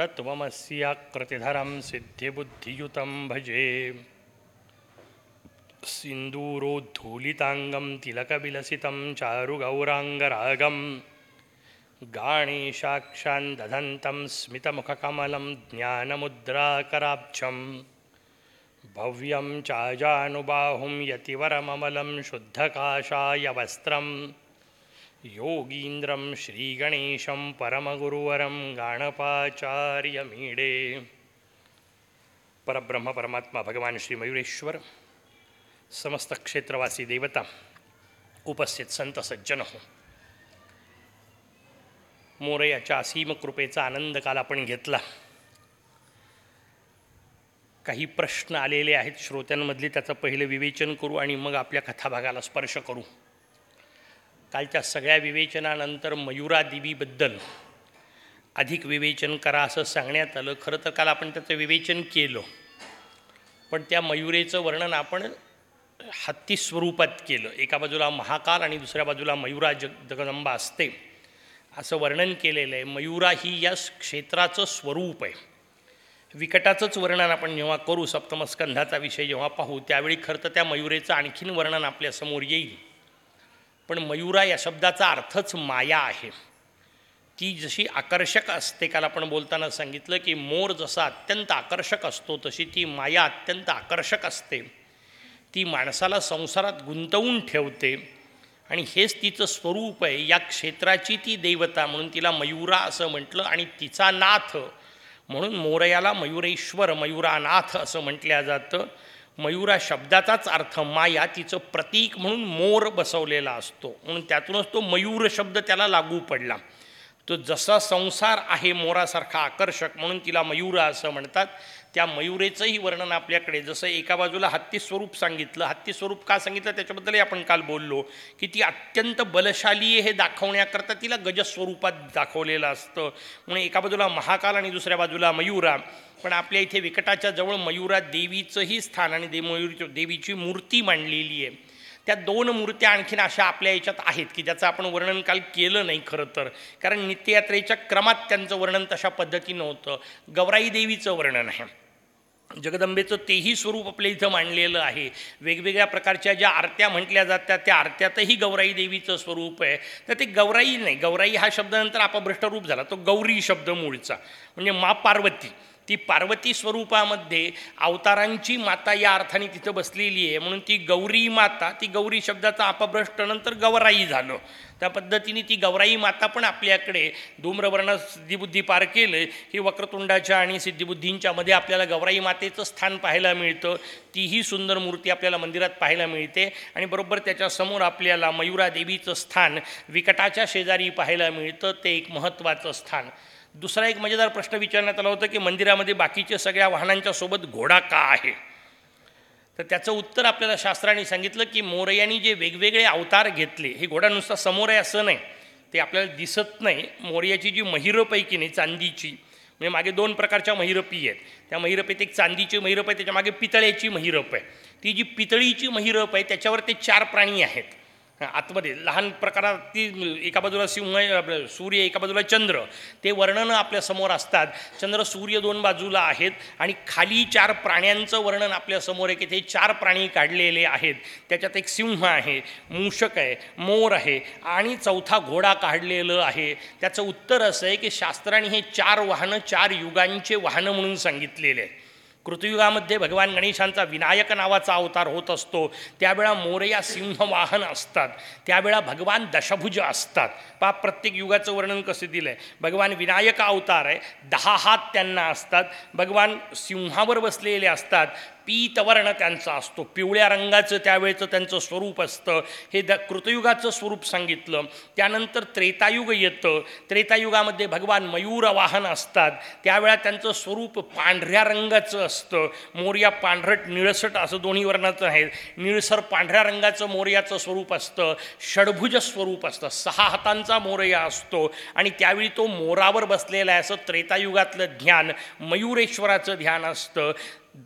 तत्त्वमस्याकृतिधरं सिद्धिबुद्धियुतं भजे। सिन्दूरोद्धूलिताङ्गं तिलकविलसितं चारुगौराङ्गरागं। गाणेशाक्षान् दधन्तं स्मितमुखकमलं ज्ञानमुद्राकराब्जं भव्यं चाजानुबाहुं यतिवरममलं शुद्धकाशाय वस्त्रं योगींद्रं श्रीगणेशं परमगुरुवरं गाणपाचार्यमीडे। परब्रह्म परमात्मा भगवान श्री मयुरेश्वर समस्त क्षेत्रवासी देवता उपस्थित संत सज्जन। हो मोरयाच्या असीम कृपेचा आनंद काल आपण घेतला। काही प्रश्न आलेले आहेत श्रोत्यांमधले त्याचं पहिलं विवेचन करू आणि मग आपल्या कथाभागाला स्पर्श करू. कालच्या सगळ्या विवेचनानंतर मयुरा देवीबद्दल अधिक विवेचन करा असं सांगण्यात आलं. खरं तर काल आपण त्याचं विवेचन केलं. पण त्या मयुरेचं वर्णन आपण हत्ती स्वरूपात केलं. एका बाजूला महाकाल आणि दुसऱ्या बाजूला मयुरा जग जगदंबा असते. असं वर्णन केलेलं आहे. मयुरा ही या क्षेत्राचं स्वरूप आहे. विकटाचंच वर्णन आपण जेव्हा करू सप्तमस्कंधाचा विषय जेव्हा पाहू त्यावेळी खरं तर त्या मयुरेचं आणखीन वर्णन आपल्यासमोर येईल. पण मयुरा या शब्दाचा अर्थच माया आहे. ती जशी आकर्षक असते काल आपण बोलताना सांगितलं की मोर जसा अत्यंत आकर्षक असतो तशी ती माया अत्यंत आकर्षक असते. ती माणसाला संसारात गुंतवून ठेवते आणि हेच तिचं स्वरूप आहे. या क्षेत्राची ती देवता म्हणून तिला मयुरा असं म्हटलं आणि तिचा नाथ म्हणून मोरयाला मयुरेश्वर मयुरानाथ असं म्हटलं जातं. मयुरा शब्दाचाच अर्थ माया तिचं प्रतीक म्हणून मोर बसवलेला असतो. म्हणून त्यातूनच तो मयूर शब्द त्याला लागू पडला. तो जसा संसार आहे मोरासारखा आकर्षक म्हणून तिला मयूर असं म्हणतात. त्या मयुरेचंही वर्णन आपल्याकडे जसं एका बाजूला हत्ती स्वरूप सांगितलं. हत्ती स्वरूप का सांगितलं? त्याच्याबद्दलही आपण काल बोललो. की ती अत्यंत बलशाली आहे हे दाखवण्याकरता तिला गजस्वरूपात दाखवलेलं असतं. म्हणून एका बाजूला महाकाल आणि दुसऱ्या बाजूला मयुरा. पण आपल्या इथे विकटाच्या जवळ मयुरा देवीचंही स्थान आणि दे मयूर देवीची मूर्ती मांडलेली आहे. त्या दोन मूर्त्या आणखीन अशा आपल्या याच्यात आहेत की ज्याचं आपण वर्णन काल केलं नाही खरं तर. कारण नित्ययात्रेच्या क्रमात त्यांचं वर्णन तशा पद्धतीनं होतं. गौराई देवीचं वर्णन आहे. जगदंबेचं तेही स्वरूप आपल्या इथं मांडलेलं आहे. वेगवेगळ्या प्रकारच्या ज्या आरत्या म्हटल्या जातात त्या आरत्यातही गौराई देवीचं स्वरूप आहे. तर ते गौराई नाही गौराई हा शब्द नंतर आपभ्रष्टरूप झाला. तो गौरी शब्द मूळचा म्हणजे मा पार्वती. ती पार्वती स्वरूपामध्ये अवतारांची माता या अर्थाने तिथं बसलेली आहे. म्हणून ती गौरी माता ती गौरी शब्दाचा अपभ्रष्ट नंतर गौराई झालं. त्या पद्धतीने ती गौराई माता पण आपल्याकडे धूम्रवर्ण सिद्धिबुद्धी पार केलं. की वक्रतुंडाच्या आणि सिद्धिबुद्धींच्या मध्ये आपल्याला गौराई मातेचं स्थान पाहायला मिळतं. तीही सुंदर मूर्ती आपल्याला मंदिरात पाहायला मिळते. आणि बरोबर त्याच्यासमोर आपल्याला मयुरा देवीचं स्थान विकटाच्या शेजारी पाहायला मिळतं. ते एक महत्त्वाचं स्थान. दुसरा एक मजेदार प्रश्न विचारण्यात आला होता की मंदिरामध्ये बाकीच्या सगळ्या वाहनांच्या सोबत घोडा का आहे? तर त्याचं उत्तर आपल्याला शास्त्राने सांगितलं की मोरयानी जे वेगवेगळे अवतार घेतले हे घोडा नुसता समोर आहे असं नाही. ते आपल्याला दिसत नाही. मोरयाची जी महिरपैकी नाही चांदीची म्हणजे मागे दोन प्रकारच्या महिरपी आहेत. त्या महिरपेत एक चांदीची महिरप आहे त्याच्यामागे पितळेची महिरप आहे. ती जी पितळीची महिरप आहे त्याच्यावर ते चार प्राणी आहेत. आतमध्ये लहान प्रकारात ती एका बाजूला सिंह सूर्य एका बाजूला चंद्र. ते वर्णनं आपल्यासमोर असतात. चंद्र सूर्य दोन बाजूला आहेत आणि खाली चार प्राण्यांचं वर्णन आपल्यासमोर आहे की ते चार प्राणी काढलेले आहेत. त्याच्यात एक सिंह आहे मूषक आहे मोर आहे आणि चौथा घोडा काढलेलं आहे. त्याचं उत्तर असं आहे की शास्त्राने हे चार वाहनं चार युगांचे वाहनं म्हणून सांगितलेले आहे कृतयुगामध्ये भगवान गणेशांचा विनायक नावाचा अवतार होत असतो. त्यावेळा मोरया सिंहवाहन असतात. त्यावेळा भगवान दशभुज असतात. पा प्रत्येक युगाचं वर्णन कसं दिलं आहे भगवान विनायक अवतार आहे. दहा हात त्यांना असतात. भगवान सिंहावर बसलेले असतात. पीतवर्ण त्यांचा असतो. पिवळ्या रंगाचं त्यावेळेचं त्यांचं स्वरूप असतं. हे द कृतयुगाचं स्वरूप सांगितलं. त्यानंतर त्रेतायुग येतं. त्रेतायुगामध्ये भगवान मयूर वाहन असतात. त्यावेळा त्यांचं स्वरूप पांढऱ्या रंगाचं असतं. मोर्या पांढरट निळसट असं दोन्ही वर्णाचं आहे. निळसर पांढऱ्या रंगाचं मोर्याचं स्वरूप असतं. षडभुज स्वरूप असतं. सहा हातांचा मोरया असतो. आणि त्यावेळी तो मोरावर बसलेला आहे असं त्रेतायुगातलं ध्यान मयुरेश्वराचं ध्यान असतं.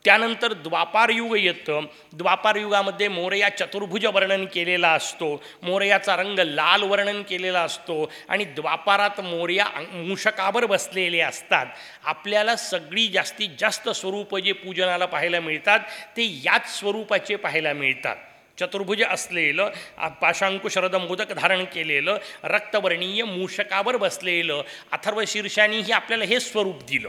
त्यानंतर द्वापारयुग येतं. द्वापारयुगामध्ये मोरया चतुर्भुज वर्णन केलेला असतो. मोरयाचा रंग लाल वर्णन केलेला असतो. आणि द्वापारात मोरया मूषकावर बसलेले असतात. आपल्याला सगळी जास्तीत जास्त स्वरूप जे पूजनाला पाहायला मिळतात ते याच स्वरूपाचे पाहायला मिळतात. चतुर्भुज असलेलं पाशांकु शरदमोदक धारण केलेलं रक्तवर्णीय मूषकावर बसलेलं अथर्व शीर्षांनीही आपल्याला हे स्वरूप दिलं.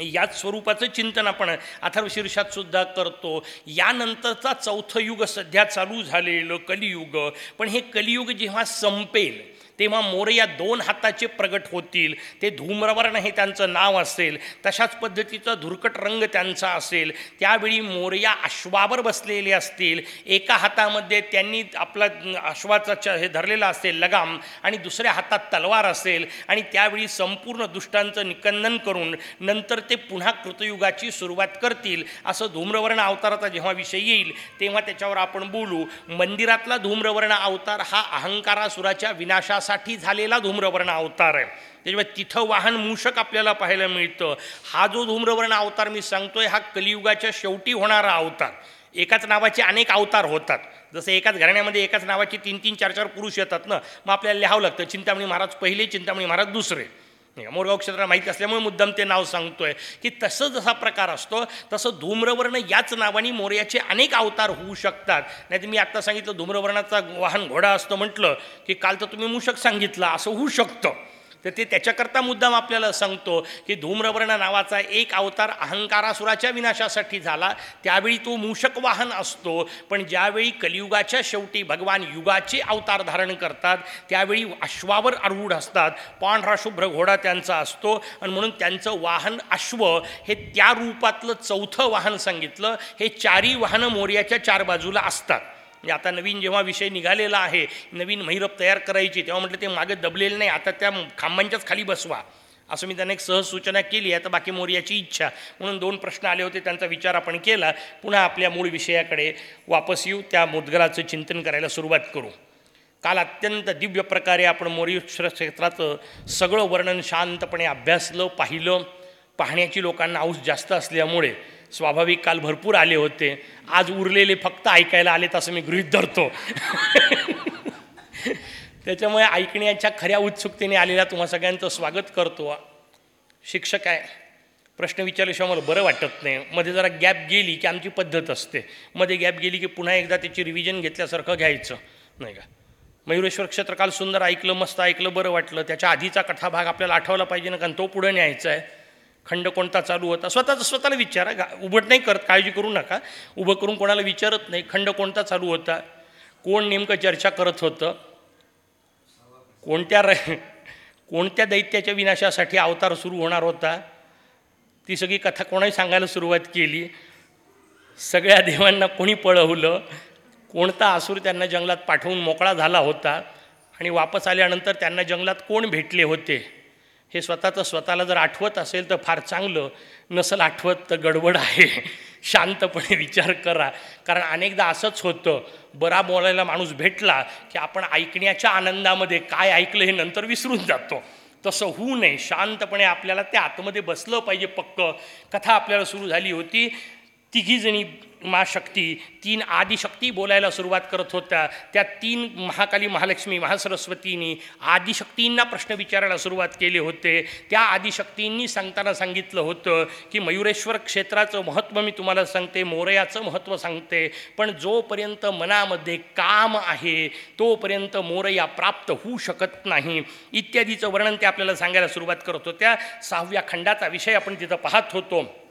याच स्वरूपाचं चिंतन आपण अथर्वशीर्षातसुद्धा सुद्धा करतो. यानंतरचा चौथं युग सध्या चालू झालेलं कलियुग. पण हे कलियुग जेव्हा संपेल तेव्हा मोरया दोन हाताचे प्रगट होतील. ते धूम्रवर्ण हे त्यांचं नाव असेल. तशाच पद्धतीचा धुरकट रंग त्यांचा असेल. त्यावेळी मोरया अश्वावर बसलेले असतील. एका हातामध्ये त्यांनी आपला अश्वाचा च हे धरलेला असेल लगाम आणि दुसऱ्या हातात तलवार असेल आणि त्यावेळी संपूर्ण दुष्टांचं निकंदन करून नंतर ते पुन्हा कृतयुगाची सुरुवात करतील. असं धूम्रवर्ण अवताराचा जेव्हा विषय येईल तेव्हा त्याच्यावर आपण बोलू. मंदिरातला धूम्रवर्ण अवतार हा अहंकारासुराच्या विनाशा साठी झालेला धूम्रवर्ण अवतार आहे. त्याच्यामुळे तिथं वाहन मूषक आपल्याला पाहायला मिळतं. हा जो धूम्रवर्ण अवतार मी सांगतोय हा कलियुगाच्या शेवटी होणारा अवतार. एकाच नावाचे अनेक अवतार होतात. जसं एकाच घराण्यामध्ये एकाच नावाचे तीन तीन चार चार पुरुष येतात ना मग आपल्याला लिहावं लागतं चिंतामणी महाराज पहिले चिंतामणी महाराज दुसरे. मोरगाव क्षेत्राला माहीत असल्यामुळे मुद्दाम ते नाव सांगतोय की तसं जसा प्रकार असतो तसं धूम्रवर्ण याच नावाने मोर्याचे अनेक अवतार होऊ शकतात. नाही तर मी आत्ता सांगितलं धूम्रवर्णाचा वाहन घोडा असतं म्हटलं की काल तर तुम्ही मूषक सांगितलं असं होऊ शकतं. तर ते त्याच्याकरता मुद्दाम आपल्याला सांगतो की धूम्रवर्ण नावाचा एक अवतार अहंकारासुराच्या विनाशासाठी झाला. त्यावेळी तो मूषक वाहन असतो. पण ज्यावेळी कलियुगाच्या शेवटी भगवान युगाचे अवतार धारण करतात त्यावेळी अश्वावर आरूढ असतात. पांढरा शुभ्र घोडा त्यांचा असतो आणि म्हणून त्यांचं वाहन अश्व हे त्या रूपातलं चौथं वाहन सांगितलं. हे चारी वाहनं मोर्याच्या चार बाजूला असतात. म्हणजे आता नवीन जेव्हा विषय निघालेला आहे नवीन महिरप तयार करायची तेव्हा म्हटलं ते मागे दबलेलं नाही आता त्या खांबांच्याच खाली बसवा. असं मी त्यांना एक सहज सूचना केली आहे तर बाकी मोर्याची इच्छा. म्हणून दोन प्रश्न आले होते त्यांचा विचार आपण केला. पुन्हा आपल्या मूळ विषयाकडे वापस येऊ त्या मुदगराचं चिंतन करायला सुरुवात करू. काल अत्यंत दिव्य प्रकारे आपण मोरीश्वर क्षेत्राचं सगळं वर्णन शांतपणे अभ्यासलं पाहिलं. पाहण्याची लोकांना औस जास्त असल्यामुळे स्वाभाविक काल भरपूर आले होते. आज उरलेले फक्त ऐकायला आलेत असं मी गृहीत धरतो. त्याच्यामुळे ऐकण्याच्या खऱ्या उत्सुकतेने आलेल्या तुम्हा सगळ्यांचं स्वागत करतो. शिक्षक आहे. प्रश्न विचारल्याशिवाय मला बरं वाटत नाही. मध्ये जरा गॅप गेली की आमची पद्धत असते. मध्ये गॅप गेली की पुन्हा एकदा त्याची रिव्हिजन घेतल्यासारखं घ्यायचं. नाही का? मयुरेश्वर क्षेत्र काल सुंदर ऐकलं मस्त ऐकलं बरं वाटलं. त्याच्या आधीचा कथाभाग आपल्याला आठवला पाहिजे ना कारण तो पुढे न्यायचा आहे. खंड कोणता चालू होता? स्वतःचं स्वतःला विचारा. गा उभट नाही करत काळजी करू नका. उभं करून कोणाला विचारत नाही खंड कोणता चालू होता? कोण नेमकं चर्चा करत होतं? कोणत्या र कोणत्या दैत्याच्या विनाशासाठी अवतार सुरू होणार होता? ती सगळी कथा कोणाही सांगायला सुरुवात केली? सगळ्या देवांना कोणी पळवलं? कोणता आसूर त्यांना जंगलात पाठवून मोकळा झाला होता? आणि वापस आल्यानंतर त्यांना जंगलात कोण भेटले होते? हे स्वतःचं स्वतःला जर आठवत असेल तर फार चांगलं. नसल आठवत तर गडबड आहे. शांतपणे विचार करा. कारण अनेकदा असंच होतं. बरा बोलायला माणूस भेटला की आपण ऐकण्याच्या आनंदामध्ये काय ऐकलं हे नंतर विसरून जातो. तसं होऊ नये. शांतपणे आपल्याला त्या आतमध्ये बसलं पाहिजे पक्क. कथा आपल्याला सुरू झाली होती. तिघीजणी महाशक्ती तीन आदिशक्ती बोलायला सुरुवात करत होत्या. त्या तीन महाकाली महालक्ष्मी महासरस्वतींनी आदिशक्तींना प्रश्न विचारायला सुरुवात केले होते. त्या आदिशक्तींनी सांगताना सांगितलं होतं की मयुरेश्वर क्षेत्राचं महत्त्व मी तुम्हाला सांगते मोरयाचं महत्त्व सांगते पण जोपर्यंत मनामध्ये काम आहे तोपर्यंत मोरया प्राप्त होऊ शकत नाही. इत्यादीचं वर्णन ते आपल्याला सांगायला सुरुवात करत होत्या. सहाव्या खंडाचा विषय आपण तिथं पाहत होतो.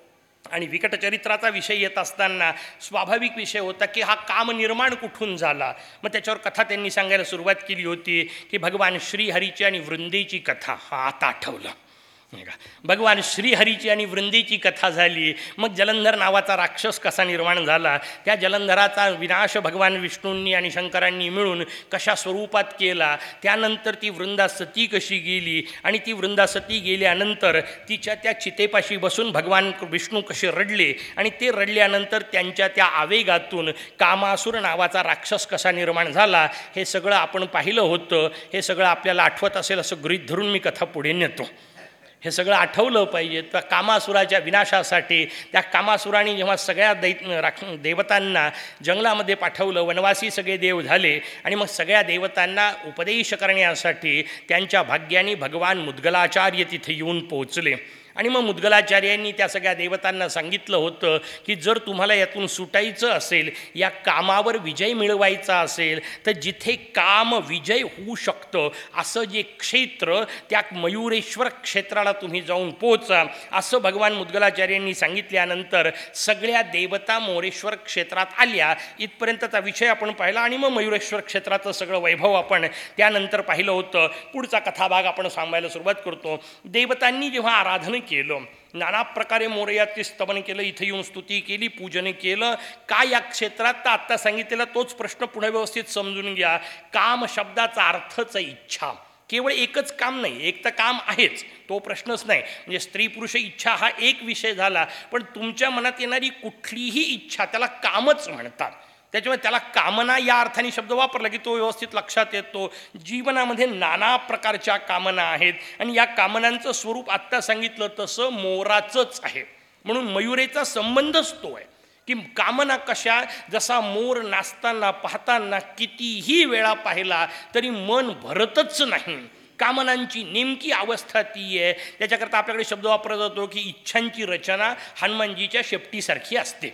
आणि विकटचरित्राचा विषय येत असताना स्वाभाविक विषय होता की हा काम निर्माण कुठून झाला? मग त्याच्यावर कथा त्यांनी सांगायला सुरुवात केली होती की भगवान श्रीहरीची आणि वृंदेची कथा हा आता आठवलं. का? भगवान श्रीहरीची आणि वृंदीची कथा झाली. मग जलंधर नावाचा राक्षस कसा निर्माण झाला? त्या जलंधराचा विनाश भगवान विष्णूंनी आणि शंकरांनी मिळून कशा स्वरूपात केला? त्यानंतर ती वृंदा सती कशी गेली? आणि ती वृंदा सती गेल्यानंतर तिच्या त्या चितेपाशी बसून भगवान विष्णू कसे रडले? आणि ते रडल्यानंतर त्यांच्या त्या आवेगातून कामासुर नावाचा राक्षस कसा निर्माण झाला? हे सगळं आपण पाहिलं होतं. हे सगळं आपल्याला आठवत असेल असं गृहीत धरून मी कथा पुढे नेतो. हे सगळं आठवलं पाहिजे. त्या कामासुराच्या विनाशासाठी त्या कामासुराने जेव्हा सगळ्या दै राख देवतांना जंगलामध्ये पाठवलं वनवासी सगळे देव झाले आणि मग सगळ्या देवतांना उपदेश करण्यासाठी त्यांच्या भाग्याने भगवान मुद्गलाचार्य तिथे येऊन पोहोचले. आणि मग मुद्गलाचार्यांनी त्या सगळ्या देवतांना सांगितलं होतं की जर तुम्हाला यातून सुटायचं असेल या कामावर विजय मिळवायचा असेल तर जिथे काम विजय होऊ शकतं असं जे क्षेत्र त्या मयुरेश्वर क्षेत्राला तुम्ही जाऊन पोहोचा असं भगवान मुद्गलाचार्यांनी सांगितल्यानंतर सगळ्या देवता मोरेश्वर क्षेत्रात आल्या. इथपर्यंतचा विषय आपण पाहिला आणि मग मयुरेश्वर क्षेत्राचं सगळं वैभव आपण त्यानंतर पाहिलं होतं. पुढचा कथाभाग आपण सांगायला सुरुवात करतो. देवतांनी जेव्हा आराधना केलं. नाना प्रकारे मोरयाचे स्तवन केलं इथे येऊन स्तुती केली पूजन केलं. का या क्षेत्रात? तर आत्ता सांगितलेला तोच प्रश्न पुन्हा व्यवस्थित समजून घ्या. काम शब्दाचा अर्थच इच्छा. केवळ एकच काम नाही एक तर काम आहेच. तो प्रश्नच नाही. म्हणजे स्त्री पुरुष इच्छा हा एक विषय झाला पण तुमच्या मनात येणारी कुठलीही इच्छा त्याला कामच म्हणतात. त्याच्यामुळे त्याला कामना या अर्थाने शब्द वापरला की तो व्यवस्थित लक्षात येतो. जीवनामध्ये नाना प्रकारच्या कामना आहेत. आणि या कामनांचं स्वरूप आत्ता सांगितलं तसं मोराचंच आहे. म्हणून मयुरेचा संबंधच तो आहे की कामना कशा जसा मोर नाचताना पाहताना कितीही वेळा पाहिला तरी मन भरतच नाही. कामनांची नेमकी अवस्था ती आहे. त्याच्याकरता आपल्याकडे शब्द वापरला जातो की इच्छांची रचना हनुमानजीच्या शेपटीसारखी असते.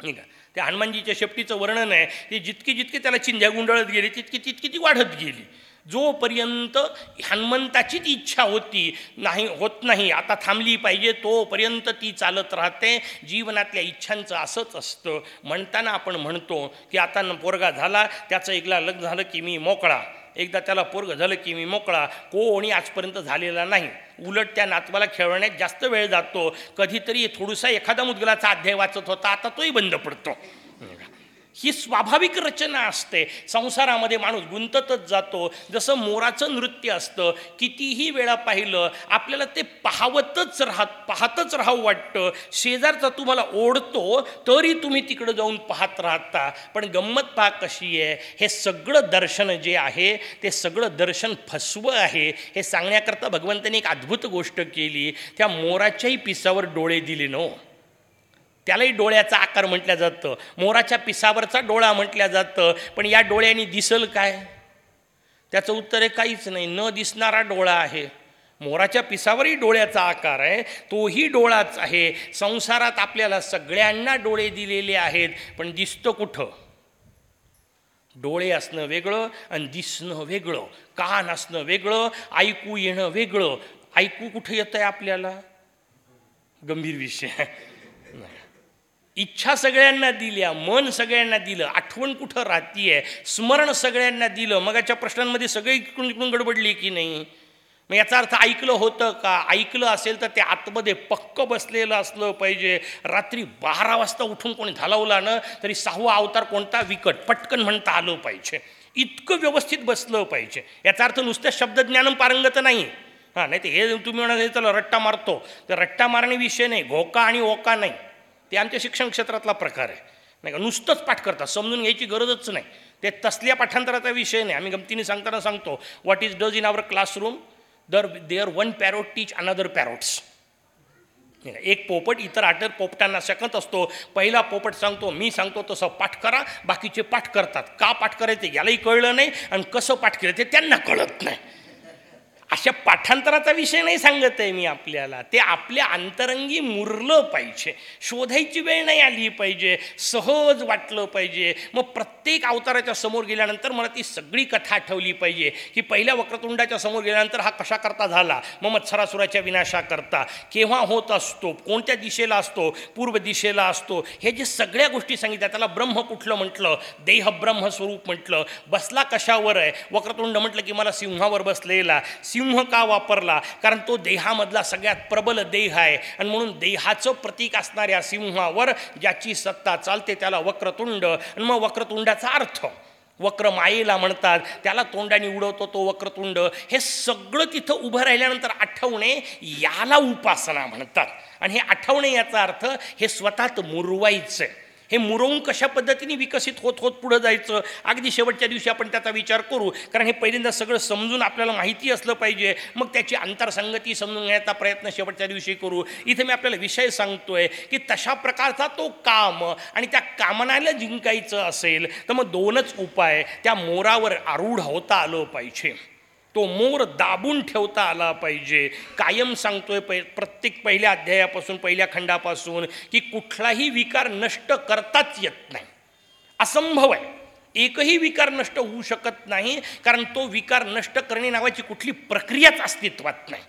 नाही का त्या हनुमानजीच्या शेपटीचं वर्णन आहे ते जितकी जितकी त्याला चिंध्या गुंडळत गेली तितकी तितकी ती वाढत गेली. जोपर्यंत हनुमंताचीच इच्छा होती नाही होत नाही आता थांबली पाहिजे तोपर्यंत ती चालत राहते. जीवनातल्या इच्छांचं असंच असतं. म्हणताना आपण म्हणतो की आता पोरगा झाला त्याचं एकला लग्न झालं की मी मोकळा. एकदा त्याला पोरग झालं की मी मोकळा. कोणी आजपर्यंत झालेला नाही. उलट त्या नातवाला खेळवण्यात जास्त वेळ जातो. कधीतरी थोडूसा एखादा मुदगलाचा अध्याय वाचत होता. आता तोही बंद पडतो. ही स्वाभाविक रचना असते. संसारामध्ये माणूस गुंततच जातो. जसं मोराचं नृत्य असतं कितीही वेळा पाहिलं आपल्याला ते पाहवतच राहत पाहतच राहावं वाटतं. शेजारचा तुम्हाला ओढतो तरी तुम्ही तिकडं जाऊन पाहत राहता. पण गंमत पहा कशी आहे. हे सगळं दर्शन जे आहे ते सगळं दर्शन फसवं आहे. हे सांगण्याकरता भगवंतांनी एक अद्भुत गोष्ट केली. त्या मोराच्याही पिसावर डोळे दिले नो. त्यालाही डोळ्याचा आकार म्हटलं जातं. मोराच्या पिसावरचा डोळा म्हटलं जातं. पण या डोळ्याने दिसल काय? त्याचं उत्तर आहे काहीच नाही. न दिसणारा डोळा आहे. मोराच्या पिसावरही डोळ्याचा आकार आहे. तोही डोळाच आहे. संसारात आपल्याला सगळ्यांना डोळे दिलेले आहेत. पण दिसतं कुठं? डोळे असणं वेगळं आणि दिसणं वेगळं. कान असणं वेगळं ऐकू येणं वेगळं. ऐकू कुठं येतं आहे आपल्याला? गंभीर विषय. इच्छा सगळ्यांना दिल्या मन सगळ्यांना दिलं आठवण कुठं राहतीये स्मरण सगळ्यांना दिलं मगाच्या प्रश्नांमध्ये सगळी इकडून इकडून गडबडली की नाही? मग याचा अर्थ ऐकलं होतं का? ऐकलं असेल तर ते आतमध्ये पक्क बसलेलं असलं पाहिजे. रात्री बारा वाजता उठून कोणी घालवला ना तरी सहावा अवतार कोणता? विकट पटकन म्हणता आलं पाहिजे. इतकं व्यवस्थित बसलं पाहिजे. याचा अर्थ नुसत्या शब्दज्ञान पारंगत नाही. हां नाही ते हे तुम्ही म्हणा चला रट्टा मारतो. तर रट्टा मारणे विषय नाही घोका आणि ओका नाही. ते आमच्या शिक्षण क्षेत्रातला प्रकार आहे. नाही का? नुसतंच पाठ करतात. समजून घ्यायची गरजच नाही. ते तसल्या पाठांतराचा विषय नाही. आम्ही गमतीने सांगताना सांगतो what is does in our classroom दर there one parrot teach another parrots एक पोपट इतर आठ पोपटांना शकत असतो. पहिला पोपट सांगतो मी सांगतो तसं पाठ करा. बाकीचे पाठ करतात. का पाठ करायचे? यालाही कळलं नाही. आणि कसं पाठ केलं ते त्यांना कळत नाही. अशा पाठांतराचा विषय नाही सांगत आहे मी आपल्याला. ते आपल्या अंतरंगी मुरलं पाहिजे. शोधायची वेळ नाही आली पाहिजे. सहज वाटलं पाहिजे. मग प्रत्येक अवताराच्या समोर गेल्यानंतर मला ती सगळी कथा आठवली पाहिजे. की पहिल्या वक्रतुंडाच्या समोर गेल्यानंतर हा कशा करता झाला? मग मत्सरासुराच्या विनाशाकरता. केव्हा होत असतो? कोणत्या दिशेला असतो? पूर्व दिशेला असतो? हे जे सगळ्या गोष्टी सांगितल्या त्याला ब्रह्म कुठलं म्हटलं? देह ब्रह्म स्वरूप म्हटलं. बसला कशावर आहे? वक्रतुंड म्हटलं की मला सिंहावर बसलेला. सिंह सिंह का वापरला? कारण तो देहामधला सगळ्यात प्रबल देह आहे. आणि म्हणून देहाचं प्रतीक असणाऱ्या सिंहावर ज्याची सत्ता चालते त्याला वक्रतुंड. आणि मग वक्रतुंडाचा अर्थ वक्र मायेला म्हणतात. त्याला तोंडाने उडवतो तो वक्रतुंड. हे सगळं तिथं उभं राहिल्यानंतर आठवणे याला उपासना म्हणतात. आणि हे आठवणे याचा अर्थ हे स्वतःत मुरवायचं आहे हे मुरवून कशा पद्धतीने विकसित होत होत पुढं जायचं? अगदी शेवटच्या दिवशी आपण त्याचा विचार करू. कारण हे पहिल्यांदा सगळं समजून आपल्याला माहिती असलं पाहिजे. मग त्याची अंतरसंगती समजून घेण्याचा प्रयत्न शेवटच्या दिवशी करू. इथे मी आपल्याला विषय सांगतोय की तशा प्रकारचा तो काम आणि त्या कामनाला जिंकायचं असेल तर मग दोनच उपाय त्या मोरावर आरूढ होता आलं पाहिजे. तो मोर दाबून ठेवता आला पाहिजे. कायम सांगतोय पै प्रत्येक पहिल्या अध्यायापासून पहिल्या खंडापासून की कुठलाही विकार नष्ट करताच येत नाही. असंभव आहे. एकही विकार नष्ट होऊ शकत नाही कारण तो विकार नष्ट करणे नावाची कुठली प्रक्रियाच अस्तित्वात नाही.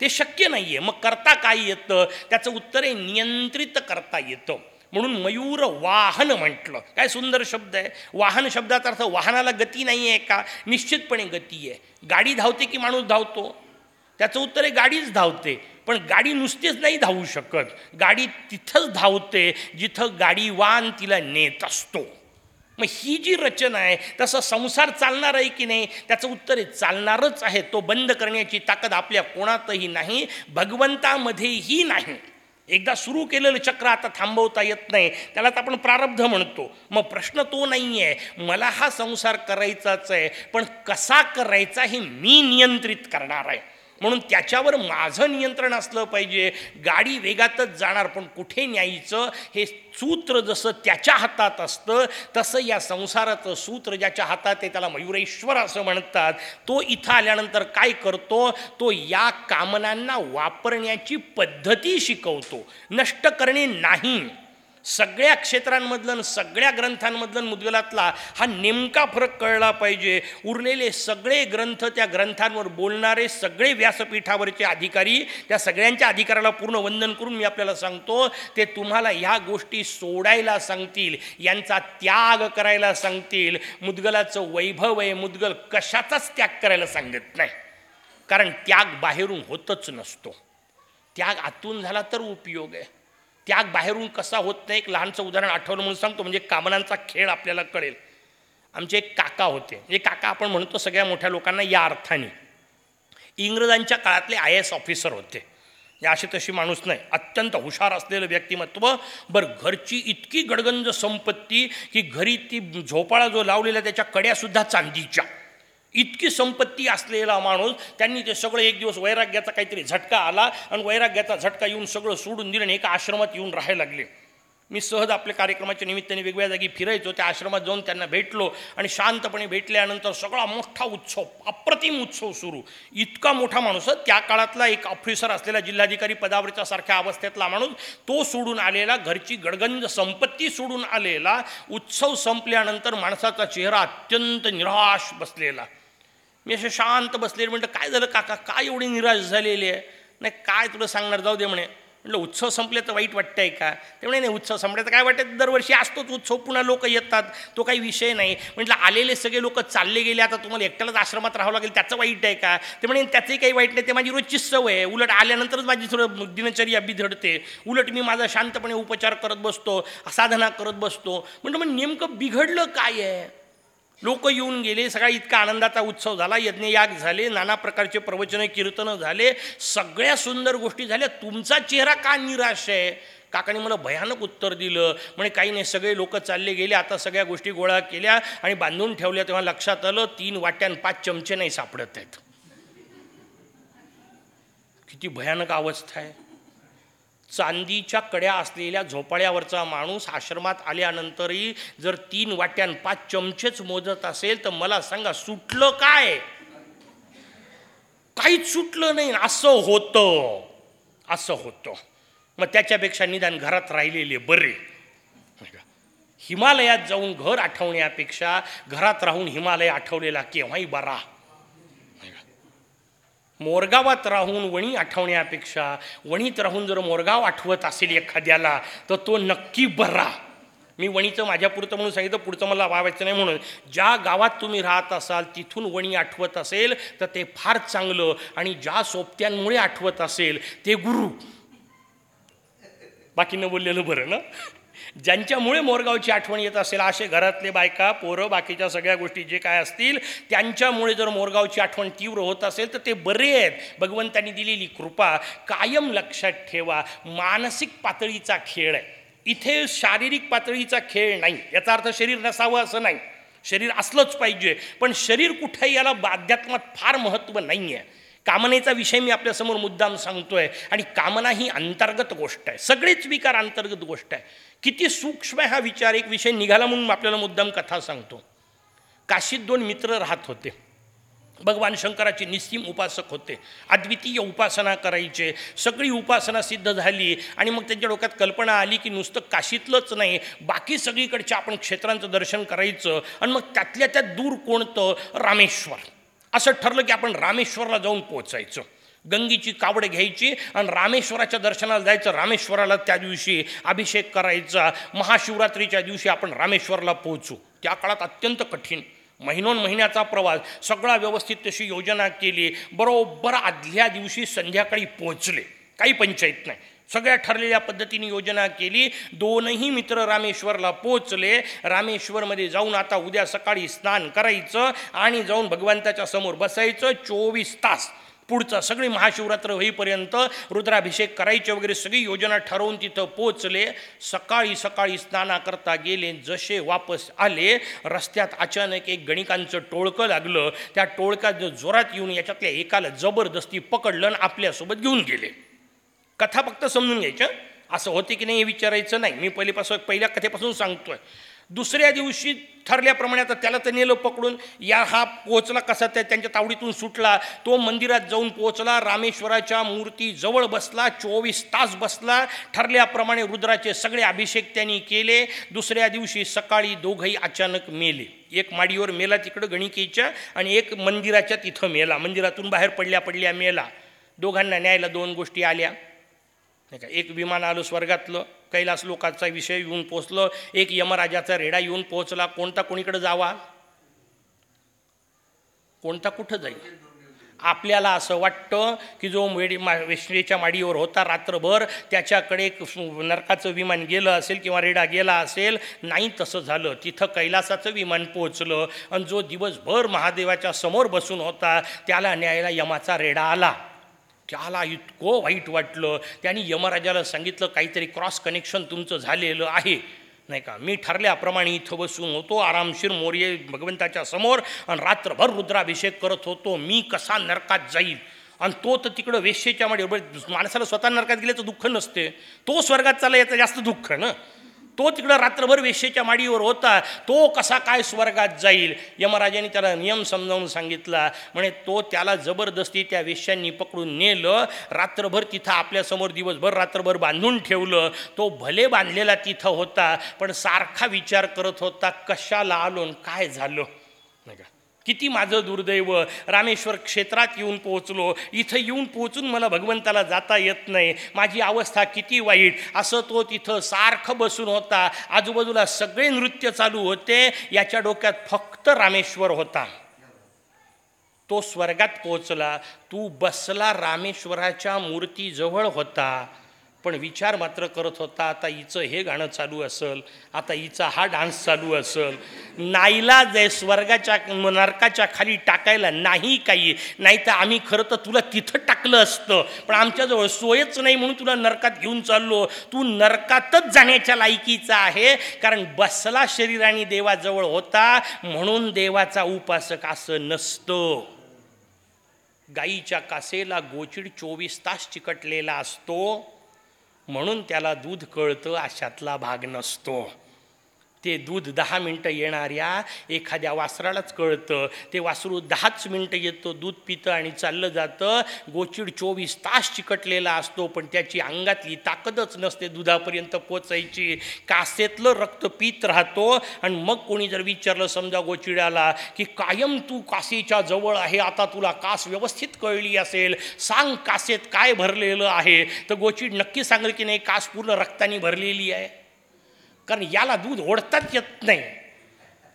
ते शक्य नाही आहे मग करता काय येतं? त्याचं उत्तर आहे नियंत्रित करता येतं. म्हणून मयूर वाहन म्हटलं. काय सुंदर शब्द आहे. वाहन शब्दाचा अर्थ वाहनाला गती नाही आहे का? निश्चितपणे गती आहे. गाडी धावते की माणूस धावतो? त्याचं उत्तर आहे गाडीच धावते. पण गाडी नुसतीच नाही धावू शकत. गाडी तिथंच धावते जिथं गाडीवान तिला नेत असतो. मग ही जी रचना आहे तसं संसार चालणार आहे की नाही? त्याचं उत्तर आहे चालणारच आहे. तो बंद करण्याची ताकद आपल्या कोणातही नाही भगवंतामध्येही नाही. एकदा सुरू केलेलं चक्र आता थांबवता येत नाही. त्याला तर आपण प्रारब्ध म्हणतो. मग प्रश्न तो नाही आहे मला हा संसार करायचाच आहे पण कसा करायचा हे मी नियंत्रित करणार आहे. म्हणून त्याच्यावर माझं नियंत्रण असलं पाहिजे. गाडी वेगातच जाणार पण कुठे न्यायचं? हे सूत्र जसं त्याच्या हातात असतं तसं या संसाराचं सूत्र ज्याच्या हातात आहे त्याला मयुरेश्वर असं म्हणतात. तो इथं आल्यानंतर काय करतो? तो या कामनांना वापरण्याची पद्धती शिकवतो. नष्ट करणे नाही. सगळ्या क्षेत्रांमधलं सगळ्या ग्रंथांमधलं मुदगलातला मुद्गलातला हा नेमका फरक कळला पाहिजे. उरलेले सगळे ग्रंथ त्या ग्रंथांवर बोलणारे सगळे व्यासपीठावरचे अधिकारी त्या सगळ्यांच्या अधिकाराला पूर्ण वंदन करून मी आपल्याला सांगतो ते तुम्हाला ह्या गोष्टी सोडायला सांगतील यांचा त्याग करायला सांगतील. मुद्गलाचं वैभव आहे मुद्गल कशाचाच त्याग करायला सांगत नाही. कारण त्याग बाहेरून होतच नसतो. त्याग आतून झाला तर उपयोग आहे. त्याग बाहेरून कसा होत नाही एक लहानचं उदाहरण आठवलं म्हणून सांगतो म्हणजे कामनांचा खेळ आपल्याला कळेल. आमचे एक काका होते. हे काका आपण म्हणतो सगळ्या मोठ्या लोकांना या अर्थाने. इंग्रजांच्या काळातले आय एस ऑफिसर होते. या अशी तशी माणूस नाही. अत्यंत हुशार असलेलं व्यक्तिमत्व. बरं घरची इतकी गडगंज संपत्ती की घरी ती झोपाळा जो लावलेला त्याच्या कड्यासुद्धा चांदीच्या. इतकी संपत्ती असलेला माणूस त्यांनी ते सगळं एक दिवस वैराग्याचा काहीतरी झटका आला आणि वैराग्याचा झटका येऊन सगळं सोडून दिलं आणि एका आश्रमात येऊन राहायला लागले. मी सहज आपल्या कार्यक्रमाच्या निमित्ताने वेगवेगळ्या जागी फिरायचो त्या आश्रमात जाऊन त्यांना भेटलो आणि शांतपणे भेटल्यानंतर सगळा मोठा उत्सव अप्रतिम उत्सव सुरू. इतका मोठा माणूस त्या काळातला एक ऑफिसर असलेला जिल्हाधिकारी पदावरच्या सारख्या अवस्थेतला माणूस तो सोडून आलेला घरची गडगंज संपत्ती सोडून आलेला उत्सव संपल्यानंतर माणसाचा चेहरा अत्यंत निराश बसलेला. मी असे शांत बसले म्हणलं काय झालं काका? काय एवढी निराश झालेली आहे? नाही काय तुला सांगणार? जाऊ दे म्हणे. म्हटलं उत्सव संपले तर वाईट वाटतंय का? ते म्हणे नाही उत्सव संपले तर काय वाटतं दरवर्षी असतोच उत्सव पुन्हा लोक येतात तो काही विषय नाही. म्हटलं आलेले सगळे लोक चालले गेले आता तुम्हाला एकट्यालाच आश्रमात राहावं लागेल त्याचं वाईट आहे का? ते म्हणे त्याचंही काही वाईट नाही ते माझी रोजची सवय आहे. उलट आल्यानंतरच माझी थोडं दिनचर्या बिघडते. उलट मी माझा शांतपणे उपचार करत बसतो साधना करत बसतो. म्हणलं मग नेमकं बिघडलं काय आहे? लोक येऊन गेले सगळा इतका आनंदाचा उत्सव झाला यज्ञयाग झाले नाना प्रकारचे प्रवचनं कीर्तनं झाले सगळ्या सुंदर गोष्टी झाल्या. तुमचा चेहरा का निराश आहे? काकाने मला भयानक उत्तर दिलं. म्हणे काही नाही सगळे लोक चालले गेले आता सगळ्या गोष्टी गोळा केल्या आणि बांधून ठेवल्या तेव्हा लक्षात आलं तीन वाट्यान पाच चमचे नाही सापडत आहेत. किती भयानक अवस्था आहे. चांदीच्या कड्या असलेल्या झोपाळ्यावरचा माणूस आश्रमात आल्यानंतरही जर तीन वाट्यान पाच चमचेच मोजत असेल तर मला सांगा सुटलं काय? काहीच सुटलं नाही. असं होतं. असं होतं. मग त्याच्यापेक्षा निदान घरात राहिलेले बरे. हिमालयात जाऊन घर आठवण्यापेक्षा घरात राहून हिमालय आठवलेला केव्हाही बरा. मोरगावात राहून वणी आठवण्यापेक्षा वणीत राहून जर मोरगाव आठवत असेल एखाद्याला तर तो नक्की बरा. मी वणीचं माझ्यापुरतं म्हणून सांगितलं पुढचं मला वावायचं नाही म्हणून. ज्या गावात तुम्ही राहत असाल तिथून वणी आठवत असेल तर ते फार चांगलं आणि ज्या सोबत्यांमुळे आठवत असेल ते गुरु. बाकीनं बोललेलं बरं ना? ज्यांच्यामुळे मोरगावची आठवण येत असेल असे घरातले बायका पोरं बाकीच्या सगळ्या गोष्टी जे काय असतील त्यांच्यामुळे जर मोरगावची आठवण तीव्र होत असेल तर ते बरे आहेत. भगवंतांनी दिलेली कृपा कायम लक्षात ठेवा. मानसिक पातळीचा खेळ आहे. इथे शारीरिक पातळीचा खेळ नाही. याचा अर्थ शरीर नसावं असं नाही. शरीर असलंच पाहिजे. पण शरीर कुठेही याला अध्यात्मात फार महत्त्व नाही आहे कामनेचा विषय मी आपल्यासमोर मुद्दाम सांगतोय. आणि कामना ही अंतर्गत गोष्ट आहे. सगळेच विकार अंतर्गत गोष्ट आहे. किती सूक्ष्म आहे हा विचार एक विषय निघाला म्हणून आपल्याला मुद्दाम कथा सांगतो. काशीत दोन मित्र राहत होते. भगवान शंकराचे निस्सीम उपासक होते. अद्वितीय उपासना करायचे. सगळी उपासना सिद्ध झाली आणि मग त्यांच्या डोक्यात कल्पना आली की नुसतं काशीतलंच नाही बाकी सगळीकडच्या आपण क्षेत्रांचं दर्शन करायचं आणि मग त्यातल्या त्यात दूर कोणतं? रामेश्वर. असं ठरलं की आपण रामेश्वरला जाऊन पोचायचं गंगेची कावड घ्यायची आणि रामेश्वराच्या दर्शनाला जायचं. रामेश्वराला त्या दिवशी अभिषेक करायचा. महाशिवरात्रीच्या दिवशी आपण रामेश्वरला पोहोचू. त्या काळात अत्यंत कठीण. महिनोन महिन्याचा प्रवास. सगळा व्यवस्थित तशी योजना केली. बरोबर आदल्या दिवशी संध्याकाळी पोहोचले. काही पंचायत नाही. सगळ्या ठरलेल्या पद्धतीने योजना केली. दोनही मित्र रामेश्वरला पोचले रामेश्वरमध्ये जाऊन आता उद्या सकाळी स्नान करायचं आणि जाऊन भगवंताच्या समोर बसायचं. चोवीस तास पुढचा सगळी महाशिवरात्र होईपर्यंत रुद्राभिषेक करायचे वगैरे सगळी योजना ठरवून तिथं पोचले सकाळी सकाळी स्नानाकरता गेले जसे वापस आले रस्त्यात अचानक एक गणिकांचं टोळकं लागलं. त्या टोळक्यात जोरात येऊन याच्यातल्या एकाला जबरदस्ती पकडलं आणि आपल्यासोबत घेऊन गेले. कथा फक्त समजून घ्यायच्या असं होते की नाही हे विचारायचं नाही. मी पहिलेपासून पहिल्या कथेपासून सांगतोय. दुसऱ्या दिवशी ठरल्याप्रमाणे आता त्याला तर नेलं पकडून. या हा पोचला कसा त्या त्यांच्या तावडीतून सुटला. तो मंदिरात जाऊन पोहोचला. रामेश्वराच्या मूर्ती जवळ बसला. चोवीस तास बसला. ठरल्याप्रमाणे रुद्राचे सगळे अभिषेक त्यांनी केले. दुसऱ्या दिवशी सकाळी दोघंही अचानक मेले. एक माडीवर मेला तिकडं गणिकेच्या आणि एक मंदिराच्या तिथं मेला. मंदिरातून बाहेर पडल्या पडल्या मेला. दोघांना न्यायला दोन गोष्टी आल्या. नाही का? एक विमान आलं स्वर्गातलं. कैलास लोकांचा विषय येऊन पोचलं. एक यमराजाचा रेडा येऊन पोचला कोणता कोणीकडे जावा? कोणता कुठं जाईल? आपल्याला असं वाटतं की जो मेडी मा वेश्वेच्या माडीवर होता रात्रभर त्याच्याकडे एक नरकाचं विमान गेलं असेल किंवा रेडा गेला असेल नाही तसं झालं. तिथं कैलासाचं विमान पोचलं आणि जो दिवसभर महादेवाच्या समोर बसून होता त्याला न्यायला यमाचा रेडा आला. त्याला इतकं वाईट वाटलं. त्यांनी यमराजाला सांगितलं काहीतरी क्रॉस कनेक्शन तुमचं झालेलं आहे. नाही का? मी ठरल्याप्रमाणे इथं बसून होतो आरामशीर मोर्ये भगवंताच्या समोर आणि रात्रभर रुद्राभिषेक करत होतो. मी कसा नरकात जाईल? आणि तो तर तिकडं वेश्येच्या मध्ये माणसाला स्वतः नरकात गेल्याचं दुःख नसते. तो स्वर्गात चालला याचं जास्त दुःख ना? तो तिकडं रात्रभर वेश्येच्या माडीवर होता तो कसा काय स्वर्गात जाईल? यमराजाने त्याला नियम समजावून सांगितला. म्हणे तो त्याला जबरदस्ती त्या वेश्यांनी पकडून नेलं रात्रभर तिथं आपल्यासमोर दिवसभर रात्रभर बांधून ठेवलं. तो भले बांधलेला तिथं होता पण सारखा विचार करत होता कशाला आलो काय झालं? नाही का? किती माझं दुर्दैव. रामेश्वर क्षेत्रात येऊन पोहोचलो. इथं येऊन पोहोचून मला भगवंताला जाता येत नाही. माझी अवस्था किती वाईट. असं तो तिथं सारखं बसून होता. आजूबाजूला सगळे नृत्य चालू होते. याच्या डोक्यात फक्त रामेश्वर होता. तो स्वर्गात पोहोचला. तू बसला रामेश्वराच्या मूर्तीजवळ होता. पण विचार मात्र करत होता आता हिचं हे गाणं चालू असेल आता हिचा हा डान्स चालू असेल. नाईला जे स्वर्गाच्या नरकाच्या खाली टाकायला नाही काही नाही तर आम्ही खरं तर तुला तिथं टाकलं असतं. पण आमच्याजवळ सोयच नाही म्हणून तुला नरकात घेऊन चाललो. तू नरकातच जाण्याच्या लायकीचा आहे कारण बसला शरीराने देवाजवळ होता म्हणून देवाचा उपासक असं नसतं. गाईच्या कासेला गोचिड चोवीस तास चिकटलेला असतो. म्हणून त्याला दूध कळतं अशातला भाग नसतो. ते दूध दहा मिनटं येणाऱ्या एखाद्या वासरालाच कळतं. ते वासरू दहाच मिनटं येतं दूध पितं आणि चाललं जातं. गोचिड चोवीस तास चिकटलेला असतो पण त्याची अंगातली ताकदच नसते दुधापर्यंत पोचायची. कासेतलं रक्त पित राहतो आणि मग कोणी जर विचारलं समजा गोचिडाला की कायम तू कासेच्या जवळ आहे आता तुला कास व्यवस्थित कळली असेल. सांग कासेत काय भरलेलं आहे. तर गोचिड नक्की सांगेल की नाही कास पूर्ण रक्ताने भरलेली आहे. कारण याला दूध ओढताच येत नाही.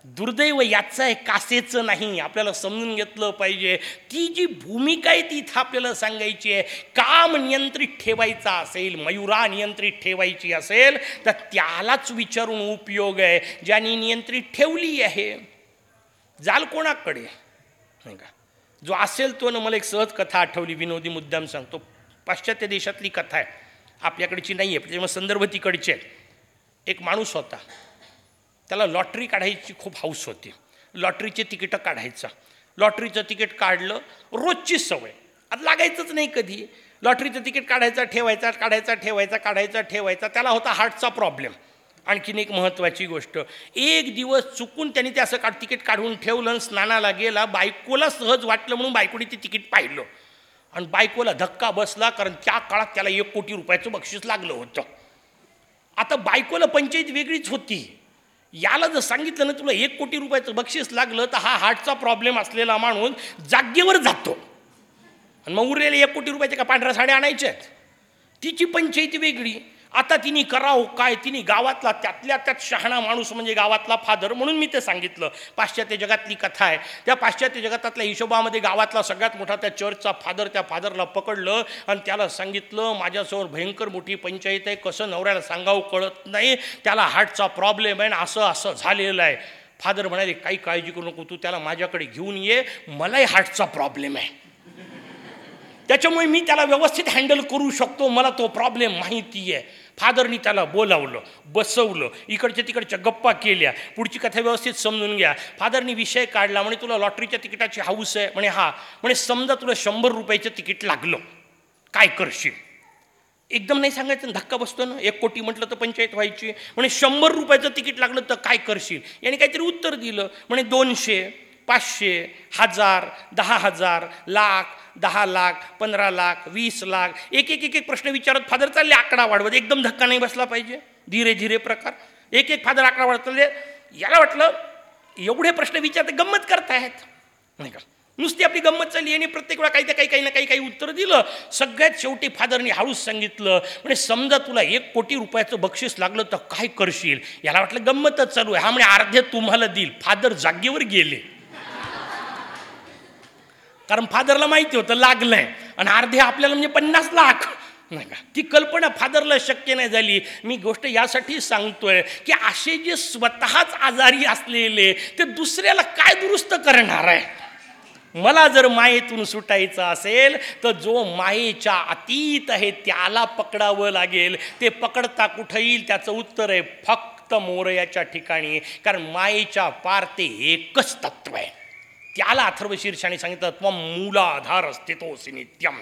दुर्दैव याचं आहे कासेचं नाही. आपल्याला समजून घेतलं पाहिजे. ती जी भूमिका आहे ती इथं आपल्याला सांगायची आहे. काम नियंत्रित ठेवायचा असेल मयुरा नियंत्रित ठेवायची असेल तर त्यालाच विचारून उपयोग आहे. ज्यांनी नियंत्रित ठेवली आहे जाल कोणाकडे? नाही का? जो असेल तो ना मला एक सहज कथा आठवली विनोदी मुद्दाम सांगतो. पाश्चात्य देशातली कथा आहे. आपल्याकडची नाही आहे त्याच्यामुळे संदर्भ तिकडचे आहेत. एक माणूस होता. त्याला लॉटरी काढायची खूप हौस होती. लॉटरीचे तिकीटं काढायचं. लॉटरीचं तिकीट काढलं रोजची सवय. आता लागायचंच नाही कधी. लॉटरीचं तिकीट काढायचा ठेवायचा काढायचा ठेवायचा काढायचा ठेवायचा त्याला होता हार्टचा प्रॉब्लेम. आणखीन एक महत्त्वाची गोष्ट एक दिवस चुकून त्यांनी ते असं काढ तिकीट काढून ठेवलं आणि स्नानाला गेला बायकोला सहज वाटलं म्हणून बायकोने ते तिकीट पाहिलं. आणि बायकोला धक्का बसला कारण त्या काळात त्याला एक कोटी रुपयाचं बक्षीस लागलं होतं. आता बायकोला पंचायत वेगळीच होती. याला जर सांगितलं ना तुला एक कोटी रुपयाचं बक्षीस लागलं तर हा हार्टचा प्रॉब्लेम असलेला माणूस जागेवर जातो. आणि मग उरलेले एक कोटी रुपयाचे का पांढऱ्या साड्या आणायच्या आहेत? तिची पंचायती वेगळी. आता तिने करावं काय? तिने गावातला त्यातल्या त्यात शहाणा माणूस म्हणजे गावातला फादर म्हणून मी ते सांगितलं. पाश्चात्य जगातली कथा आहे. त्या पाश्चात्य जगातातल्या हिशोबामध्ये गावातला सगळ्यात मोठा त्या चर्चचा फादर त्या फादरला पकडलं आणि त्याला सांगितलं माझ्यासमोर भयंकर मोठी पंचायत आहे. कसं नवऱ्याला सांगावं कळत नाही. त्याला हार्टचा प्रॉब्लेम आहे आणि असं असं झालेलं आहे. फादर म्हणाले काही काळजी करू नको तू. त्याला माझ्याकडे घेऊन ये. मलाही हार्टचा प्रॉब्लेम आहे. त्याच्यामुळे मी त्याला व्यवस्थित हँडल करू शकतो. मला तो प्रॉब्लेम माहिती आहे. फादरनी त्याला बोलावलं बसवलं इकडच्या तिकडच्या गप्पा केल्या पुढची कथा व्यवस्थित समजून घ्या. फादरनी विषय काढला म्हणे तुला लॉटरीच्या तिकिटाची हाऊस आहे. म्हणे हा. म्हणे समजा तुला शंभर रुपयाचं तिकीट लागलं काय करशील? एकदम नाही सांगायचं धक्का बसतो ना. एक कोटी म्हटलं तर पंचायत व्हायची. म्हणे शंभर रुपयाचं तिकीट लागलं तर काय करशील? याने काहीतरी उत्तर दिलं. म्हणे दोनशे. पाचशे हजार दहा हजार लाख दहा लाख पंधरा लाख वीस लाख. एक एक एक एक प्रश्न विचारत फादर चालले आकडा वाढवत. एकदम धक्का नाही बसला पाहिजे. धीरे धीरे प्रकार. एक एक फादर आकडा वाढत चालले. याला वाटलं एवढे प्रश्न विचारते गंमत करतायत. नाही का? नुसती आपली गंमत चालली आणि प्रत्येक वेळा काही ना काही काही ना काही काही उत्तर दिलं. सगळ्यात शेवटी फादरनी हळूच सांगितलं म्हणजे समजा तुला एक कोटी रुपयाचं बक्षीस लागलं तर काय करशील? याला वाटलं गंमतच चालू आहे. हा म्हणजे अर्धे तुम्हाला देईल. फादर जागेवर गेले. कारण फादरला माहिती होतं लागलंय. आणि अर्धे आपल्याला म्हणजे पन्नास लाख. नाही का? ती कल्पना फादरला शक्य नाही झाली. मी गोष्ट यासाठी सांगतोय की असे जे स्वतःच आजारी असलेले ते दुसऱ्याला काय दुरुस्त करणार आहे? मला जर मायेतून सुटायचं असेल तर जो मायेच्या अतीत आहे त्याला पकडावं लागेल. ते पकडता कुठं येईल त्याचं उत्तर आहे फक्त मोरयाच्या ठिकाणी. कारण मायेच्या पार ते एकच तत्व आहे. त्याला अथर्व शीर्षाने सांगितलं त्व मूलाधार अस्तित्वसी नित्यम.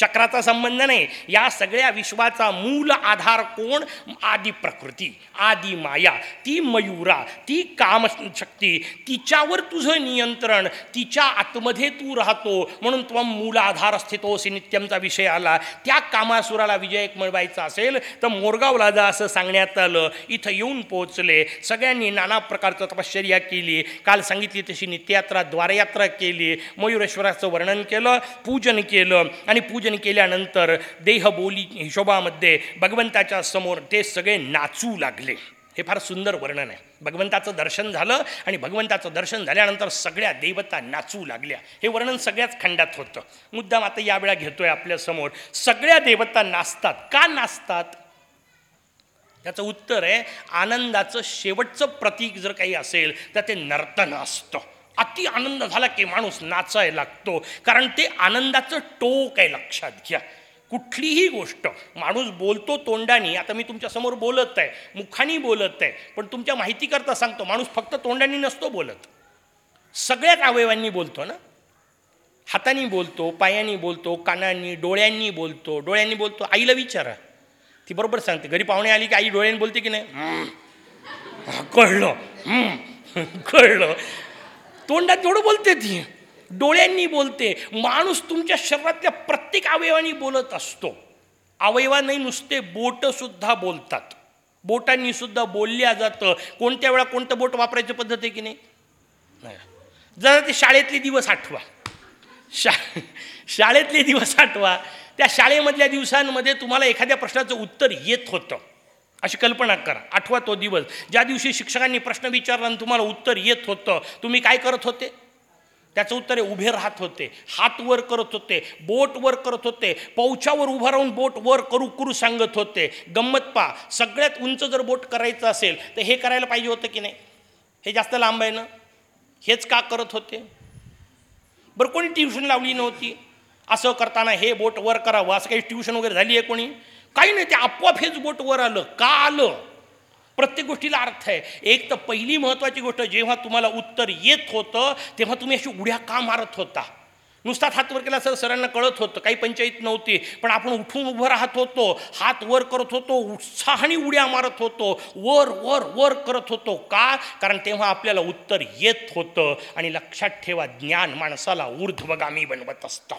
चक्राचा संबंध नाही. या सगळ्या विश्वाचा मूल आधार कोण? आदि प्रकृती आदि माया ती मयुरा ती कामशक्ती. तिच्यावर तुझं नियंत्रण तिच्या आतमध्ये तू राहतो. म्हणून तो मूल आधार अस्तित्वसी नित्यमचा विषय आला. त्या कामासुराला विजय मिळवायचा असेल तर मोरगावला जा असं सांगण्यात आलं. इथं येऊन पोहोचले. सगळ्यांनी नाना प्रकारचं तपश्चर्या केली. काल सांगितली तशी नित्ययात्रा द्वारयात्रा केली. मयुरेश्वराचं वर्णन केलं पूजन केलं आणि पूजन केल्यानंतर देहबोली हिशोबामध्ये भगवंताच्या समोर ते सगळे नाचू लागले. हे फार सुंदर वर्णन आहे. भगवंताचं दर्शन झालं आणि भगवंताचं दर्शन झाल्यानंतर सगळ्या देवता नाचू लागल्या. हे वर्णन सगळ्याच खंडात होतं. मुद्दाम आता यावेळा घेतोय आपल्यासमोर सगळ्या देवता नाचतात. का नाचतात? त्याचं उत्तर आहे आनंदाचं शेवटचं प्रतीक जर काही असेल तर ते नर्तन असतं. अति आनंद झाला की माणूस नाचायला लागतो. कारण ते आनंदाचं टोक आहे लक्षात घ्या. कुठलीही गोष्ट माणूस बोलतो तोंडानी आता मी तुमच्यासमोर बोलत आहे मुखानी बोलत आहे पण तुमच्या माहितीकरता सांगतो माणूस फक्त तोंडानी नसतो बोलत. सगळ्याच अवयवांनी बोलतो ना? हाताने बोलतो पायांनी बोलतो कानांनी डोळ्यांनी बोलतो. डोळ्यांनी बोलतो आईला विचारा. ती बरोबर सांगते घरी पाहुणे आली की आई डोळ्यांनी बोलते की नाही? कळलं. कळलं. तोंडात तेवढं बोलते ती. डोळ्यांनी बोलते. माणूस तुमच्या शरीरातल्या प्रत्येक अवयवानी बोलत असतो. अवयवाने नुसते बोटंसुद्धा बोलतात. बोटांनी सुद्धा बोलल्या जातं. कोणत्या वेळा कोणतं बोट वापरायची पद्धत आहे की नाही. जरा ते शाळेतले दिवस आठवा. शा शाळेतले दिवस आठवा. त्या शाळेमधल्या दिवसांमध्ये तुम्हाला एखाद्या प्रश्नाचं उत्तर येत होतं. अशी कल्पना करा. आठवा तो दिवस. ज्या दिवशी शिक्षकांनी प्रश्न विचारला आणि तुम्हाला उत्तर येत होतं तुम्ही काय करत होते? त्याचं उत्तर आहे उभे राहत होते. हात वर करत होते बोट वर करत होते. पौच्यावर उभं राहून बोट वर करू करू सांगत होते. गंमत पा सगळ्यात उंच जर बोट करायचं असेल तर हे करायला पाहिजे होतं की नाही? हे जास्त लांब आहे ना? हेच का करत होते? बरं कोणी ट्युशन लावली नव्हती? असं करताना हे बोट वर करावं असं काही ट्युशन वगैरे झाली आहे कोणी? काही नाही ते आपोआप हेच बोट वर आलं. का आलं? प्रत्येक गोष्टीला अर्थ आहे. एक तर पहिली महत्त्वाची गोष्ट जेव्हा तुम्हाला उत्तर येत होतं तेव्हा तुम्ही अशी उड्या का मारत होता? नुसताच हात वर केला सर सरांना कळत होतं. काही पंचायत नव्हती पण आपण उठून उभं राहत होतो हात वर करत होतो उत्साहाने उड्या मारत होतो वर वर वर करत होतो. का? कारण तेव्हा आपल्याला उत्तर येत होतं आणि लक्षात ठेवा ज्ञान माणसाला ऊर्ध्वगामी बनवत असतं.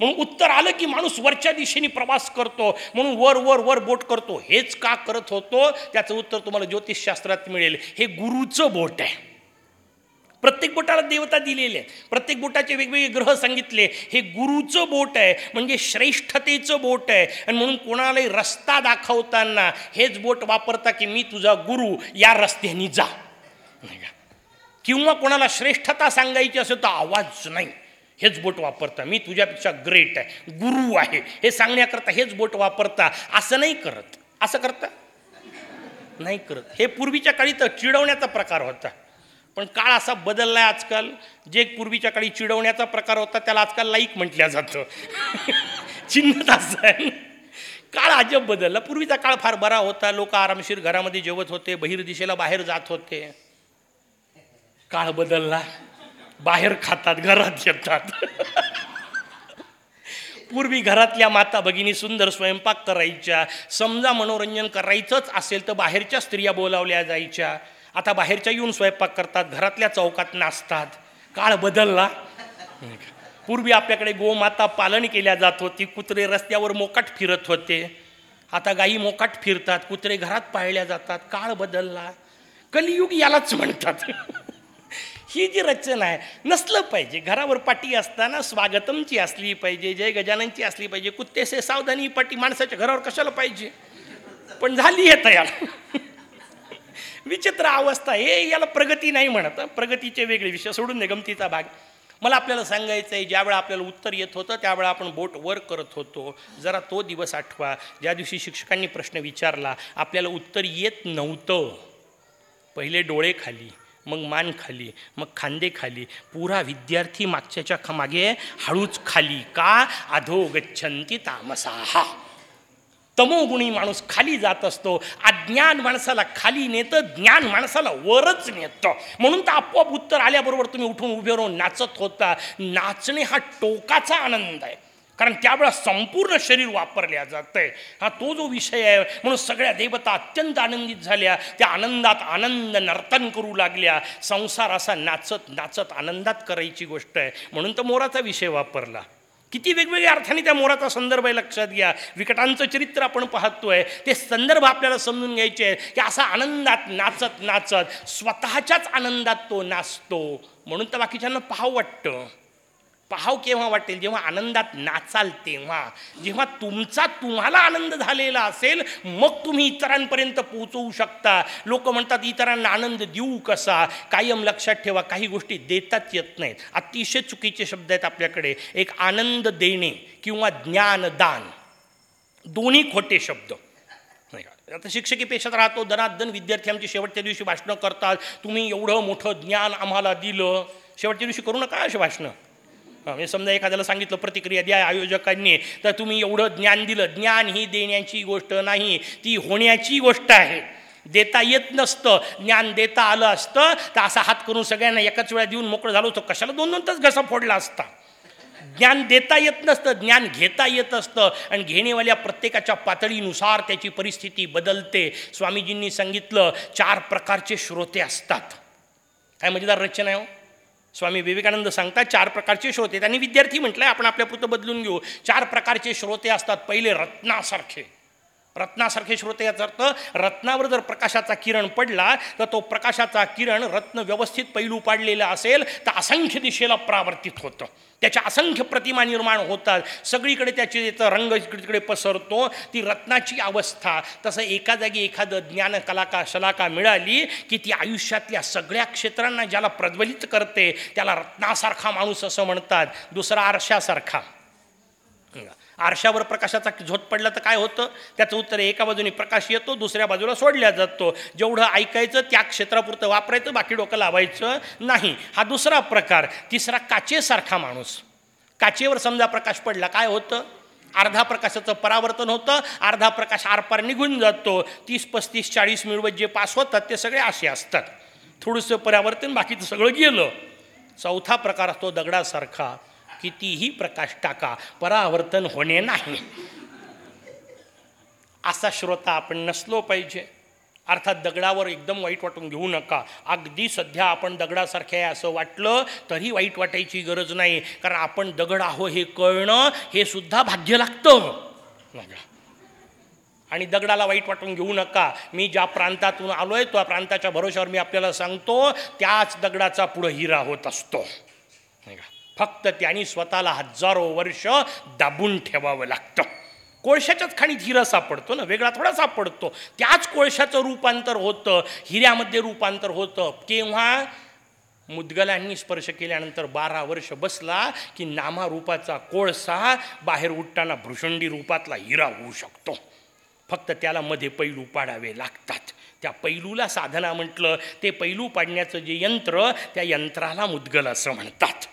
म्हणून उत्तर आलं की माणूस वरच्या दिशेने प्रवास करतो. म्हणून वर वर वर बोट करतो. हेच का करत होतो? त्याचं उत्तर तुम्हाला ज्योतिषशास्त्रात मिळेल. हे गुरुचं बोट आहे. प्रत्येक बोटाला देवता दिलेली आहे प्रत्येक बोटाचे वेगवेगळे ग्रह सांगितले. हे गुरुचं बोट आहे. म्हणजे श्रेष्ठतेचं बोट आहे. आणि म्हणून कोणालाही रस्ता दाखवताना हेच बोट वापरता की मी तुझा गुरु या रस्त्याने जा. किंवा कोणाला श्रेष्ठता सांगायची असेल तर आवाज नाही. हेच बोट वापरता. मी तुझ्यापेक्षा ग्रेट आहे. गुरु आहे. हे सांगण्याकरता हेच बोट वापरता. असं नाही करत. असं करता? नाही करत. हे पूर्वीच्या काळी तर चिडवण्याचा प्रकार होता. पण काळ असा बदलला आहे आजकाल. जे पूर्वीच्या काळी चिडवण्याचा प्रकार होता त्याला आजकाल लाईक म्हटल्या जातं. चिन्ह असं आहे काळ अजब बदलला. पूर्वीचा काळ फार बरा होता. लोक आरामशीर घरामध्ये जेवत होते बहिर्दिशेला बाहेर जात होते. काळ बदलला. बाहेर खातात घरात येतात पूर्वी घरातल्या माता भगिनी सुंदर स्वयंपाक करायच्या समजा मनोरंजन करायचंच असेल तर बाहेरच्या स्त्रिया बोलावल्या जायच्या. आता बाहेरच्या येऊन स्वयंपाक करतात घरातल्या चौकात नाचतात. काळ बदलला. पूर्वी आपल्याकडे गोमाता पालन केल्या जात होती कुत्रे रस्त्यावर मोकाट फिरत होते. आता गाई मोकाट फिरतात कुत्रे घरात पाळल्या जातात काळ बदलला. कलियुग यालाच म्हणतात. ही जी रचना आहे नसलं पाहिजे. घरावर पाटी असताना स्वागतमची असली पाहिजे जय गजाननची असली पाहिजे कुत्तेसे सावधानी ही पाटी माणसाच्या घरावर कशाला पाहिजे? पण झाली आहे तयार. विचित्र अवस्था. हे याला प्रगती नाही म्हणत प्रगतीचे वेगळे विषय. सोडून दे गमतीचा भाग. मला आपल्याला सांगायचं आहे ज्यावेळा आपल्याला उत्तर येत होतं त्यावेळा आपण बोट वर करत होतो. जरा तो दिवस आठवा. ज्या दिवशी शिक्षकांनी प्रश्न विचारला आपल्याला उत्तर येत नव्हतं. पहिले डोळे खाली. मग मान खाली मग खांदे खाली पुरा विद्यार्थी मागच्याच्या ख- मागे हळूच खाली. का? अधो गच्छंती तामसाहा तमोगुणी माणूस खाली जात असतो. अज्ञान माणसाला खाली नेतं ज्ञान माणसाला वरच नेतं. म्हणून तर आपोआप उत्तर आल्याबरोबर तुम्ही उठून उभे राहून नाचत होता. नाचणे हा टोकाचा आनंद आहे. कारण त्यावेळा संपूर्ण शरीर वापरल्या जातंय. हा तो जो विषय आहे म्हणून सगळ्या देवता अत्यंत आनंदित झाल्या. त्या आनंदात आनंद नर्तन करू लागल्या. संसार असा नाचत नाचत आनंदात करायची गोष्ट आहे. म्हणून तर मोराचा विषय वापरला. किती वेगवेगळ्या अर्थाने त्या मोराचा संदर्भ आहे लक्षात घ्या. विकटांचं चरित्र आपण पाहतोय. ते संदर्भ आपल्याला समजून घ्यायचे आहेत की असा आनंदात नाचत नाचत स्वतःच्याच आनंदात तो नाचतो. म्हणून तर बाकीच्यांना पाहावं वाटतं. पाहाव केव्हा वाटेल? जेव्हा आनंदात नाचाल तेव्हा. जेव्हा तुमचा तुम्हाला आनंद झालेला असेल मग तुम्ही इतरांपर्यंत पोहोचवू शकता. लोक म्हणतात इतरांना आनंद देऊ कसा? कायम लक्षात ठेवा काही गोष्टी देताच येत नाहीत. अतिशय चुकीचे शब्द आहेत आपल्याकडे. एक आनंद देणे किंवा ज्ञानदान. दोन्ही खोटे शब्द. नाही आता शिक्षकी पेशात राहतो दनादन विद्यार्थी आमची शेवटच्या दिवशी भाषणं करतात. तुम्ही एवढं मोठं ज्ञान आम्हाला दिलं. शेवटच्या दिवशी करू नका अशी भाषणं. म्हणजे समजा एखाद्याला सांगितलं प्रतिक्रिया द्या आयोजकांनी तर तुम्ही एवढं ज्ञान दिलं. ज्ञान ही देण्याची गोष्ट नाही ती होण्याची गोष्ट आहे. देता येत नसतं. ज्ञान देता आलं असतं तर असा हात करून सगळ्यांना एकाच वेळा देऊन मोकळं झालो होतं. कशाला दोन दोन तास घसा फोडला असता? ज्ञान देता येत नसतं ज्ञान घेता येत असतं. आणि घेणेवाल्या प्रत्येकाच्या पातळीनुसार त्याची परिस्थिती बदलते. स्वामीजींनी सांगितलं चार प्रकारचे श्रोते असतात. काय मजेदार रचना आहे हो. स्वामी विवेकानंद सांगतात चार प्रकारचे श्रोते. त्यांनी विद्यार्थी म्हटलं आपण आपल्या आपल्यापुरतं बदलून घेऊ. चार प्रकारचे श्रोते असतात पहिले रत्नासारखे. रत्नासारखे श्रोते याचा अर्थ रत्नावर जर प्रकाशाचा किरण पडला तर तो प्रकाशाचा किरण रत्न व्यवस्थित पैलू पाडलेला असेल तर असंख्य दिशेला प्रावर्तित होतं. त्याच्या असंख्य प्रतिमा निर्माण होतात. सगळीकडे त्याचे त्याचा रंग इकडे तिकडे पसरतो ती रत्नाची अवस्था. तसं एका जागी एखादं ज्ञान कलाका शलाका मिळाली की ती आयुष्यातल्या सगळ्या क्षेत्रांना ज्याला प्रज्वलित करते त्याला रत्नासारखा माणूस असं म्हणतात. दुसरा आरशासारखा. आरशावर प्रकाशाचा झोत पडला तर काय होतं? त्याचं उत्तर एका बाजूने प्रकाश येतो दुसऱ्या बाजूला सोडल्या जातो. जेवढं ऐकायचं त्या क्षेत्रापुरतं वापरायचं बाकी डोकं लावायचं नाही. हा दुसरा प्रकार तिसरा काचेसारखा माणूस. काचेवर समजा प्रकाश पडला काय होतं? अर्धा प्रकाशाचं परावर्तन होतं अर्धा प्रकाश आरपार निघून जातो. तीस पस्तीस चाळीस मिळवत जे पास होतात ते सगळे असे असतात. थोडंसं परावर्तन बाकीचं सगळं गेलं. चौथा प्रकार असतो दगडासारखा. कितीही प्रकाश टाका परावर्तन होणे नाही. असा श्रोता आपण नसलो पाहिजे. अर्थात दगडावर एकदम वाईट वाटून घेऊ नका. अगदी सध्या आपण दगडासारखे आहे असं वाटलं तरी वाईट वाटायची गरज नाही. कारण आपण दगड आहो हे कळणं हे सुद्धा भाग्य लागतं. आणि दगडाला वाईट वाटून घेऊ नका. मी ज्या प्रांतातून आलो आहे त्या प्रांताच्या भरोश्यावर मी आपल्याला सांगतो त्याच दगडाचा पुढं हिरा होत असतो. फक्त त्यांनी स्वतःला हजारो वर्ष दाबून ठेवावं लागतं. कोळशाच्याच खाणीत हिरा सापडतो ना वेगळा थोडा सापडतो. त्याच कोळशाचं रूपांतर होतं हिऱ्यामध्ये रूपांतर होतं. केव्हा? मुदगलांनी स्पर्श केल्यानंतर बारा वर्ष बसला की नामारूपाचा कोळसा बाहेर उठताना भृषंडी रूपातला हिरा होऊ शकतो. फक्त त्याला मध्ये पैलू पाडावे लागतात. त्या पैलूला साधना म्हटलं ते पैलू पाडण्याचं जे यंत्र त्या यंत्राला मुदगल असं म्हणतात.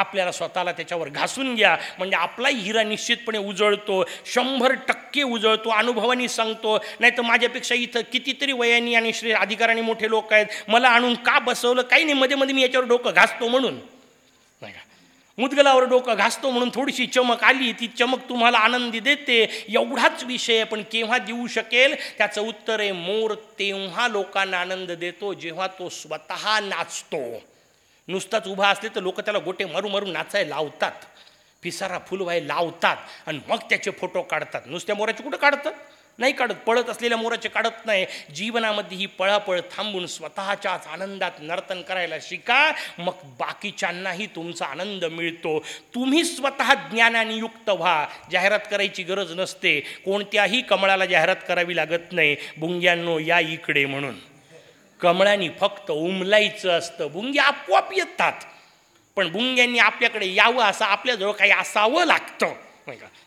आपल्याला स्वतःला त्याच्यावर घासून घ्या. म्हणजे आपलाही हिरा निश्चितपणे उजळतो शंभर टक्के उजळतो अनुभवानी सांगतो. नाही तर माझ्यापेक्षा इथं कितीतरी वयानी आणि श्री अधिकाराने मोठे लोक आहेत. मला आणून का बसवलं? काही नाही मध्ये मध्ये मी याच्यावर डोकं घासतो म्हणून. नाही का? मुदगलावर डोकं घासतो म्हणून थोडीशी चमक आली ती चमक तुम्हाला आनंदी देते. एवढाच विषय पण केव्हा देऊ शकेल? त्याचं उत्तर आहे मोर तेव्हा लोकांना आनंद देतो जेव्हा तो स्वतः नाचतो. नुसताच उभा असले तर लोक त्याला गोटे मारू मारून नाचाय लावतात. पिसारा फुलवाय लावतात आणि मग त्याचे फोटो काढतात. नुसत्या मोराचे कुठं काढतात? नाही काढत. पळत असलेल्या मोराचे काढत नाही. जीवनामध्ये ही पळापळ थांबून स्वतःच्याच आनंदात नर्तन करायला शिका. मग बाकीच्यांनाही तुमचा आनंद मिळतो. तुम्ही स्वतः ज्ञानाने युक्त व्हा. जाहिरात करायची गरज नसते. कोणत्याही कमळाला जाहिरात करावी लागत नाही. बुंग्यांनो या इकडे म्हणून. कमळांनी फक्त उमलायचं असतं. बुंग्या आपोआप येतात. पण बुंग्यांनी आपल्याकडे यावं असं आपल्याजवळ काही असावं लागतं.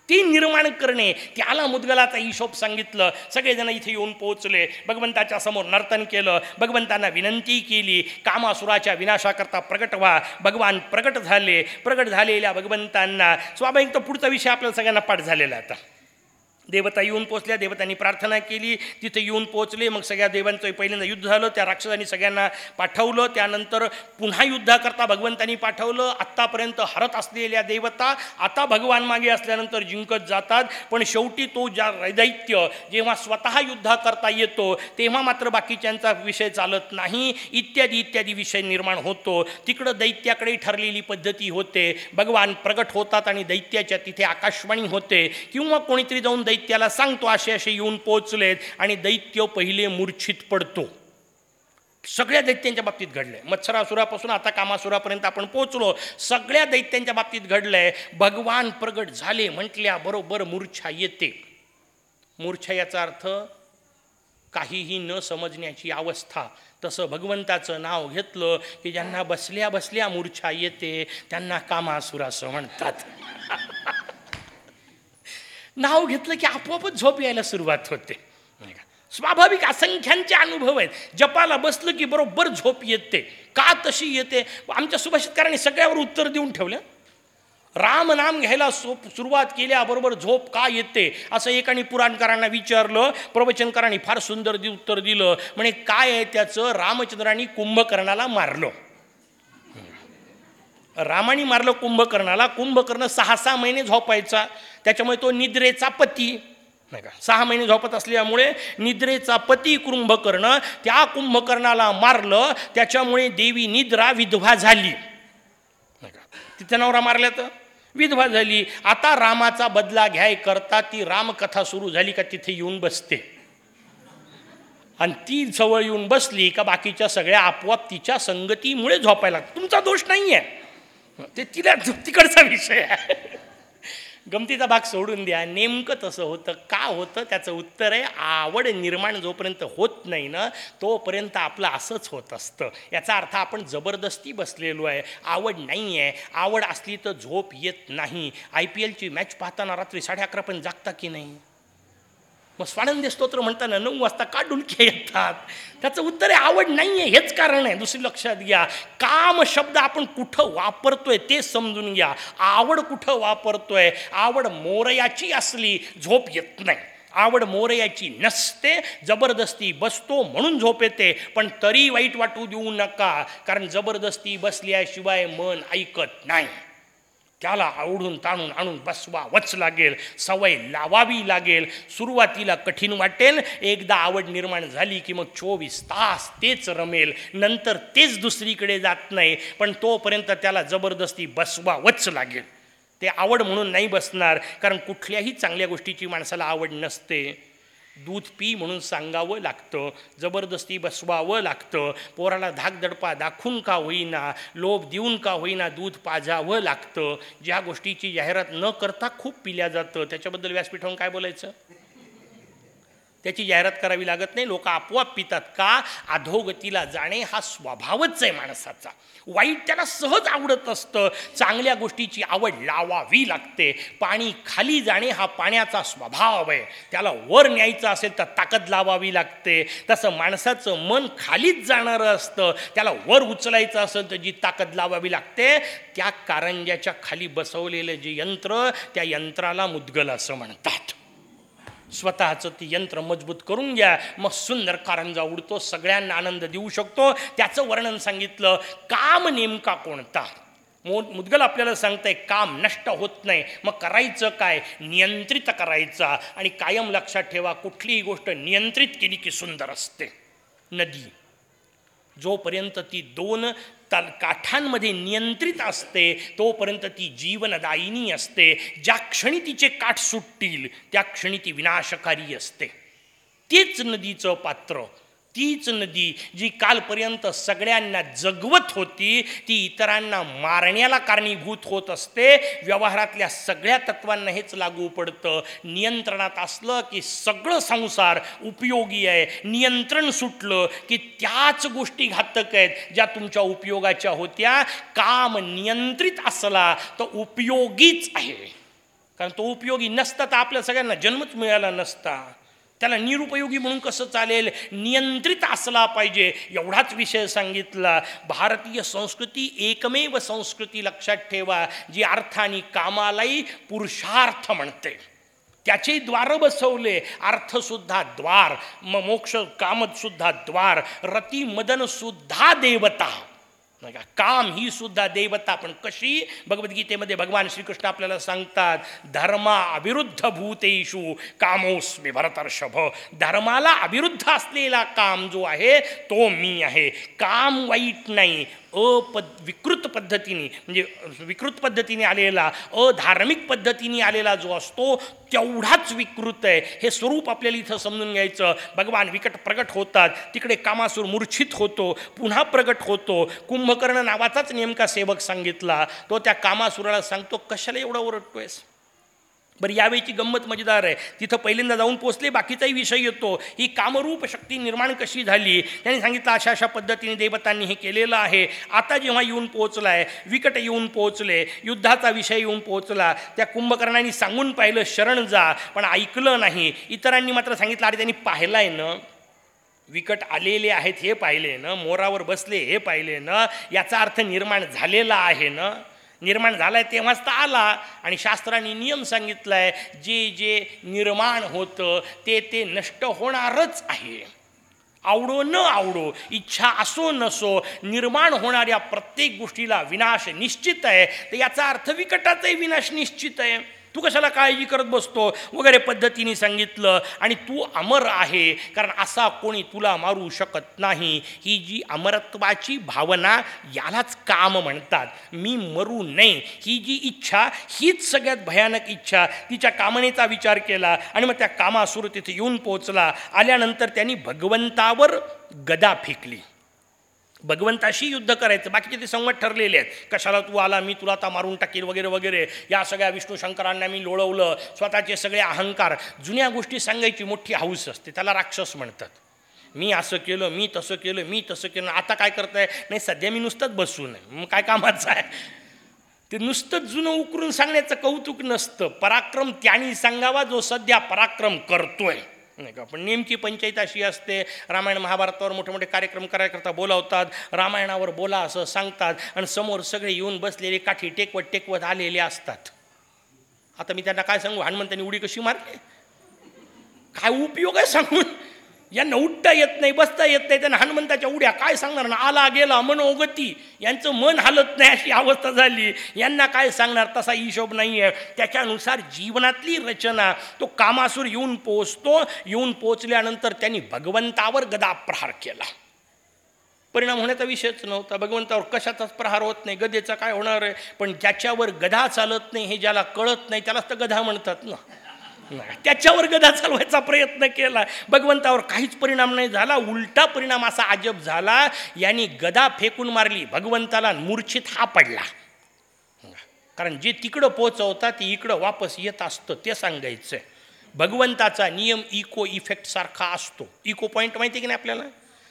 ती निर्माण करणे त्याला मुदगलाचा हिशोब सांगितलं. सगळेजण इथे येऊन पोहोचले. भगवंताच्या समोर नर्तन केलं. भगवंतांना विनंती केली कामासुराच्या विनाशाकरता प्रगट व्हा. भगवान प्रगट झाले. प्रगट झालेल्या भगवंतांना स्वाभाविक तो पुढचा विषय आपल्याला सगळ्यांना पाठ झालेला आता. देवता येऊन पोचल्या देवतांनी प्रार्थना केली तिथे येऊन पोचले. मग सगळ्या देवांचं पहिल्यांदा युद्ध झालं त्या राक्षसांनी सगळ्यांना पाठवलं. त्यानंतर पुन्हा युद्धाकरता भगवंतांनी पाठवलं. आत्तापर्यंत हरत असलेल्या देवता आता भगवान मागे असल्यानंतर जिंकत जातात. पण शेवटी तो ज्या दैत्य जेव्हा स्वतः युद्धाकरता येतो तेव्हा मात्र बाकीच्यांचा विषय चालत नाही. इत्यादी इत्यादी विषय निर्माण होतो. तिकडं दैत्याकडे ठरलेली पद्धती होते. भगवान प्रगट होतात आणि दैत्याच्या तिथे आकाशवाणी होते. किंवा कोणीतरी जाऊन दैत्याला सांगतो असे असे येऊन पोचलेत आणि दैत्य पहिले मूर्छित पडतो. सगळ्या दैत्यांच्या बाबतीत घडलंय. मत्सरासुरापासून आता कामासुरापर्यंत आपण पोचलो सगळ्या दैत्यांच्या बाबतीत घडलंय. भगवान प्रगट झाले म्हटल्या बरोबर मूर्छा येते. मूर्छा याचा अर्थ काहीही न समजण्याची अवस्था. तसं भगवंताचं नाव घेतलं की ज्यांना बसल्या बसल्या मूर्छा येते त्यांना कामासुरा असं म्हणतात. नाव घेतलं की आपोआपच झोप यायला सुरुवात होते. नाही का? स्वाभाविक असंख्यांचे अनुभव आहेत. जपाला बसलं की बरोबर झोप येते. का तशी येते? आमच्या सुभाषितकारांनी सगळ्यावर उत्तर देऊन ठेवलं. राम नाम घ्यायला सोप सुरुवात केल्याबरोबर झोप का येते? असं एकाने पुराणकारांना विचारलं. प्रवचनकारांनी फार सुंदर दि उत्तर दिलं. म्हणे काय आहे त्याचं? रामचंद्रांनी कुंभकर्णाला मारलं. रामाने मारलं कुंभकर्णाला कुंभकर्ण सहा सहा महिने झोपायचा. त्याच्यामुळे तो निद्रेचा पती. नाही का? सहा महिने झोपत असल्यामुळे निद्रेचा पती कुंभकर्ण त्या कुंभकर्णाला मारलं. त्याच्यामुळे देवी निद्रा विधवा झाली. नाही का? तिथं नवरा मारल्या तर? विधवा झाली. आता रामाचा बदला घ्याय करता ती रामकथा सुरू झाली का तिथे येऊन बसते. आणि ती जवळ येऊन बसली का बाकीच्या सगळ्या आपोआप तिच्या संगतीमुळे झोपायला तुमचा दोष नाही आहे ते तिला तिकडचा विषय आहे. गमतीचा भाग सोडून द्या. नेमकं तसं होतं का होतं त्याचं उत्तर आहे आवड निर्माण जोपर्यंत होत नाही ना तोपर्यंत आपलं असंच होत असतं. याचा अर्थ आपण जबरदस्ती बसलेलो आहे. आवड नाही आहे आवड असली तर झोप येत नाही. आय पी एलची मॅच पाहताना रात्री साडे अकरापर्यंत जागता की नाही? मग स्वानंद स्तोत्र म्हणताना नऊ वाजता का डुलके येतात? त्याचं उत्तर आहे आवड नाही आहे हेच कारण आहे. दुसरी लक्षात घ्या. काम शब्द आपण कुठं वापरतोय ते समजून घ्या. आवड कुठं वापरतोय? आवड मोरयाची असली झोप येत नाही. आवड मोरयाची नसते जबरदस्ती बसतो म्हणून झोप येते. पण तरी वाईट वाटू देऊ नका कारण जबरदस्ती बसल्याशिवाय मन ऐकत नाही. त्याला आवडून ताणून आणून बसवावंच लागेल सवय लावावी लागेल. सुरुवातीला कठीण वाटेल एकदा आवड निर्माण झाली की मग चोवीस तास तेच रमेल. नंतर तेच दुसरीकडे जात नाही पण तोपर्यंत त्याला जबरदस्ती बसवावंच लागेल. ते आवड म्हणून नाही बसणार कारण कुठल्याही चांगल्या गोष्टीची माणसाला आवड नसते. दूध पी म्हणून सांगावं लागतं जबरदस्ती बसवावं लागतं पोराला धाकदडपा दाखवून का होईना लोभ देऊन का होईना दूध पाजावं लागतं. ज्या गोष्टीची जाहिरात न करता खूप पिल्या जातं. त्याच्याबद्दल व्यासपीठावरून काय बोलायचं? त्याची जाहिरात करावी लागत नाही. लोक आपोआप पितात का? अधोगतीला जाणे हा स्वभावच आहे माणसाचा. वाईट त्याला सहज आवडत असतं. चांगल्या गोष्टीची आवड लावावी लागते. पाणी खाली जाणे हा पाण्याचा स्वभाव आहे. त्याला वर न्यायचं असेल तर ताकद लावावी लागते. तसं माणसाचं मन खालीच जाणारं असतं. त्याला वर उचलायचं असेल तर जी ताकद लावावी लागते त्या कारंज्याच्या खाली बसवलेलं जे यंत्र त्या यंत्राला मुद्गल असं म्हणतात. स्वतःचं ती यंत्र मजबूत करून घ्या. मग सुंदर कारंजा उडतो सगळ्यांना आनंद देऊ शकतो. त्याचं वर्णन सांगितलं काम नेमका कोणता? मो मुद्गल आपल्याला सांगतंय काम नष्ट होत नाही. मग करायचं काय? नियंत्रित करायचा. आणि कायम लक्षात ठेवा कुठलीही गोष्ट नियंत्रित केली की सुंदर असते. नदी. जोपर्यंत ती दोन तल काठांमध्ये नियंत्रित असते तोपर्यंत ती जीवनदायिनी असते. ज्या क्षणी तिचे काठ सुटतील त्या क्षणी ती विनाशकारी असते. तेच नदीचं पात्र तीच नदी जी कालपर्यंत सगळ्यांना जगवत होती ती इतरांना मारण्याला कारणीभूत होत असते. व्यवहारातल्या सगळ्या तत्वांना हेच लागू पडतं. नियंत्रणात असलं की सगळं संसार उपयोगी आहे. नियंत्रण सुटलं की त्याच गोष्टी घातक आहेत ज्या तुमच्या उपयोगाच्या होत्या. काम नियंत्रित असला तर उपयोगीच आहे. कारण तो उपयोगी नसता तर आपल्या सगळ्यांना जन्मच मिळाला नसता. त्याला निरुपयोगी म्हणून कसं चालेल? नियंत्रित असला पाहिजे. एवढाच विषय सांगितला. भारतीय संस्कृती एकमेव संस्कृती लक्षात ठेवा जी अर्थ आणि कामालाही पुरुषार्थ म्हणते. त्याचे द्वार बसवले. अर्थसुद्धा द्वार म मोक्ष कामतसुद्धा द्वार रती मदनसुद्धा देवता. नाही का? काम ही सुद्धा देवता. पण कशी? भगवद्गीतेमध्ये भगवान श्रीकृष्ण आपल्याला सांगतात धर्मा अविरुद्ध भूतेषु कामोस्मी भरतर्षभ. धर्माला अविरुद्ध असलेला काम जो आहे तो मी आहे. काम वाईट नाही. अपद विकृत पद्धतीने म्हणजे विकृत पद्धतीने आलेला अधार्मिक पद्धतीने आलेला जो असतो तेवढाच विकृत आहे. हे स्वरूप आपल्याला इथं समजून घ्यायचं. भगवान विकट प्रगट होतात. तिकडे कामासूर मूर्छित होतो. पुन्हा प्रगट होतो. कुंभकर्ण नावाचाच नेमका सेवक सांगितला. तो त्या कामासुराला सांगतो कशाला एवढा ओरडतोयस? बरं यावेळीची गंमत मजेदार आहे. तिथं पहिल्यांदा जाऊन पोचले बाकीचाही विषय येतो. ही कामरूप शक्ती निर्माण कशी झाली? त्यांनी सांगितलं अशा अशा पद्धतीने देवतांनी हे केलेलं आहे. आता जेव्हा येऊन पोहोचला आहे विकट येऊन पोहोचले युद्धाचा विषय येऊन पोहोचला त्या कुंभकर्णांनी सांगून पाहिलं शरण जा पण ऐकलं नाही. इतरांनी मात्र सांगितलं अरे त्यांनी पाहिलं आहे ना? विकट आलेले आहेत हे पाहिले ना? मोरावर बसले हे पाहिले ना? याचा अर्थ निर्माण झालेला आहे ना? निर्माण झाला आहे तेव्हाच तर आला. आणि शास्त्रांनी नियम सांगितला आहे जे जे निर्माण होतं ते ते नष्ट होणारच आहे. आवडो न आवडो इच्छा असो नसो निर्माण होणाऱ्या प्रत्येक गोष्टीला विनाश निश्चित आहे. तर याचा अर्थ विकटाचाही विनाश निश्चित आहे. तू कशाला काळजी करत बसतो? वगैरे पद्धतीने सांगितलं आणि तू अमर आहे. कारण असा कोणी तुला मारू शकत नाही. ही जी अमरत्वाची भावना यालाच काम म्हणतात. मी मरू नये. ही जी इच्छा हीच सगळ्यात भयानक इच्छा. तिच्या कामनेचा विचार केला आणि मग त्या कामासुर तिथे येऊन पोचला आल्यानंतर त्यांनी भगवंतावर गदा फेकली. भगवंताशी युद्ध करायचं. बाकीचे ते संवाद ठरलेले आहेत. कशाला तू आला? मी तुला आता मारून टाकील वगैरे वगैरे. या सगळ्या विष्णू शंकरांना मी लोळवलं. स्वतःचे सगळे अहंकार. जुन्या गोष्टी सांगायची मोठी हाऊस असते. त्याला राक्षस म्हणतात. मी असं केलं मी तसं केलं मी तसं केलं. आता काय करताय? नाही सध्या मी नुसतंच बसू नये मग काय कामाचं आहे? ते नुसतं जुनं उकरून सांगण्याचं कौतुक नसतं. पराक्रम त्यांनी सांगावा जो सध्या पराक्रम करतोय. नाही का? पण नेमकी पंचायत अशी असते रामायण महाभारतावर मोठे मोठे कार्यक्रम करायकरता बोलावतात रामायणावर बोला असं सांगतात आणि समोर सगळे येऊन बसलेले काठी टेकवत टेकवत आलेले असतात. आता मी त्यांना काय सांगू? हनुमंतांनी उडी कशी मारली? काय उपयोग आहे सांगून? यांना उठता येत नाही बसता येत नाही त्यांना हनुमंताच्या उड्या काय सांगणार? ना आला गेला मनोगती यांचं मन हालत नाही अशी अवस्था झाली. यांना काय सांगणार? तसा हिशोब नाही आहे त्याच्यानुसार जीवनातली रचना तो कामासूर येऊन पोचतो येऊन पोचल्यानंतर त्यांनी भगवंतावर गदा प्रहार केला. परिणाम होण्याचा विषयच नव्हता. भगवंतावर कशाचाच प्रहार होत नाही गदेचा काय होणार आहे? पण ज्याच्यावर गधा चालत नाही हे ज्याला कळत नाही त्यालाच तर गधा म्हणतात ना. त्याच्यावर गदा चालवायचा प्रयत्न केला. भगवंतावर काहीच परिणाम नाही झाला. उलटा परिणाम असा अजब झाला. यांनी गदा फेकून मारली. भगवंताला मूर्छित हा पडला. कारण जे तिकडं पोचवता ते इकडं वापस येत असतं ते सांगायचं भगवंताचा नियम इको इफेक्टसारखा असतो. इको पॉईंट माहिती की नाही आपल्याला?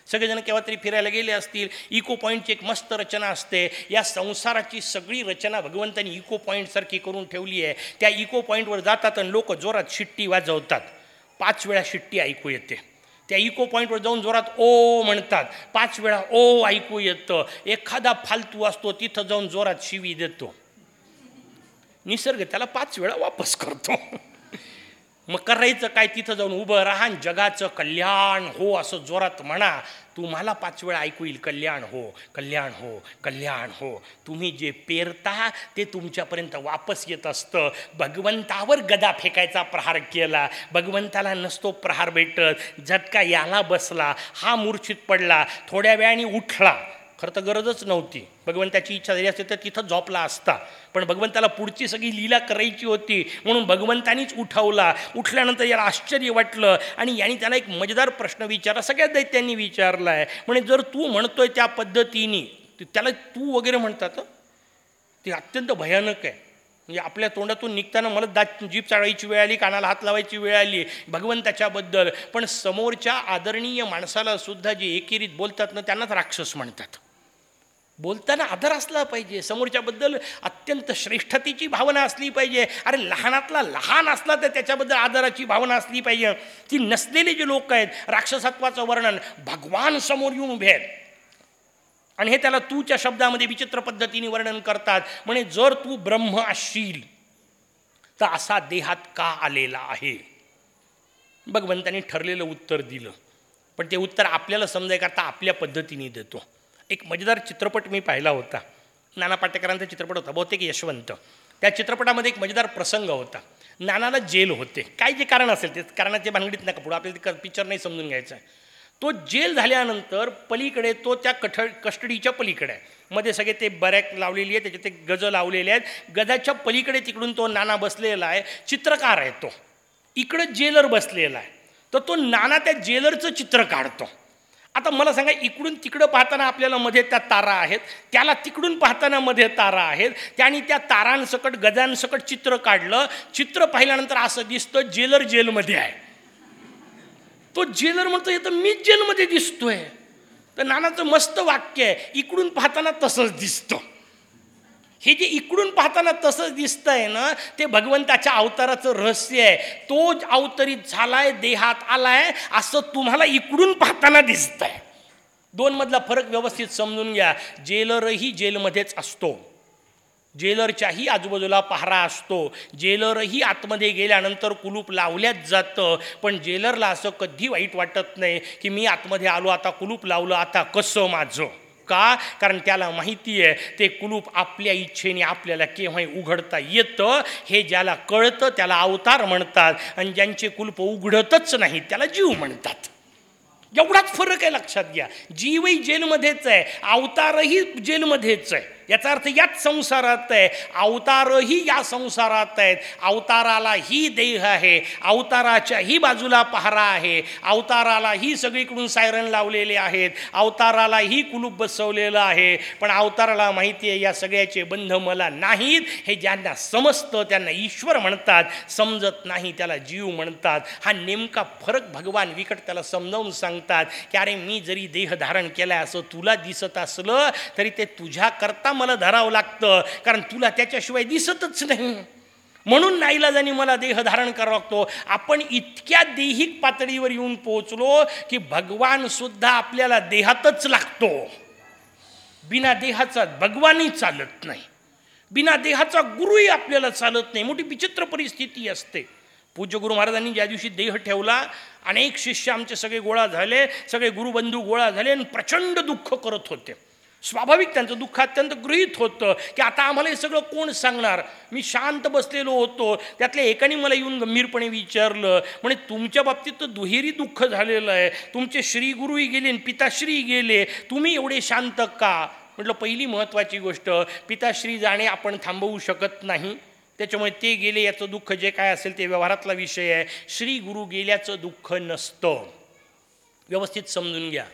सगळेजण केव्हा तरी फिरायला गेले असतील इको पॉईंटची एक मस्त रचना असते. या संसाराची सगळी रचना भगवंतांनी इको पॉईंटसारखी करून ठेवली आहे. त्या इको पॉईंटवर जातात आणि लोक जोरात शिट्टी वाजवतात. पाच वेळा शिट्टी ऐकू येते. त्या इको पॉईंटवर जाऊन जोरात ओ म्हणतात. पाच वेळा ओ ऐकू येतं. एखादा फालतू असतो तिथं जाऊन जोरात शिवी देतो. निसर्ग त्याला पाच वेळा वापस करतो. मग करायचं काय तिथं जाऊन उभं राहा जगाचं कल्याण हो असं जोरात म्हणा. तुम्हाला पाच वेळा ऐकू येईल कल्याण हो कल्याण हो कल्याण हो. तुम्ही जे पेरता ते तुमच्यापर्यंत वापस येत असतं. भगवंतावर गदा फेकायचा प्रहार केला. भगवंताला नसतो प्रहार भेटत. झटका याला बसला. हा मूर्छित पडला. थोड्या वेळाने उठला. खरं तर गरजच नव्हती. भगवंताची इच्छा झाली असते तर तिथं झोपला असता. पण भगवंताला पुढची सगळी लीला करायची होती. म्हणून भगवंतानीच उठवला. उठल्यानंतर याला आश्चर्य वाटलं आणि यांनी त्याला एक मजेदार प्रश्न विचारला. सगळ्या दैत्यांनी विचारला आहे म्हणजे जर तू म्हणतोय त्या पद्धतीने त्याला तू वगैरे म्हणतात ते अत्यंत भयानक आहे. म्हणजे आपल्या तोंडातून निघताना मला दात जीप चाळायची वेळ आली कानाला हात लावायची वेळ आली भगवंताच्याबद्दल पण समोरच्या आदरणीय माणसाला सुद्धा जे एकेरीत बोलतात ना त्यांनाच राक्षस म्हणतात. बोलताना आदर असला पाहिजे. समोरच्याबद्दल अत्यंत श्रेष्ठतेची भावना असली पाहिजे. अरे लहानातला लहान असला तर त्याच्याबद्दल आदराची भावना असली पाहिजे. ती नसलेले जे लोक आहेत राक्षसत्वाचं वर्णन भगवान समोर येऊन उभे आहेत. आणि हे त्याला तूच्या शब्दामध्ये विचित्र पद्धतीने वर्णन करतात. म्हणे जर तू ब्रह्म असशील तर असा देहात का आलेला आहे? भगवंतांनी ठरलेलं उत्तर दिलं. पण ते उत्तर आपल्याला समजायकरता आपल्या पद्धतीने देतो. एक मजेदार चित्रपट मी पाहिला होता. नाना पाटेकरांचा चित्रपट होता बहुतेक यशवंत. त्या चित्रपटामध्ये एक मजेदार प्रसंग होता. नानाला जेल होते. काय जे कारण असेल ते कारणाच्या भानगडीत नका पुढं आपल्याला ते पिक्चर नाही समजून घ्यायचं. आहे तो जेल झाल्यानंतर पलीकडे तो त्या कठ कस्टडीच्या पलीकडे आहे. मध्ये सगळे ते बऱ्याक लावलेली आहे त्याचे ते गज लावलेले आहेत. गजाच्या पलीकडे तिकडून तो नाना बसलेला आहे. चित्रकार आहे तो. इकडं जेलर बसलेला आहे. तर तो नाना त्या जेलरचं चित्र काढतो. आता मला सांगा इकडून तिकडं पाहताना आपल्याला मध्ये त्या तारा आहेत त्याला तिकडून पाहताना मध्ये तारा आहेत त्याने त्या तारांसकट गजांसकट चित्र काढलं. चित्र पाहिल्यानंतर असं दिसतं जेलर जेलमध्ये आहे. तो जेलर म्हणतो येतं मीच जेलमध्ये दिसतोय. तर नानाचं मस्त वाक्य आहे इकडून पाहताना तसंच दिसतं. हे जे इकडून पाहताना तसंच दिसतंय ना ते भगवंताच्या अवताराचं रहस्य आहे. तो अवतरित झालाय देहात आलाय असं तुम्हाला इकडून पाहताना दिसतंय. दोन मधला फरक व्यवस्थित समजून घ्या. जेलरही जेलमध्येच असतो. जेलरच्याही आजूबाजूला पहारा असतो. जेलरही आतमध्ये गेल्यानंतर कुलूप लावल्याच जातं. पण जेलरला असं कधी वाईट वाटत नाही की मी आतमध्ये आलो आता कुलूप लावलं आता कसं माझं? का? कारण त्याला माहिती आहे ते कुलूप आपल्या इच्छेने आपल्याला केव्हाही उघडता येतं. हे ज्याला कळतं त्याला अवतार म्हणतात. आणि ज्यांचे कुलूप उघडतच नाही त्याला जीव म्हणतात. एवढाच फरक आहे लक्षात घ्या. जीवही जेलमध्येच आहे अवतारही जेलमध्येच आहे. याचा अर्थ याच संसारात आहे. अवतारही या संसारात आहेत. अवतारालाही देह आहे. अवताराच्याही बाजूला पहारा आहे. अवतारालाही सगळीकडून सायरन लावलेले आहेत. अवतारालाही कुलूप बसवलेलं आहे. पण अवताराला माहिती आहे या सगळ्याचे बंध मला नाहीत. हे ज्यांना समजतं त्यांना ईश्वर म्हणतात. समजत नाही त्याला जीव म्हणतात. हा नेमका फरक भगवान विकट त्याला समजावून सांगतात. की अरे मी जरी देह धारण केला असं तुला दिसत असलं तरी ते तुझ्याकरता मला धरावं लागतं कारण तुला त्याच्याशिवाय दिसतच नाही. म्हणून नाईलाजाने मला देह धारण करावा लागतो. आपण इतक्या देहिक पातळीवर येऊन पोहोचलो की भगवान सुद्धा आपल्याला देहातच लागतो. बिना देहाचा भगवानही चालत नाही. बिना देहाचा गुरुही आपल्याला चालत नाही. मोठी विचित्र परिस्थिती असते. पूज्य गुरु महाराजांनी ज्या दिवशी देह ठेवला अनेक शिष्य आमचे सगळे गोळा झाले सगळे गुरुबंधू गोळा झाले आणि प्रचंड दुःख करत होते. स्वाभाविक त्यांचं दुःख अत्यंत गृहीत होतं की आता आम्हाला हे सगळं कोण सांगणार? मी शांत बसलेलो होतो. त्यातल्या एकाने मला येऊन गंभीरपणे विचारलं म्हणे तुमच्या बाबतीत तर दुहेरी दुःख झालेलं आहे. तुमचे श्रीगुरूही गेले आणि पिताश्री गेले. तुम्ही एवढे शांत का? म्हटलं पहिली महत्त्वाची गोष्ट पिताश्री जाणे आपण थांबवू शकत नाही. त्याच्यामुळे ते गेले याचं दुःख जे काय असेल ते व्यवहारातला विषय आहे. श्री गुरु गेल्याचं दुःख नसतं. व्यवस्थित समजून घ्या.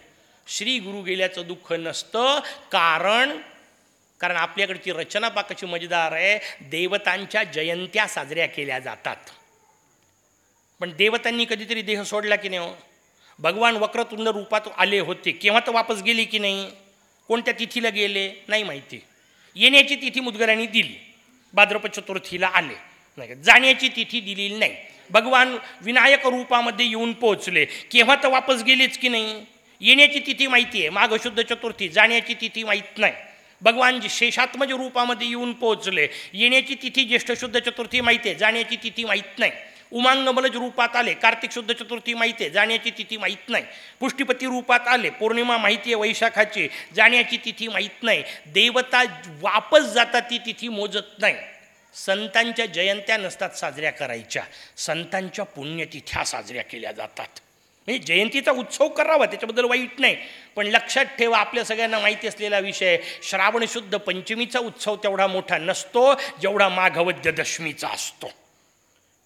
श्री गुरु गेल्याचं दुःख नसतं. कारण कारण आपल्याकडची रचना पाकाची मजेदार आहे. देवतांच्या जयंत्या साजऱ्या केल्या जातात. पण देवतांनी कधीतरी देह सोडला की नाही हो? भगवान वक्रतुंड रूपात आले होते. केव्हा तर वापस गेले की नाही? कोणत्या तिथीला गेले? नाही माहिती. येण्याची तिथी मुदगरांनी दिली. भाद्रपद चतुर्थीला आले. नाही जाण्याची तिथी दिलेली नाही. भगवान विनायक रूपामध्ये येऊन पोहोचले. केव्हा तर वापस गेलेच की नाही? येण्याची तिथी माहिती आहे. माघशुद्ध चतुर्थी जाण्याची तिथी माहीत नाही. भगवान शेषात्मज रूपामध्ये येऊन पोहोचले येण्याची तिथी ज्येष्ठ शुद्ध चतुर्थी माहिती आहे जाण्याची तिथी माहीत नाही. उमांगमलज रूपात आले कार्तिक शुद्ध चतुर्थी माहिती आहे जाण्याची तिथी माहीत नाही. पुष्टीपती रूपात आले पौर्णिमा माहिती आहे वैशाखाची जाण्याची तिथी माहीत नाही. देवता वापस जातात ती तिथी मोजत नाही. संतांच्या जयंत्या नसतात साजऱ्या करायच्या. संतांच्या पुण्यतिथ्या साजऱ्या केल्या जातात. म्हणजे जयंतीचा उत्सव करावा त्याच्याबद्दल वाईट नाही. पण लक्षात ठेवा आपल्या सगळ्यांना माहिती असलेला विषय श्रावण शुद्ध पंचमीचा उत्सव तेवढा मोठा नसतो जेवढा माघवद्य दशमीचा असतो.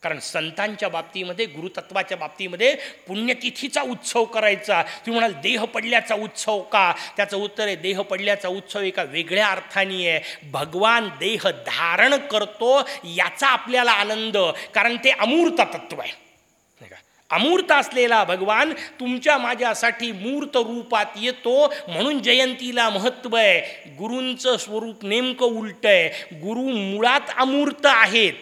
कारण संतांच्या बाबतीमध्ये गुरुतत्वाच्या बाबतीमध्ये पुण्यतिथीचा उत्सव करायचा. तुम्ही म्हणाल देह पडल्याचा उत्सव का? त्याचं उत्तर आहे देह पडल्याचा उत्सव एका वेगळ्या अर्थाने आहे. भगवान देह धारण करतो याचा आपल्याला आनंद. कारण ते अमूर्त तत्व आहे. अमूर्त असलेला भगवान तुमच्या माझ्यासाठी मूर्त रूपात येतो. म्हणून जयंतीला महत्त्व आहे. गुरूंचं स्वरूप नेमकं उलटं आहे. गुरु मुळात अमूर्त आहेत.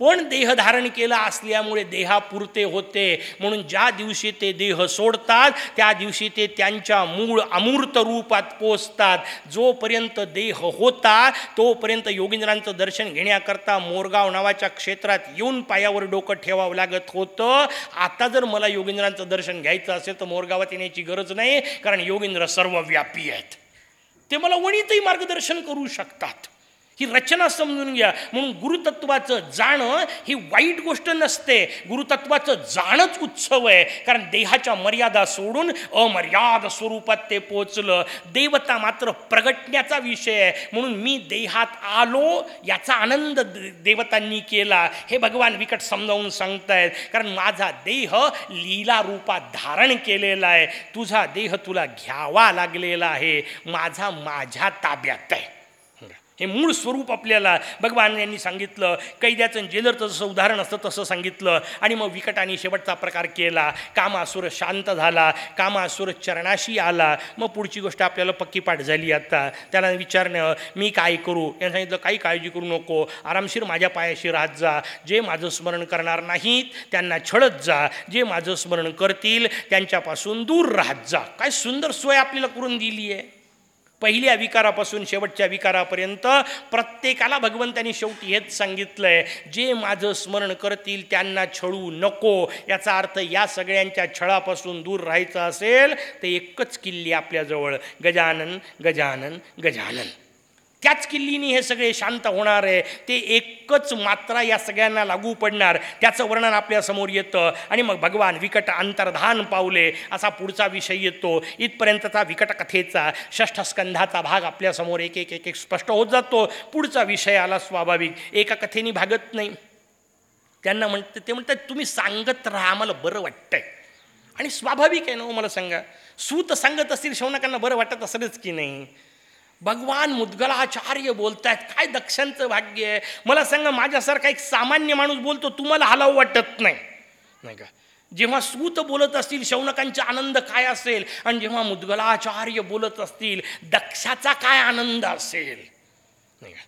पण देह धारण केला असल्यामुळे देहापुरते होते. म्हणून ज्या दिवशी ते देह सोडतात त्या दिवशी ते त्यांच्या मूळ अमूर्त रूपात पोचतात. जोपर्यंत देह होता तोपर्यंत योगिंद्रांचं दर्शन घेण्याकरता मोरगाव नावाच्या क्षेत्रात येऊन पायावर डोकं ठेवावं लागत होतं. आता जर मला योगिंद्रांचं दर्शन घ्यायचं असेल तर मोरगावात येण्याची गरज नाही कारण योगेंद्र सर्वव्यापी आहेत. ते मला वणीतही मार्गदर्शन करू शकतात. ही रचना समजून घ्या. म्हणून गुरुतत्वाचं जाणं ही वाईट गोष्ट नसते. गुरुतत्वाचं जाणंच उत्सव आहे. कारण देहाच्या मर्यादा सोडून अमर्याद स्वरूपात ते पोचलं देवता मात्र प्रगटण्याचा विषय आहे. म्हणून मी देहात आलो याचा आनंद देवतांनी केला. हे भगवान विकट समजावून सांगतायत. कारण माझा देह लीला रूपात धारण केलेला आहे. तुझा देह तुला घ्यावा लागलेला आहे. माझा माझ्या ताब्यात आहे. हे मूळ स्वरूप आपल्याला भगवान यांनी सांगितलं कैद्याचं जेलरचं जसं उदाहरण असतं तसं सांगितलं. आणि मग विकटाने शेवटचा प्रकार केला कामासुर शांत झाला कामासुर चरणाशी आला. मग पुढची गोष्ट आपल्याला पक्की पाठ झाली आता. त्याला विचारणं मी काय करू? यांनी सांगितलं काही काळजी करू नको. आरामशीर माझ्या पायाशी राहत जा. जे माझं स्मरण करणार नाहीत त्यांना छळत जा. जे माझं स्मरण करतील त्यांच्यापासून दूर राहत जा. काय सुंदर सोय आपल्याला करून दिली आहे. पहिल्या विकारापासून शेवटच्या विकारापर्यंत प्रत्येकाला भगवंतांनी शेवटी हेच सांगितलं आहे जे माझं स्मरण करतील त्यांना छळू नको. याचा अर्थ या सगळ्यांच्या छळापासून दूर राहायचं असेल तर एकच किल्ली आपल्याजवळ. गजानन गजानन गजानन. त्याच किल्लीनी हे सगळे शांत होणार आहे. ते एकच मात्रा या सगळ्यांना लागू पडणार. त्याचं वर्णन आपल्यासमोर येतं. आणि मग भगवान विकट अंतर्धान पावले. असा पुढचा विषय येतो. इथपर्यंतचा विकट कथेचा षष्ठ स्कंधाचा भाग आपल्यासमोर एक एक एक एक स्पष्ट होत जातो. पुढचा विषय आला स्वाभाविक. एका कथेने भागत नाही. त्यांना म्हणते ते म्हणतात तुम्ही सांगत राहा आम्हाला बरं वाटतंय. आणि स्वाभाविक आहे ना हो, मला सांगा. सूत सांगत असतील शौनकांना बरं वाटत असेलच की नाही? भगवान मुद्गलाचार्य बोलतायत. काय दक्षांचं भाग्य आहे? मला सांगा माझ्यासारखा एक सामान्य माणूस बोलतो तुम्हाला हलाव वाटत नाही. नाही का? जेव्हा सूत बोलत असतील शौनकांचा आनंद काय असेल? आणि जेव्हा मुद्गलाचार्य बोलत असतील दक्षाचा काय आनंद असेल? नाही का?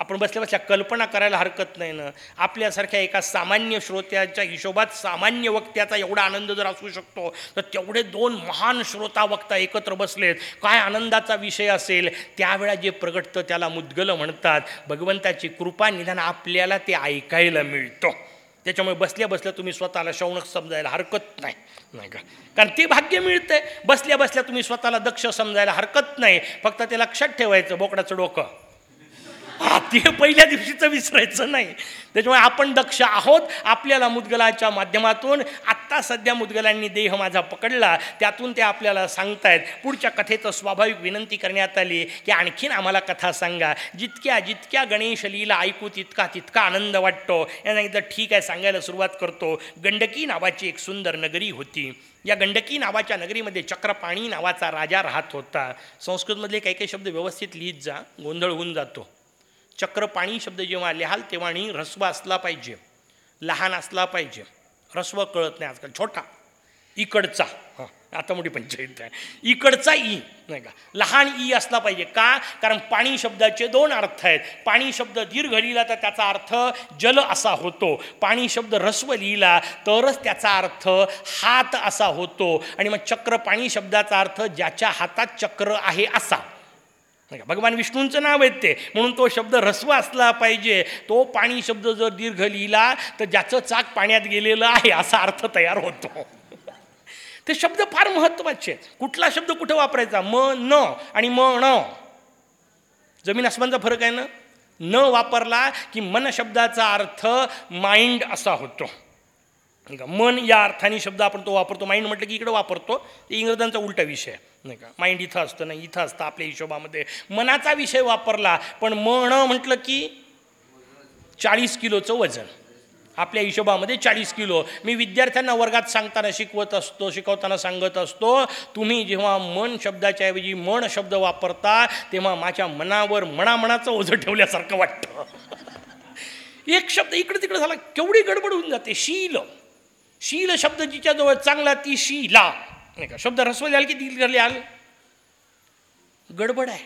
आपण बसल्या बसल्या कल्पना करायला हरकत नाही ना. आपल्यासारख्या एका सामान्य श्रोत्याच्या हिशोबात सामान्य वक्त्याचा एवढा आनंद जर असू शकतो तर तेवढे दोन महान श्रोता वक्ता एकत्र बसलेत. काय आनंदाचा विषय असेल? त्यावेळा जे प्रगटतं त्याला मुद्गल म्हणतात. भगवंताची कृपा निदान आपल्याला ते ऐकायला मिळतं. त्याच्यामुळे बसल्या बसल्या तुम्ही स्वतःला शौनक समजायला हरकत नाही. नाही का? कारण ते भाग्य मिळतंय. बसल्या बसल्या तुम्ही स्वतःला दक्ष समजायला हरकत नाही. फक्त ते लक्षात ठेवायचं बोकडाचं डोकं. ते पहिल्या दिवशीचं विसरायचं नाही. त्याच्यामुळे आपण दक्ष आहोत. आपल्याला मुदगलाच्या माध्यमातून आत्ता सध्या मुदगलांनी देह माझा पकडला. त्यातून ते आपल्याला सांगतायत. पुढच्या कथेचं स्वाभाविक विनंती करण्यात आली की आणखीन आम्हाला कथा सांगा. जितक्या जितक्या गणेश लीला ऐकू तितका तितका आनंद वाटतो. यांना एकदा ठीक आहे सांगायला सुरुवात करतो. गंडकी नावाची एक सुंदर नगरी होती. या गंडकी नावाच्या नगरीमध्ये चक्रपाणी नावाचा राजा राहत होता. संस्कृतमधले काही काही शब्द व्यवस्थित लिहित जा. गोंधळ होऊन जातो. चक्रपाणी शब्द जेव्हा लिहाल तेव्हा आणि ह्रस्व असला पाहिजे. लहान असला पाहिजे. ह्रस्व कळत नाही आजकाल. छोटा. इकडचा. हां. आता मोठी पंचायत आहे. इकडचा ई. नाही का? लहान ई असला पाहिजे. का? कारण पाणी शब्दाचे दोन अर्थ आहेत. पाणी शब्द दीर्घ लिहिला तर त्याचा अर्थ जल असा होतो. पाणी शब्द ह्रस्व लिहिला तरच त्याचा अर्थ हात असा होतो. आणि मग चक्र पाणी शब्दाचा अर्थ ज्याच्या हातात चक्र आहे असा. भगवान विष्णूंचं नाव आहेत ते. म्हणून तो शब्द ऱ्हस्व असला पाहिजे. तो पाणी शब्द जर दीर्घ लिहिला तर ज्याचं चाक पाण्यात गेलेलं आहे असा अर्थ तयार होतो. ते शब्द फार महत्त्वाचे आहेत. कुठला शब्द कुठं वापरायचा? म न आणि म ण. जमीन आसमानचा फरक आहे ना? न वापरला की मन शब्दाचा अर्थ माइंड असा होतो. मन या अर्थाने शब्द आपण तो वापरतो. माइंड म्हटलं की इकडं वापरतो. ते इंग्रजांचा उलटा विषय आहे. नाही का? माइंड इथं असतं नाही इथं असतं आपल्या हिशोबामध्ये. मनाचा विषय वापरला पण मन म्हटलं की चाळीस किलोचं वजन. आपल्या हिशोबामध्ये चाळीस किलो. मी विद्यार्थ्यांना वर्गात सांगताना शिकवत असतो शिकवताना सांगत असतो तुम्ही जेव्हा मन शब्दाच्या ऐवजी मन शब्द वापरता तेव्हा माझ्या मनावर मनामनाचं ओझं ठेवल्यासारखं वाटतं. एक शब्द इकडे तिकडे झाला केवढी गडबड होऊन जाते. शील. शील शब्द जिच्याजवळ चांगला ती शीला. नाही का? शब्द रस्व लिहाल की दीर्घ लिहाल गडबड आहे.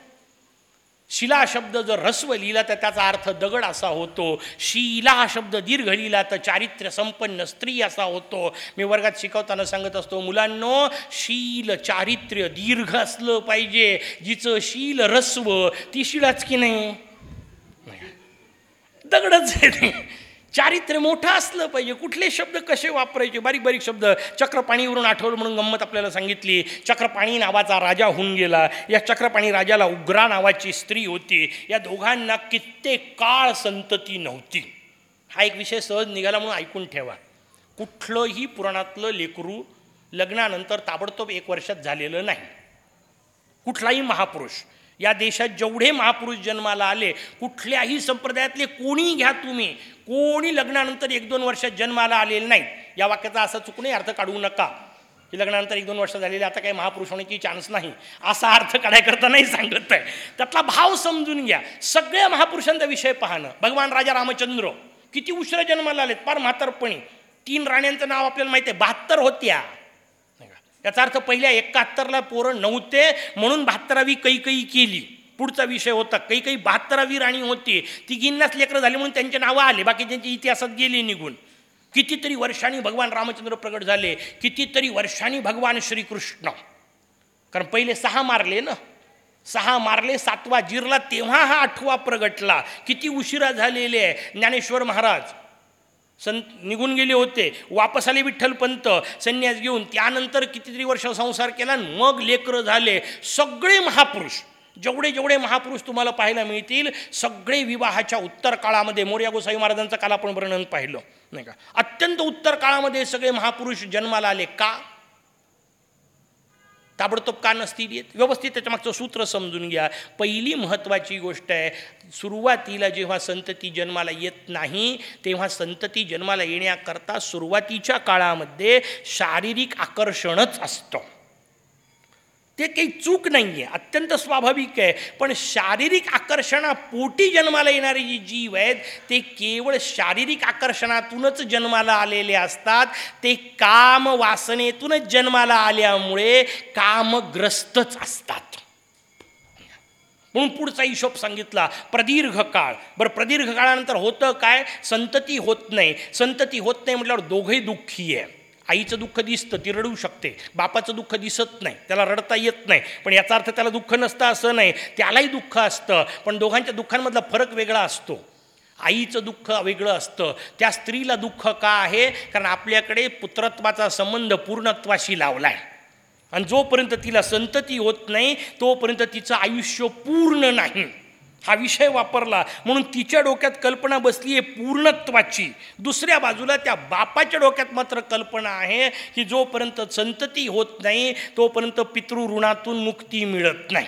शिला शब्द जर रस्व लिहिला तर त्याचा अर्थ दगड असा होतो. शिला हा शब्द दीर्घ लिहिला तर चारित्र्य संपन्न स्त्री असा होतो. मी वर्गात शिकवताना सांगत असतो मुलांनो शील चारित्र्य दीर्घ असलं पाहिजे. जिचं शील रस्व ती शिलाच की नाही? दगडच आहे चारित्र्य मोठं असलं पाहिजे. कुठले शब्द कसे वापरायचे? बारीक बारीक शब्द. चक्रपाणीवरून आठवलं म्हणून गंमत आपल्याला सांगितली. चक्रपाणी नावाचा राजा होऊन गेला. या चक्रपाणी राजाला उग्रा नावाची स्त्री होती. या दोघांना कित्येक काळ संतती नव्हती. हा एक विषय सहज निघाला म्हणून ऐकून ठेवा. कुठलंही पुराणातलं लेकरू लग्नानंतर ताबडतोब एक वर्षात झालेलं नाही. कुठलाही महापुरुष या देशात जेवढे महापुरुष जन्माला आले कुठल्याही संप्रदायातले कोणी घ्या तुम्ही. कोणी लग्नानंतर एक दोन वर्षात जन्माला आलेले नाही. या वाक्याचा असा चुकूनही अर्थ काढू नका. की लग्नानंतर एक दोन वर्ष झालेले आता काही महापुरुष होण्याची चान्स नाही. असा अर्थ काढायकरता नाही सांगत आहे. त्यातला भाव समजून घ्या. सगळ्या महापुरुषांचा विषय पाहणं. भगवान राजा रामचंद्र किती उशिरा जन्माला आलेत? फार म्हातारपणी. तीन राण्यांचं नाव आपल्याला माहिती आहे. बहात्तर होत्या. याचा अर्थ पहिल्या एकाहत्तरला पोरं नव्हते म्हणून बहात्तरावी कैकई केली. पुढचा विषय होता काही काही बहात्तरावी राणी होती. ती गिन्नास लेकरं झाली म्हणून त्यांचे नावं आले बाकी त्यांची इतिहासात गेली निघून. कितीतरी वर्षांनी भगवान रामचंद्र प्रगट झाले कितीतरी वर्षांनी भगवान श्रीकृष्ण. कारण पहिले सहा मारले ना. सहा मारले सातवा जिरला तेव्हा हा आठवा प्रगटला. किती उशिरा झालेले आहे. ज्ञानेश्वर महाराज संत निघून गेले होते. वापस आले विठ्ठलपंत संन्यास घेऊन त्यानंतर कितीतरी वर्ष संसार केला. मग लेकरं झाले. सगळे महापुरुष. जेवढे जेवढे महापुरुष तुम्हाला पाहायला मिळतील सगळे विवाहाच्या उत्तर काळामध्ये मोर्या गोसाई महाराजांचं काल आपण वर्णन पाहिलं. नाही का? अत्यंत उत्तर काळामध्ये सगळे महापुरुष जन्माला आले. का? ताबडतोब का नसतील येत? व्यवस्थित त्याच्यामागचं सूत्र समजून घ्या. पहिली महत्त्वाची गोष्ट आहे सुरुवातीला जेव्हा संतती जन्माला येत नाही तेव्हा संतती जन्माला येण्याकरता सुरुवातीच्या काळामध्ये शारीरिक आकर्षणच असतं. ते काही चूक नाही आहे अत्यंत स्वाभाविक आहे. पण शारीरिक आकर्षणापोटी जन्माला येणारे जी जीव आहेत ते केवळ शारीरिक आकर्षणातूनच जन्माला आलेले असतात. ते काम वासनेतूनच जन्माला आल्यामुळे कामग्रस्तच असतात. म्हणून पुढचा हिशोब सांगितला प्रदीर्घ काळ बरं प्रदीर्घ काळानंतर होतं काय? संतती होत नाही. संतती होत नाही म्हटल्यावर दोघंही दुःखी आहे. आईचं दुःख दिसतं ती रडू शकते. बापाचं दुःख दिसत नाही त्याला रडता येत नाही. पण याचा अर्थ त्याला दुःख नसतं असं नाही. त्यालाही दुःख असतं पण दोघांच्या दुःखांमधला फरक वेगळा असतो. आईचं दुःख वेगळं असतं. त्या स्त्रीला दुःख का आहे? कारण आपल्याकडे पुत्रत्वाचा संबंध पूर्णत्वाशी लावला आहे आणि जोपर्यंत तिला संतती होत नाही तोपर्यंत तिचं आयुष्य पूर्ण नाही. हा विषय वापरला म्हणून तिच्या डोक्यात कल्पना बसली आहे पूर्णत्वाची. दुसऱ्या बाजूला त्या बापाच्या डोक्यात मात्र कल्पना आहे की जोपर्यंत संतती होत नाही तोपर्यंत पितृऋणातून मुक्ती मिळत नाही.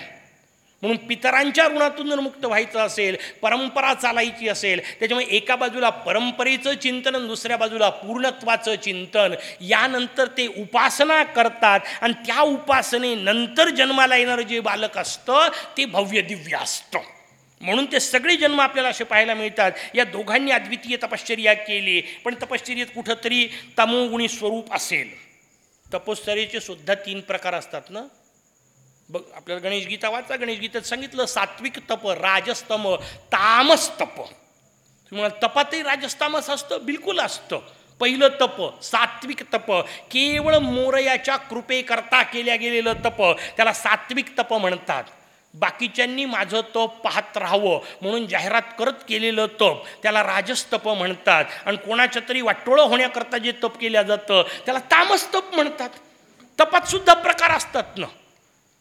म्हणून पितरांच्या ऋणातून जर मुक्त व्हायचं असेल परंपरा चालायची असेल त्याच्यामुळे एका बाजूला परंपरेचं चिंतन आणि दुसऱ्या बाजूला पूर्णत्वाचं चिंतन यानंतर ते उपासना करतात आणि त्या उपासनेनंतर जन्माला येणारं जे बालक असतं ते भव्य दिव्य असतं. म्हणून ते सगळे जन्म आपल्याला असे पाहायला मिळतात. या दोघांनी अद्वितीय तपश्चर्या केली. पण तपश्चर्यात कुठंतरी तमोगुणी स्वरूप असेल. तपश्चर्याचे सुद्धा तीन प्रकार असतात ना? बघ आपल्याला गणेश गीता वाचा गणेश गीतात सांगितलं सात्विक तप राजस्तम तामस्तप. तुम्हाला तपातही राजस्तामस असतं बिलकुल असतं. पहिलं तप सात्विक तप केवळ मोरयाच्या कृपेकरता केल्या गेलेलं तप त्याला सात्विक तप म्हणतात. बाकीच्यांनी माझं तप पाहत राहावं म्हणून जाहिरात करत केलेलं तप. त्याला राजस्तप म्हणतात. आणि कोणाच्या तरी वाटोळं होण्याकरता जे तप केलं जातं त्याला तामस्तप म्हणतात. तपात सुद्धा प्रकार असतात ना.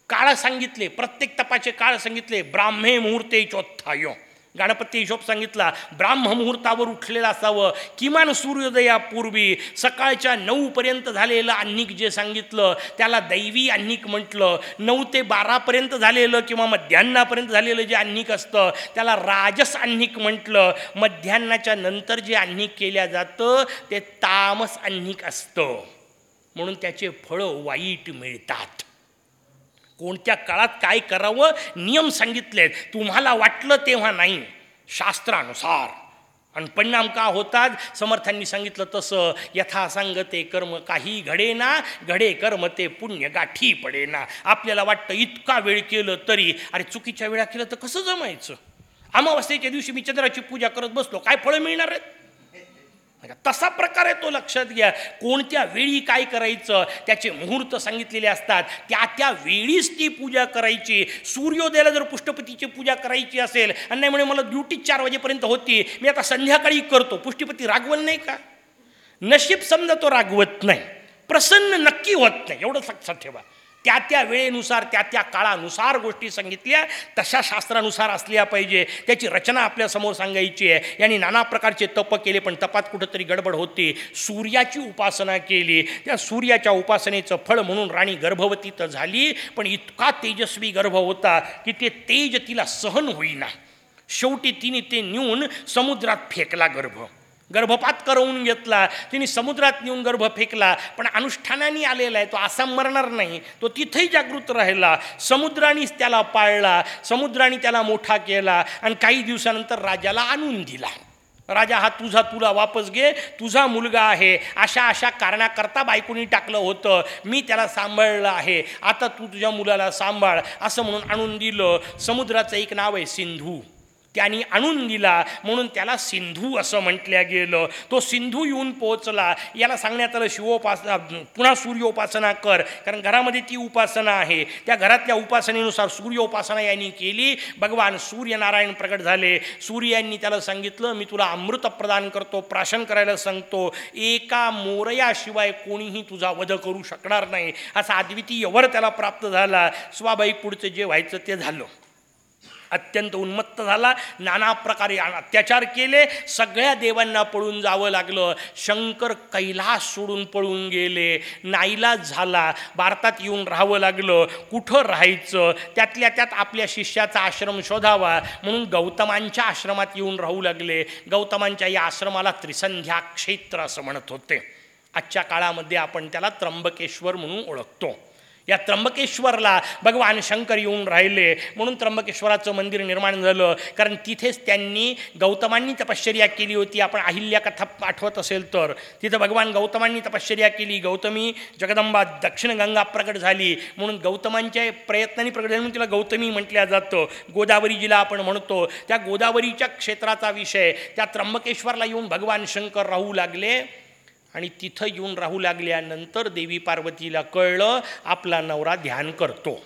काळ सांगितले प्रत्येक तपाचे काळ सांगितले ब्राह्मे मुहूर्ते चौथायो गणपती हिशोब सांगितला ब्राह्ममुहूर्तावर उठलेलं असावं. किमान सूर्योदयापूर्वी सकाळच्या नऊपर्यंत झालेलं अन्निक जे सांगितलं त्याला दैवी अन्निक म्हटलं. नऊ ते बारापर्यंत झालेलं किंवा मध्यान्नापर्यंत झालेलं जे अन्निक असतं त्याला राजस अन्निक म्हटलं. मध्यान्नाच्या नंतर जे अन्निक केल्या जातं ते तामस अन्निक असतं. म्हणून त्याचे फळं वाईट मिळतात. कोणत्या काळात काय करावं? नियम सांगितले तुम्हाला वाटलं तेव्हा नाही. शास्त्रानुसार. आणि परिणाम का होतात? समर्थांनी सांगितलं तसं. यथा सांगते कर्म काही घडे ना घडे कर्म ते पुण्य गाठी पडे ना आपल्याला वाटतं इतका वेळ केलं तरी अरे चुकीच्या वेळा केलं तर कसं जमायचं? अमावस्येच्या दिवशी मी चंद्राची पूजा करत बसलो. काय फळं मिळणार आहेत? तसा प्रकार आहे तो लक्षात घ्या. कोणत्या वेळी काय करायचं? त्याचे मुहूर्त सांगितलेले असतात. त्या त्या वेळीच ती पूजा करायची. सूर्योदयाला जर पुष्टपतीची पूजा करायची असेल आणि नाही म्हणे मला ड्युटी चार वाजेपर्यंत होती मी आता संध्याकाळी करतो. पुष्टीपती रागवल नाही का? नशीब समजा तो रागवत नाही. प्रसन्न नक्की होत नाही. एवढं लक्षात ठेवा त्या त्या वेळेनुसार त्या त्या काळानुसार गोष्टी सांगितल्या तशा शास्त्रानुसार असल्या पाहिजे. त्याची रचना आपल्यासमोर सांगायची आहे. यांनी नाना प्रकारचे तप केले पण तपात कुठंतरी गडबड होती. सूर्याची उपासना केली. त्या सूर्याच्या उपासनेचं फळ म्हणून राणी गर्भवती तर झाली पण इतका तेजस्वी गर्भ होता की ते तेज तिला सहन होईना. शेवटी तिने ते नेऊन समुद्रात फेकला गर्भ. गर्भपात करवून घेतला तिने समुद्रात नेऊन गर्भ फेकला पण अनुष्ठानाने आलेला आहे तो असा मरणार नाही तो तिथेही जागृत राहिला. समुद्रानेच त्याला पाळला समुद्राने त्याला मोठा केला आणि काही दिवसानंतर राजाला आणून दिला. राजा हा तुझा तुला वापस घे तुझा मुलगा आहे. अशा अशा कारणाकरता बायकोनी टाकलं होतं. मी त्याला सांभाळलं आहे. आता तू तुझ्या मुलाला सांभाळ असं म्हणून आणून दिलं. समुद्राचं एक नाव आहे सिंधू. त्यांनी आणून दिला. म्हणून त्याला सिंधू असं म्हटल्या गेलं. तो सिंधू येऊन पोहोचला. याला सांगण्यात आलं शिवोपासना पुन्हा सूर्योपासना कर. कारण घरामध्ये ती उपासना आहे. त्या घरातल्या उपासनेनुसार सूर्योपासना यांनी केली. भगवान सूर्यनारायण प्रकट झाले. सूर्यांनी त्याला सांगितलं मी तुला अमृत प्रदान करतो प्राशन करायला सांगतो. एका मोरयाशिवाय कोणीही तुझा वध करू शकणार नाही. असा अद्वितीय वर त्याला प्राप्त झाला. स्वाभाविक पुढचं जे व्हायचं ते झालं. अत्यंत उन्मत्त झाला. नाना प्रकारे अत्याचार केले. सगळ्या देवांना पळून जावं लागलं. शंकर कैलास सोडून पळून गेले. नाईलाज झाला. भारतात येऊन राहावं लागलं. कुठं राहायचं? त्यातल्या त्यात आपल्या शिष्याचा आश्रम शोधावा. म्हणून गौतमांच्या आश्रमात येऊन राहू लागले. गौतमांच्या या आश्रमाला त्रिसंध्या क्षेत्र असं म्हणत होते. आजच्या काळामध्ये आपण त्याला त्र्यंबकेश्वर म्हणून ओळखतो. या त्र्यंबकेश्वरला भगवान शंकर येऊन राहिले. म्हणून त्र्यंबकेश्वराचं मंदिर निर्माण झालं. कारण तिथेच त्यांनी गौतमांनी तपश्चर्या केली होती. आपण अहिल्या कथा आठवत असेल तर. तिथं भगवान गौतमांनी तपश्चर्या केली. गौतमी जगदंबा दक्षिण गंगा प्रकट झाली. म्हणून गौतमांच्या प्रयत्नांनी प्रकट झाली. म्हणून तिला गौतमी म्हटल्या जातं. गोदावरी जिला आपण म्हणतो. त्या गोदावरीच्या क्षेत्राचा विषय. त्या त्र्यंबकेश्वरला येऊन भगवान शंकर राहू लागले. आणि तिथं येऊन राहू लागल्यानंतर देवी पार्वतीला कळलं आपला नवरा ध्यान करतो.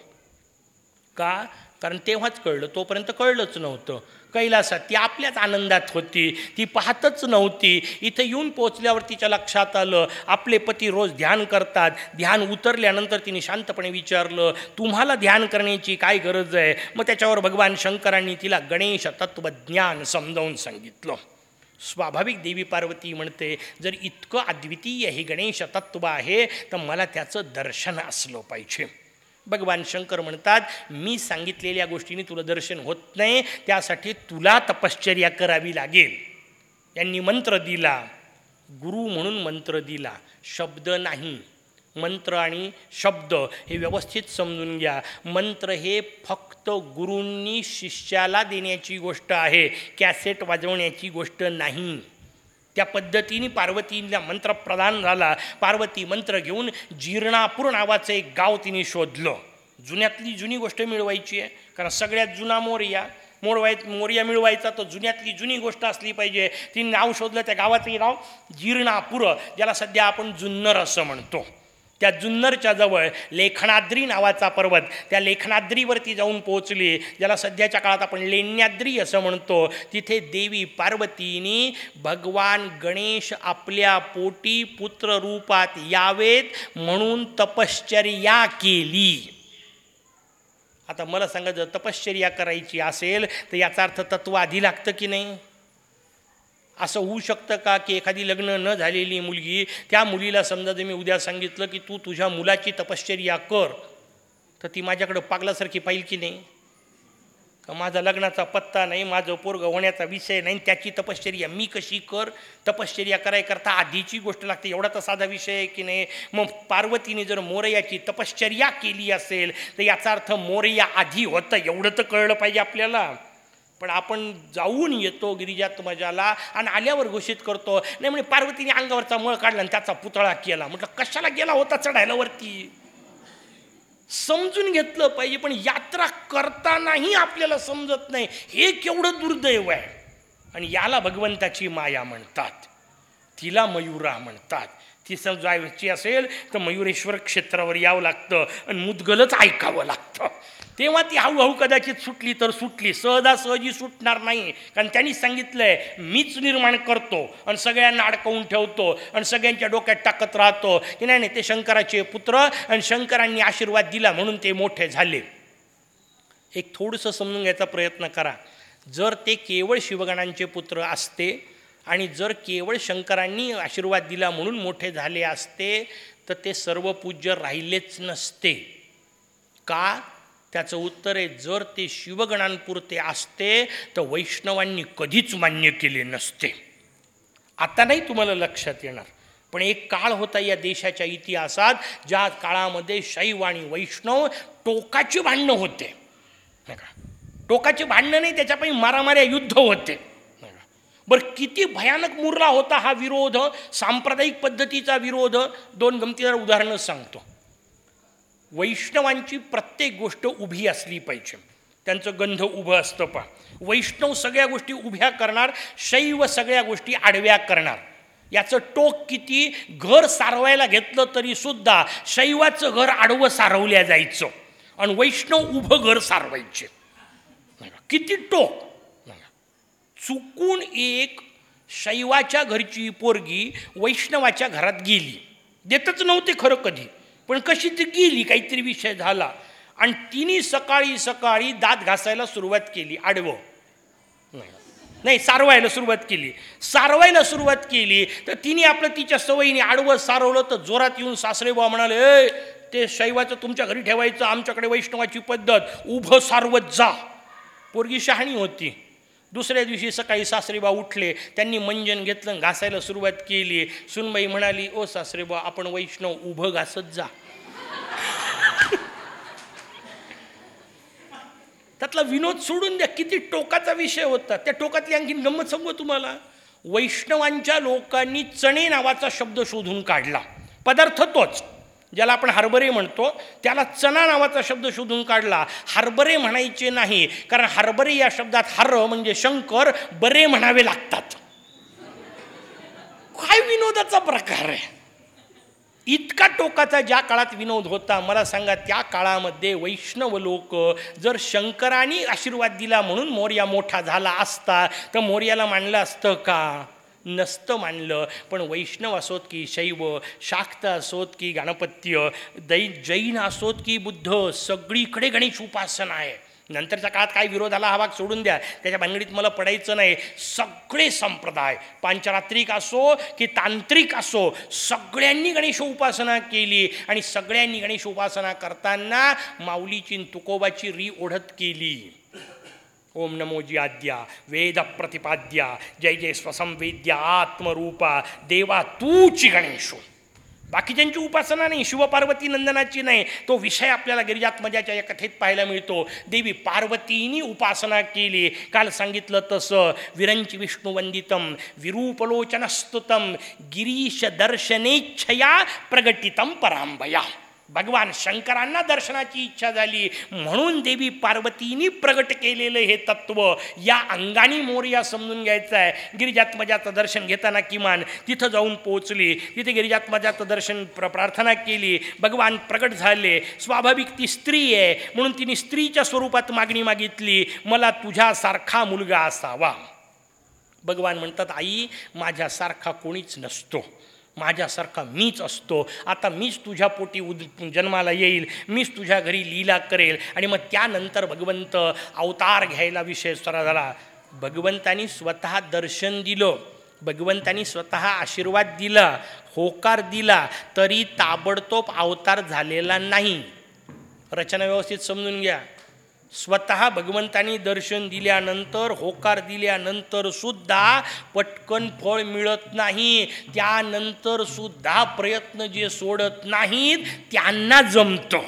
का? कारण तेव्हाच कळलं तोपर्यंत कळलंच नव्हतं. कैलासात ती आपल्याच आनंदात होती ती पाहतच नव्हती. इथं येऊन पोचल्यावर तिच्या लक्षात आलं आपले पती रोज ध्यान करतात. ध्यान उतरल्यानंतर तिने शांतपणे विचारलं तुम्हाला ध्यान करण्याची काय गरज आहे? मग त्याच्यावर भगवान शंकरांनी तिला गणेश तत्वज्ञान समजावून सांगितलं. स्वाभाविक देवी पार्वती म्हणते जर इतकं अद्वितीय हे गणेश तत्व आहे तर मला त्याचं दर्शन असलं पाहिजे. भगवान शंकर म्हणतात मी सांगितलेल्या गोष्टीने तुला दर्शन होत नाही त्यासाठी तुला तपश्चर्या करावी लागेल. यांनी मंत्र दिला. गुरु म्हणून मंत्र दिला. शब्द नाही. मंत्र आणि शब्द हे व्यवस्थित समजून घ्या. मंत्र हे फक्त गुरूंनी शिष्याला देण्याची गोष्ट आहे. कॅसेट वाजवण्याची गोष्ट नाही. त्या पद्धतीने पार्वतीला मंत्र प्रदान झाला. पार्वती मंत्र घेऊन जीर्णापूर नावाचं एक गाव तिने शोधलं. जुन्यातली जुनी गोष्ट मिळवायची आहे. कारण सगळ्यात जुना मोर्या. मोडवाय मोर्या मिळवायचा तर जुन्यातली जुनी गोष्ट असली पाहिजे. तिने नाव शोधलं त्या गावाचंही नाव जीर्णापूर. ज्याला सध्या आपण जुन्नर असं म्हणतो. त्या जुन्नरच्या जवळ लेखनाद्री नावाचा पर्वत त्या लेखनाद्रीवरती जाऊन पोहोचली. ज्याला सध्याच्या काळात आपण लेण्याद्री असं म्हणतो. तिथे देवी पार्वतीनी भगवान गणेश आपल्या पोटी पुत्र रूपात यावेत म्हणून तपश्चर्या केली. आता मला सांगा जर तपश्चर्या करायची असेल तर याचा अर्थ तत्व आधी लागतं की नाही? असं होऊ शकतं का की एखादी लग्न न झालेली मुलगी त्या मुलीला समजा जर मी उद्या सांगितलं की तू तुझ्या मुलाची तपश्चर्या कर तर ती माझ्याकडं पागलासारखी पाहिल की नाही? का माझा लग्नाचा पत्ता नाही माझं पोरग होण्याचा विषय नाही त्याची तपश्चर्या मी कशी कर? तपश्चर्या करायकरता आधीची गोष्ट लागते एवढा तर साधा विषय आहे की नाही? मग पार्वतीने जर मोरयाची तपश्चर्या केली असेल तर याचा अर्थ मोरया आधी होतं एवढं तर कळलं पाहिजे आपल्याला. पण आपण जाऊन येतो गिरिजात्मजाला आणि आल्यावर घोषित करतो. नाही म्हणजे पार्वतीने अंगावरचा मळ काढला आणि त्याचा पुतळा केला. म्हटलं कशाला गेला होता चढायला वरती? समजून घेतलं पाहिजे पण यात्रा करतानाही आपल्याला समजत नाही. हे केवढं दुर्दैव आहे. आणि याला भगवंताची माया म्हणतात. तिला मयुरा म्हणतात. ती समजायची असेल तर मयुरेश्वर क्षेत्रावर यावं लागतं आणि मुदगलच ऐकावं लागतं. तेव्हा ती हळूहळू कदाचित सुटली तर सुटली. सहजासहजी सुटणार नाही. कारण त्यांनी सांगितलंय मीच निर्माण करतो आणि सगळ्यांना अडकवून ठेवतो आणि सगळ्यांच्या डोक्यात टाकत राहतो. की नाही नाही ते शंकराचे पुत्र आणि शंकरांनी आशीर्वाद दिला म्हणून ते मोठे झाले. एक थोडंसं समजून घ्यायचा प्रयत्न करा. जर ते केवळ शिवगणांचे पुत्र असते आणि जर केवळ शंकरांनी आशीर्वाद दिला म्हणून मोठे झाले असते तर ते सर्व पूज्य राहिलेच नसते. का? त्याचं उत्तर आहे जर ते शिवगणांपुरते असते तर वैष्णवांनी कधीच मान्य केले नसते. आता नाही तुम्हाला लक्षात येणार पण एक काळ होता या देशाच्या इतिहासात ज्या काळामध्ये शैव आणि वैष्णव टोकाची भांडणं होते. टोकाची भांडणं नाही त्याच्यापायी मारामाऱ्या युद्ध होते. बरं किती भयानक मुरला होता हा विरोध सांप्रदायिक पद्धतीचा विरोध. दोन गमतीदार उदाहरणं सांगतो. वैष्णवांची प्रत्येक गोष्ट उभी असली पाहिजे. त्यांचं गंध उभं असतं पा वैष्णव सगळ्या गोष्टी उभ्या करणार शैव सगळ्या गोष्टी आडव्या करणार. याचं टोक किती घर सारवायला घेतलं तरी सुद्धा शैवाचं घर आडवं सारवल्या जायचं. आणि वैष्णव उभं घर सारवायचे. किती टोक. चुकून एक शैवाच्या घरची पोरगी वैष्णवाच्या घरात गेली. देतच नव्हते खरं कधी. पण कशी ती गेली काहीतरी विषय झाला. आणि तिने सकाळी सकाळी दात घासायला सुरुवात केली आडवं. नाही. नाही सारवायला सुरुवात केली. सारवायला सुरुवात केली तर तिने आपलं तिच्या सवयीने आडवं सारवलं तर जोरात येऊन सासरेबा म्हणाले ए ते शैवाचं तुमच्या घरी ठेवायचं आमच्याकडे वैष्णवाची पद्धत उभं सारवत जा. पोरगी शहाणी होती. दुसऱ्या दिवशी सकाळी सासरेबा उठले त्यांनी मंजन घेतलं घासायला सुरुवात केली. सुनबाई म्हणाली ओ सासरेबा आपण वैष्णव उभं घासत जा. त्यातला विनोद सोडून द्या किती टोकाचा विषय होता. त्या टोकातली आणखीन गंमत सांगू तुम्हाला? वैष्णवांच्या लोकांनी चणे नावाचा शब्द शोधून काढला. पदार्थ तोच. ज्याला आपण हरभरे म्हणतो त्याला चना नावाचा शब्द शोधून काढला. हरभरे म्हणायचे नाही कारण हरभरे या शब्दात हर म्हणजे शंकर बरे म्हणावे लागतात. काय विनोदाचा प्रकार आहे? इतका टोकाचा ज्या काळात विनोद होता मला सांगा त्या काळामध्ये वैष्णव लोक जर शंकराने आशीर्वाद दिला म्हणून मोर्या मोठा झाला असता तर मोर्याला मानलं असतं का? नसतं मानलं. पण वैष्णव असोत की शैव शाक्त असोत की गणपत्य दै जैन असोत की बुद्ध सगळीकडे गणेश उपासना आहे. नंतरच्या काळात काय विरोध आला हा भाग सोडून द्या. त्याच्या भानगडीत मला पडायचं नाही. सगळे संप्रदाय पांचरात्रिक असो की तांत्रिक असो सगळ्यांनी गणेश उपासना केली आणि सगळ्यांनी गणेश उपासना करताना माऊलीची तुकोबाची री ओढत केली. ओम नमोजी आद्या वेद प्रतिपाद्या जय जय स्वसंवेद्या आत्मरूपा देवा तूची गणेशो. बाकीच्यांची उपासना नाही शिवपार्वती नंदनाची नाही तो विषय आपल्याला गिरिजात्मजाच्या या कथेत पाहायला मिळतो. देवी पार्वतीनी उपासना केली. काल सांगितलं तसं विरंची विष्णुवंदितम विरूपलोचनस्तुतम गिरीश दर्शनेच्छया प्रगटितम परांबया. भगवान शंकरांना दर्शनाची इच्छा झाली. म्हणून देवी पार्वतीनी प्रगट केलेलं हे तत्व या अंगाणी मोर्या समजून घ्यायचं आहे. गिरिजात्मजाचं दर्शन घेताना किमान तिथं जाऊन पोहोचली. तिथे गिरिजात्मजाचं दर्शन प्र प्रार्थना केली. भगवान प्रगट झाले. स्वाभाविक ती स्त्री आहे. म्हणून तिने स्त्रीच्या स्वरूपात मागणी मागितली. मला तुझ्यासारखा मुलगा असावा. भगवान म्हणतात आई माझ्यासारखा कोणीच नसतो. माझ्यासारखा मीच असतो. आता मीच तुझ्या पोटी उद जन्माला येईल मीच तुझ्या घरी लीला करेल आणि मग त्यानंतर भगवंत अवतार घ्यायला विषय सरा झाला. भगवंतानी स्वतः दर्शन दिलं. भगवंतानी स्वतः आशीर्वाद दिला होकार दिला तरी ताबडतोब अवतार झालेला नाही. रचना व्यवस्थित समजून घ्या. स्वतः भगवंतानी दर्शन दिल्यानंतर होकार दिल्यानंतर सुद्धा पटकन फळ मिळत नाही. त्यानंतर सुद्धा प्रयत्न जे सोडत नाहीत त्यांना जमतं.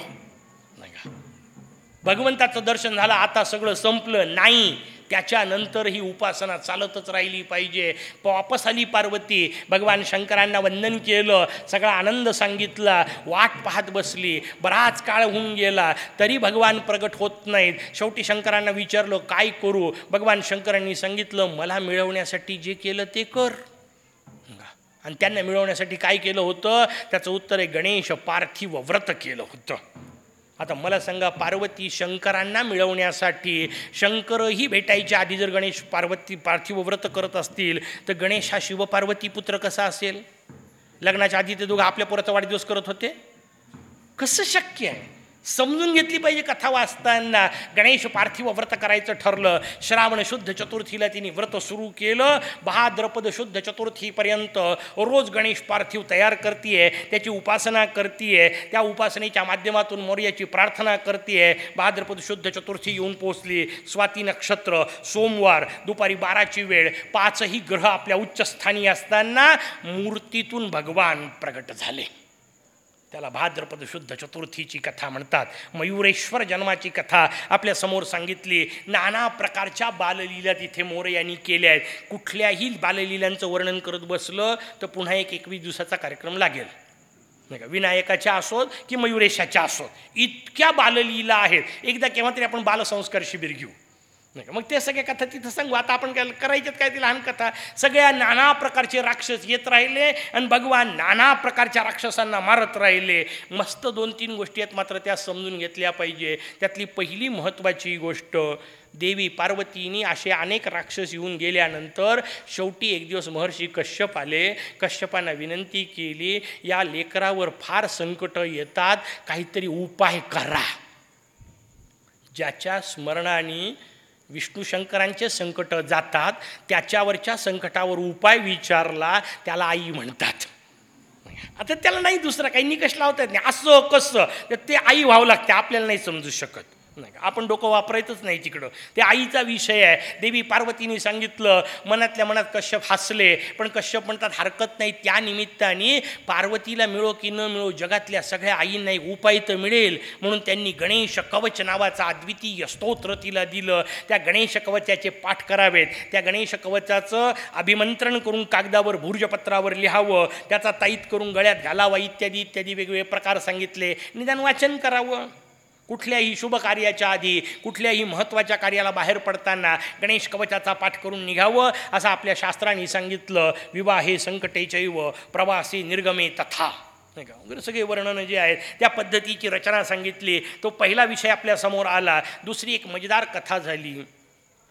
भगवंताचं दर्शन झालं आता सगळं संपलं. नाही. त्याच्यानंतर ही उपासना चालतच राहिली पाहिजे. वापस आली पार्वती. भगवान शंकरांना वंदन केलं. सगळा आनंद सांगितला. वाट पाहत बसली. बराच काळ होऊन गेला. तरी भगवान प्रगट होत नाहीत. शेवटी शंकरांना विचारलं काय करू? भगवान शंकरांनी सांगितलं मला मिळवण्यासाठी जे केलं ते कर. आणि त्यांना मिळवण्यासाठी काय केलं होतं? त्याचं उत्तर आहे गणेश पार्थिव व्रत केलं होतं. आता मला सांगा पार्वती शंकरांना मिळवण्यासाठी शंकरही भेटायच्या आधी जर गणेश पार्वती पार्थिव व्रत करत असतील तर गणेश हा शिवपार्वती पुत्र कसा असेल? लग्नाच्या आधी ते दोघं आपल्या पोराचा वाढदिवस करत होते? कसं शक्य आहे? समजून घेतली पाहिजे कथा वाचताना. गणेश पार्थिव व्रत करायचं ठरलं. श्रावण शुद्ध चतुर्थीला तिने व्रत सुरू केलं. भाद्रपद शुद्ध चतुर्थीपर्यंत रोज गणेश पार्थिव तयार करतीये त्याची उपासना करतीये त्या उपासनेच्या माध्यमातून मोर्याची प्रार्थना करतीये. भाद्रपद शुद्ध चतुर्थी येऊन पोचली स्वाती नक्षत्र सोमवार दुपारी बाराची वेळ पाचही ग्रह आपल्या उच्चस्थानी असताना मूर्तीतून भगवान प्रगट झाले. त्याला भाद्रपद शुद्ध चतुर्थीची कथा म्हणतात. मयुरेश्वर जन्माची कथा आपल्यासमोर सांगितली. नाना प्रकारच्या बाललीला तिथे मोरे यांनी केल्या आहेत. कुठल्याही बाललीलांचं वर्णन करत बसलं तर पुन्हा एक एकवीस दिवसाचा कार्यक्रम लागेल. नाही का? विनायकाच्या असोत की मयुरेशाच्या असोत? इतक्या बाललीला आहेत. एकदा केव्हा तरी आपण बालसंस्कार शिबिर घेऊ. नाही का? मग ते सगळ्या कथा तिथं सांगू. आता आपण काय करायच्यात काय ती लहान कथा. सगळ्या नाना प्रकारचे राक्षस येत राहिले आणि भगवान नाना प्रकारच्या राक्षसांना मारत राहिले. मस्त दोन तीन गोष्टी आहेत मात्र त्या समजून घेतल्या पाहिजे. त्यातली पहिली महत्त्वाची गोष्ट देवी पार्वतीनी असे अनेक राक्षस येऊन गेल्यानंतर शेवटी एक दिवस महर्षी कश्यप आले. कश्यपांना विनंती केली या लेकरावर फार संकटं येतात काहीतरी उपाय करा. ज्याच्या स्मरणाने विष्णू शंकरांचे संकट जातात त्याच्यावरच्या संकटावर उपाय विचारला त्याला आई म्हणतात. आता त्याला नाही दुसरा काही निकष लावता येत नाही. असं कसं? तर ते आई व्हावं लागते आपल्याला नाही समजू शकत. नाही आपण डोकं वापरायचंच नाही तिकडं. ते आईचा विषय आहे. देवी पार्वतीने सांगितलं मनातल्या मनात कश्यप हसले पण कश्यप म्हणतात हरकत नाही त्या निमित्ताने पार्वतीला मिळो की न मिळो जगातल्या सगळ्या आईंना एक उपाय तर मिळेल. म्हणून त्यांनी गणेश कवच नावाचा अद्वितीय स्तोत्र तिला दिलं. त्या गणेश कवचाचे पाठ करावेत. त्या गणेश कवचाचं अभिमंत्रण करून कागदावर भुर्जपत्रावर लिहावं. त्याचा ताईत करून गळ्यात घालावा इत्यादी इत्यादी वेगवेगळे प्रकार सांगितले. निदान वाचन करावं. कुठल्याही शुभ कार्याच्या आधी कुठल्याही महत्त्वाच्या कार्याला बाहेर पडताना गणेश कवचाचा पाठ करून निघावं असं आपल्या शास्त्रांनी सांगितलं विवाहे संकटेचैव प्रवासी निर्गमे तथा. नाही का? वगैरे सगळे वर्णनं जे आहेत त्या पद्धतीची रचना सांगितली. तो पहिला विषय आपल्यासमोर आला. दुसरी एक मजेदार कथा झाली.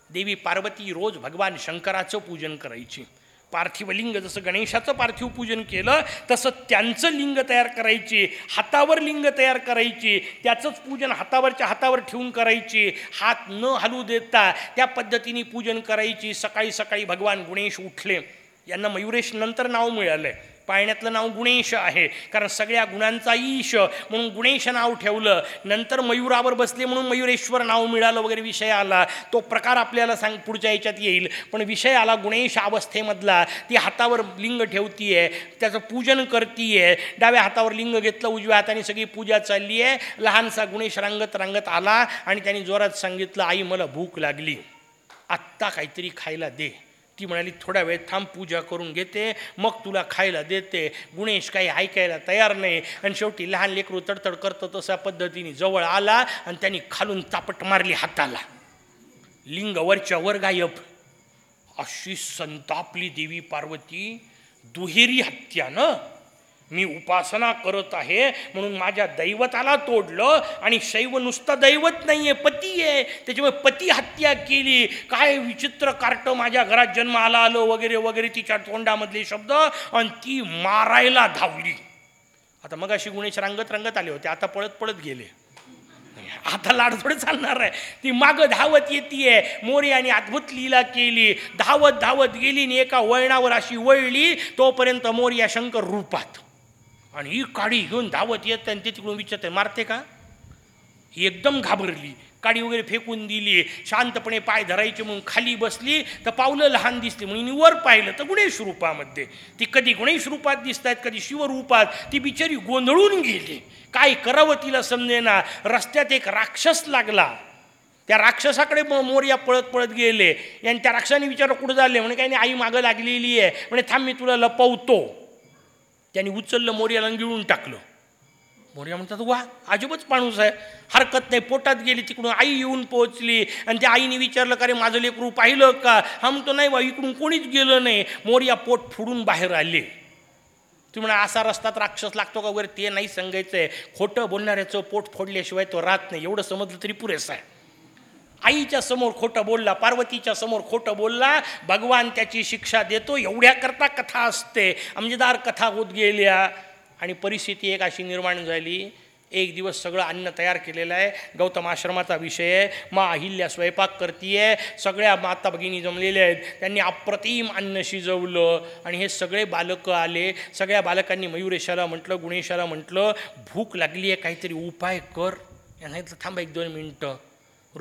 देवी पार्वती रोज भगवान शंकराचं पूजन करायची. पार्थिव लिंग जसं गणेशाचं पार्थिव पूजन केलं तसं त्यांचं लिंग तयार करायची हातावर लिंग तयार करायची त्याचंच पूजन हातावरच्या हातावर ठेवून करायची हात न हलू देता त्या पद्धतीने पूजन करायची. सकाळी सकाळी भगवान गुणेश उठले. यांना मयुरेश नंतर नाव मिळालं पाळण्यातलं नाव गुणेश आहे. कारण सगळ्या गुणांचा ईश म्हणून गुणेश नाव ठेवलं. नंतर मयुरावर बसले म्हणून मयुरेश्वर नाव मिळालं वगैरे विषय आला. तो प्रकार आपल्याला सांग पुढच्या याच्यात येईल. पण विषय आला गुणेश अवस्थेमधला. ती हातावर लिंग ठेवतीये. त्याचं पूजन करतीये. डाव्या हातावर लिंग घेतलं उजव्या हाताने सगळी पूजा चालली आहे लहानसा गुणेश रांगत रांगत आला आणि त्यांनी जोरात सांगितलं आई मला भूक लागली. आत्ता काहीतरी खायला दे. ती म्हणाली थोडा वेळ थांब पूजा करून घेते मग तुला खायला देते. गुणेश काही ऐकायला तयार नाही. आणि शेवटी लहान लेकरू तडतड करतं तशा पद्धतीने जवळ आला आणि त्यांनी खालून चापट मारली हाताला. लिंग वरच्या वर गायब. अशी संतापली देवी पार्वती दुहेरी हत्या न? मी उपासना करत आहे म्हणून माझ्या दैवताला तोडलं आणि शैव नुसता दैवत नाही आहे पती आहे. त्याच्यामुळे पती हत्या केली. काय विचित्र कार्ट माझ्या घरात जन्म आला आलं वगैरे वगैरे तिच्या तोंडामधले शब्द आणि ती मारायला धावली. आता मग अशी गुणेश रंगत रंगत आले होते आता पळत पळत गेले. आता लाड थोडे चालणार आहे. ती मागं धावत येते मोर्याने अद्भुत लीला केली. धावत धावत गेली आणि एका वळणावर अशी वळली तोपर्यंत मोर्या शंकर रूपात. आणि ही काडी घेऊन धावत येत आणि ते तिकडून विचारते मारते का? ही एकदम घाबरली. काडी वगैरे फेकून दिली. शांतपणे पाय धरायचे म्हणून खाली बसली. तर पावलं लहान दिसली. म्हणून वर पाहिलं तर गुणेश रूपामध्ये ती कधी गुणेश रूपात दिसत आहेत कधी शिवरूपात. ती बिचारी गोंधळून गेली. काय करावं तिला समजेना. रस्त्यात एक राक्षस लागला. त्या राक्षसाकडे मोर्या पळत पळत गेले. आणि त्या राक्षसाने विचारलं कुठं झाले? म्हणे काही नाही आई मागं लागलेली आहे. म्हणे थांब मी तुला लपवतो. त्यांनी उचललं मोर्याला गिळून टाकलं. मोर्या म्हणतात वा अजिबच माणूस आहे. हरकत नाही पोटात गेली तिकडून आई येऊन पोहोचली. आणि त्या आईने विचारलं का रे माझं लेकरू पाहिलं का? हा म्हणतो नाही बा इकडून कोणीच गेलं नाही. मोर्या पोट फुडून बाहेर आले. तुम्ही म्हणा असा रस्त्यात राक्षस लागतो का? वगैरे ते नाही सांगायचं आहे खोटं बोलणाऱ्याचं पोट फोडल्याशिवाय तो राहत नाही. एवढं समजलं तरी पुरेसं आहे. आईच्या समोर खोटं बोलला पार्वतीच्या समोर खोटं बोलला भगवान त्याची शिक्षा देतो एवढ्याकरता कथा असते. अंमजेदार कथा होत गेल्या आणि परिस्थिती एक अशी निर्माण झाली. एक दिवस सगळं अन्न तयार केलेलं आहे. गौतम आश्रमाचा विषय आहे. मा अहिल्या स्वयंपाक करतीये. सगळ्या माता भगिनी जमलेल्या आहेत. त्यांनी अप्रतिम अन्न शिजवलं आणि हे सगळे बालकं आले. सगळ्या बालकांनी मयुरेशाला म्हटलं गुणेशाला म्हटलं भूक लागली आहे काहीतरी उपाय कर. नाही तर थांबा एक दोन मिनटं.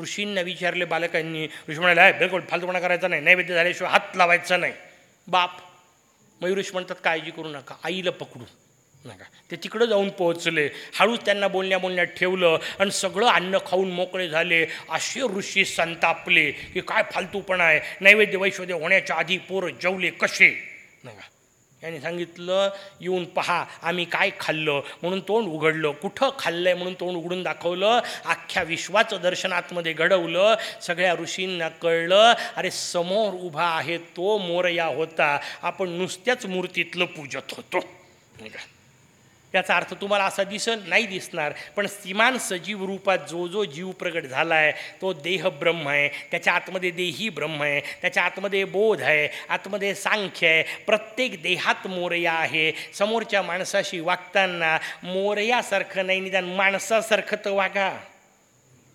ऋषींना विचारले बालकांनी ऋषी म्हणाले "आहे, बिलकुल फालतूपणा करायचा नाही नैवेद्य झाल्याशिवाय हात लावायचा नाही. बाप मयुरेश म्हणतात काळजी करू नका आईला पकडू नका. ते तिकडं जाऊन पोहोचले. हळूच त्यांना बोलण्या बोलण्यात ठेवलं आणि सगळं अन्न खाऊन मोकळे झाले. असे ऋषी संतापले की काय फालतूपणा आहे? नैवेद्य वैश्वदेव होण्याच्या आधी पोरं जेवले कसे? नका त्यांनी सांगितलं येऊन पहा आम्ही काय खाल्लं? म्हणून तोंड उघडलं. कुठं खाल्लं म्हणून तोंड उघडून दाखवलं? अख्ख्या विश्वाचं दर्शन आतमध्ये घडवलं. सगळ्या ऋषींना कळलं अरे समोर उभा आहे तो मोरया होता. आपण नुसत्याच मूर्तीतलं पूजत होतो. त्याचा अर्थ तुम्हाला असा दिसन नाही दिसणार. पण सीमान सजीव रूपात जो जो जीव प्रगट झाला आहे तो देह ब्रह्म आहे. त्याच्या आतमध्ये देही ब्रह्म आहे. त्याच्या आतमध्ये बोध आहे. आतमध्ये सांख्य आहे. प्रत्येक देहात मोरया आहे. समोरच्या माणसाशी वागताना मोरयासारखं नाही निदान माणसासारखं तर वागा.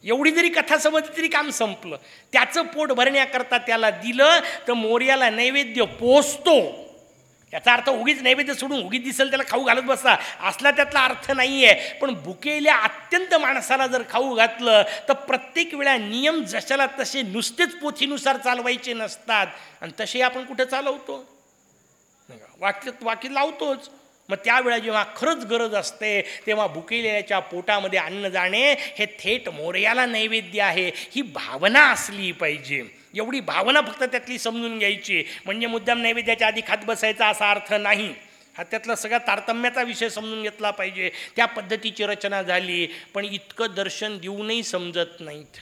एवढी जरी कथा समजली तरी काम संपलं. त्याचं पोट भरण्याकरता त्याला दिलं तर मोर्याला नैवेद्य पोचतो याचा अर्थ उगीच नैवेद्य सोडून उगीच दिसेल त्याला खाऊ घालत बसता असला त्यातला अर्थ नाही आहे पण भुकेल्या अत्यंत माणसाला जर खाऊ घातलं तर प्रत्येक वेळा नियम जशाला तसे नुसतेच पोथीनुसार चालवायचे नसतात. आणि तसे आपण कुठं चालवतो? वाक्य वाक्य लावतोच. मग त्यावेळा जेव्हा खरंच गरज असते तेव्हा भुकेलेल्याच्या पोटामध्ये अन्न जाणे हे थेट मोर्याला नैवेद्य आहे. ही भावना असली पाहिजे. एवढी भावना फक्त त्यातली समजून घ्यायची. म्हणजे मुद्दाम नैवेद्याच्या आधी खात बसायचा असा अर्थ नाही. हा त्यातला सगळा तारतम्याचा विषय समजून घेतला पाहिजे. त्या पद्धतीची रचना झाली. पण इतकं दर्शन देऊनही समजत नाहीत.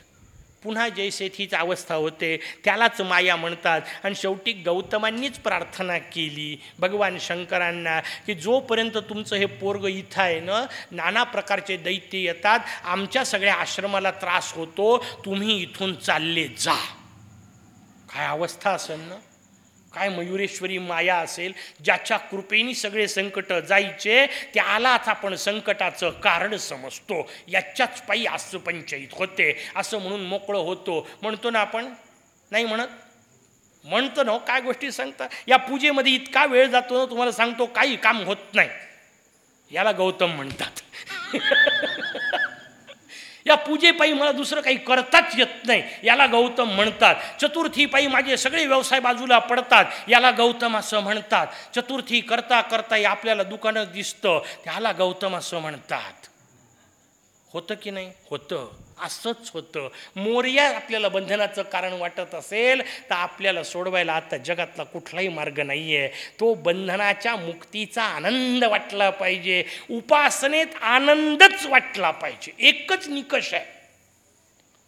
पुन्हा जैसेथीच अवस्था होते. त्यालाच माया म्हणतात. आणि शेवटी गौतमांनीच प्रार्थना केली. भगवान शंकरांना की जोपर्यंत तुमचं हे पोरग इथं आहे ना नाना प्रकारचे दैत्य येतात. आमच्या सगळ्या आश्रमाला त्रास होतो. तुम्ही इथून चालले जा. काय अवस्था असेल ना? काय मयुरेश्वरी माया असेल ज्याच्या कृपेनी सगळे संकट जायचे त्यालाच आपण संकटाचं कारण समजतो. याच्याच पायी असं होते. असं म्हणून मोकळं होतो. म्हणतो ना आपण? नाही म्हणत? म्हणतो ना हो, काय गोष्टी सांगता? या पूजेमध्ये इतका वेळ जातो ना तुम्हाला सांगतो काही काम होत नाही. याला गौतम म्हणतात. या पूजेपायी मला दुसरं काही करताच येत नाही. याला गौतम म्हणतात. चतुर्थीपायी माझे सगळे व्यवसाय बाजूला पडतात. याला गौतम असं म्हणतात. चतुर्थी करता करता हे आपल्याला दुकानं दिसतं. त्याला गौतम असं म्हणतात. होतं की नाही? होतं. असंच होतं. मोर्या आपल्याला बंधनाचं कारण वाटत असेल तर आपल्याला सोडवायला आता जगातला कुठलाही मार्ग नाही आहे तो बंधनाच्या मुक्तीचा आनंद वाटला पाहिजे. उपासनेत आनंदच वाटला पाहिजे. एकच निकष आहे.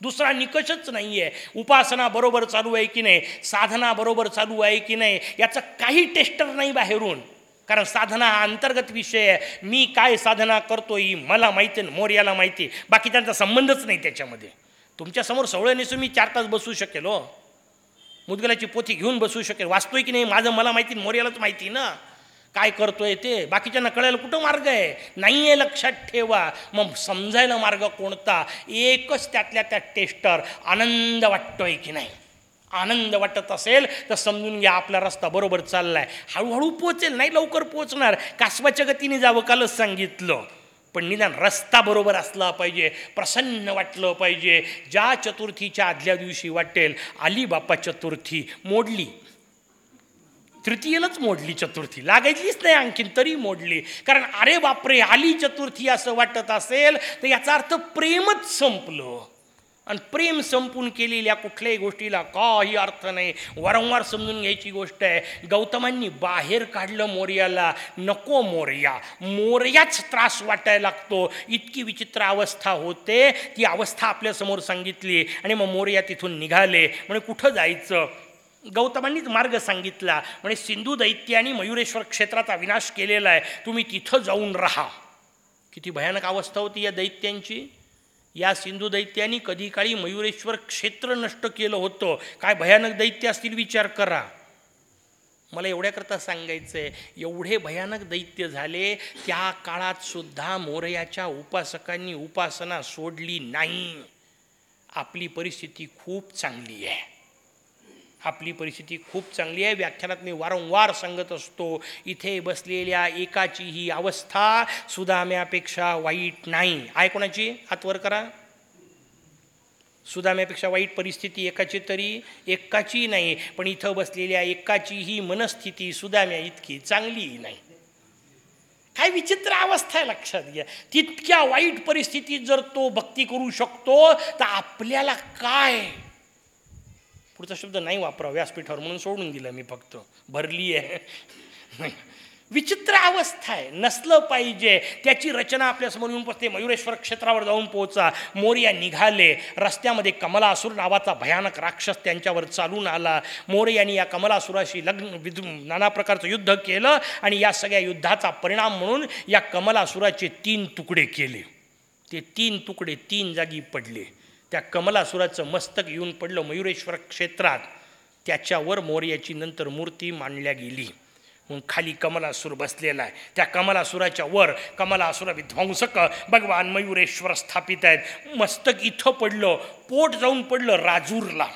दुसरा निकषच नाही आहे उपासना बरोबर चालू आहे की नाही? साधना बरोबर चालू आहे की नाही? याचं काही टेस्टर नाही बाहेरून. कारण साधना हा अंतर्गत विषय आहे. मी काय साधना करतो ही मला माहिती आहे मोर्याला माहिती आहे. बाकी त्यांचा संबंधच नाही त्याच्यामध्ये. तुमच्यासमोर सवळं नेसून मी चार तास बसू शकेल हो. मुदगलाची पोथी घेऊन बसू शकेल. वाचतोय की नाही माझं मला माहिती मोर्यालाच माहिती ना. काय करतोय ते? बाकीच्यांना कळायला कुठं मार्ग आहे? नाही आहे लक्षात ठेवा. मग समजायला मार्ग कोणता? एकच त्यातल्या त्या टेस्टर. आनंद वाटतोय की नाही? आनंद वाटत असेल तर समजून घ्या आपला रस्ता बरोबर चाललाय. हळूहळू पोचेल नाही लवकर पोचणार कासवाच्या गतीने जावं कालच सांगितलं. पण निदान रस्ता बरोबर असला पाहिजे प्रसन्न वाटलं पाहिजे. ज्या चतुर्थीच्या आदल्या दिवशी वाटेल आली बाप्पा चतुर्थी मोडली. तृतीयेलाच मोडली चतुर्थी. लागायचीच नाही आणखीन तरी मोडली. कारण अरे बापरे आली चतुर्थी असं वाटत असेल तर याचा अर्थ प्रेमच संपलं. आणि प्रेम संपून केलेल्या कुठल्याही गोष्टीला काही अर्थ नाही. वारंवार समजून घ्यायची गोष्ट आहे गौतमांनी बाहेर काढलं मोर्याला. नको मोर्या. मोर्याच त्रास वाटायला लागतो. इतकी विचित्र अवस्था होते. ती अवस्था आपल्यासमोर सांगितली आणि मग मोर्या तिथून निघाले. म्हणजे कुठं जायचं? गौतमांनीच मार्ग सांगितला. म्हणजे सिंधू दैत्याने मयुरेश्वर क्षेत्राचा विनाश केलेला आहे. तुम्ही तिथं जाऊन राहा. किती भयानक अवस्था होती या दैत्यांची. या सिंधू दैत्यांनी कधी काळी मयुरेश्वर क्षेत्र नष्ट केलं होतं? काय भयानक दैत्य असतील विचार करा. मला एवढ्याकरता सांगायचं आहे एवढे भयानक दैत्य झाले त्या काळात सुद्धा मोरयाच्या उपासकांनी उपासना सोडली नाही. आपली परिस्थिती खूप चांगली आहे. आपली परिस्थिती खूप चांगली आहे. व्याख्यानात मी वारंवार सांगत असतो इथे बसलेल्या एकाची ही अवस्था सुदाम्यापेक्षा वाईट नाही. आहे कोणाची? हातवर करा. सुदाम्यापेक्षा वाईट परिस्थिती एकाची तरी एकाची नाही. पण इथं बसलेल्या एकाची ही मनस्थिती सुदाम्या इतकी चांगली नाही. काय विचित्र अवस्था आहे लक्षात घ्या. तितक्या वाईट परिस्थितीत जर तो भक्ती करू शकतो तर आपल्याला काय पुढचा शब्द नाही वापरा व्यासपीठावर म्हणून सोडून दिलं मी फक्त. भरली आहे. विचित्र अवस्था आहे. नसलं पाहिजे. त्याची रचना आपल्यासमोर येऊन पोचते मयुरेश्वर क्षेत्रावर जाऊन पोहोचा. मोर्या निघाले. रस्त्यामध्ये कमलासूर नावाचा भयानक राक्षस त्यांच्यावर चालून आला. मोर्यानी या कमलासुराशी लग्न विध नाना प्रकारचं युद्ध केलं आणि या सगळ्या युद्धाचा परिणाम म्हणून या कमलासुराचे तीन तुकडे केले. ते तीन तुकडे तीन जागी पडले. त्या कमलासुराचं मस्तक येऊन पडलं मयुरेश्वर क्षेत्रात. त्याच्यावर मोर्याची नंतर मूर्ती मांडल्या गेली. म्हणून खाली कमलासूर बसलेला आहे. त्या कमलासुराच्या वर कमलासुर विध्वंसक भगवान मयुरेश्वर स्थापित आहेत. मस्तक इथं पडलं पोट जाऊन पडलं राजूरला.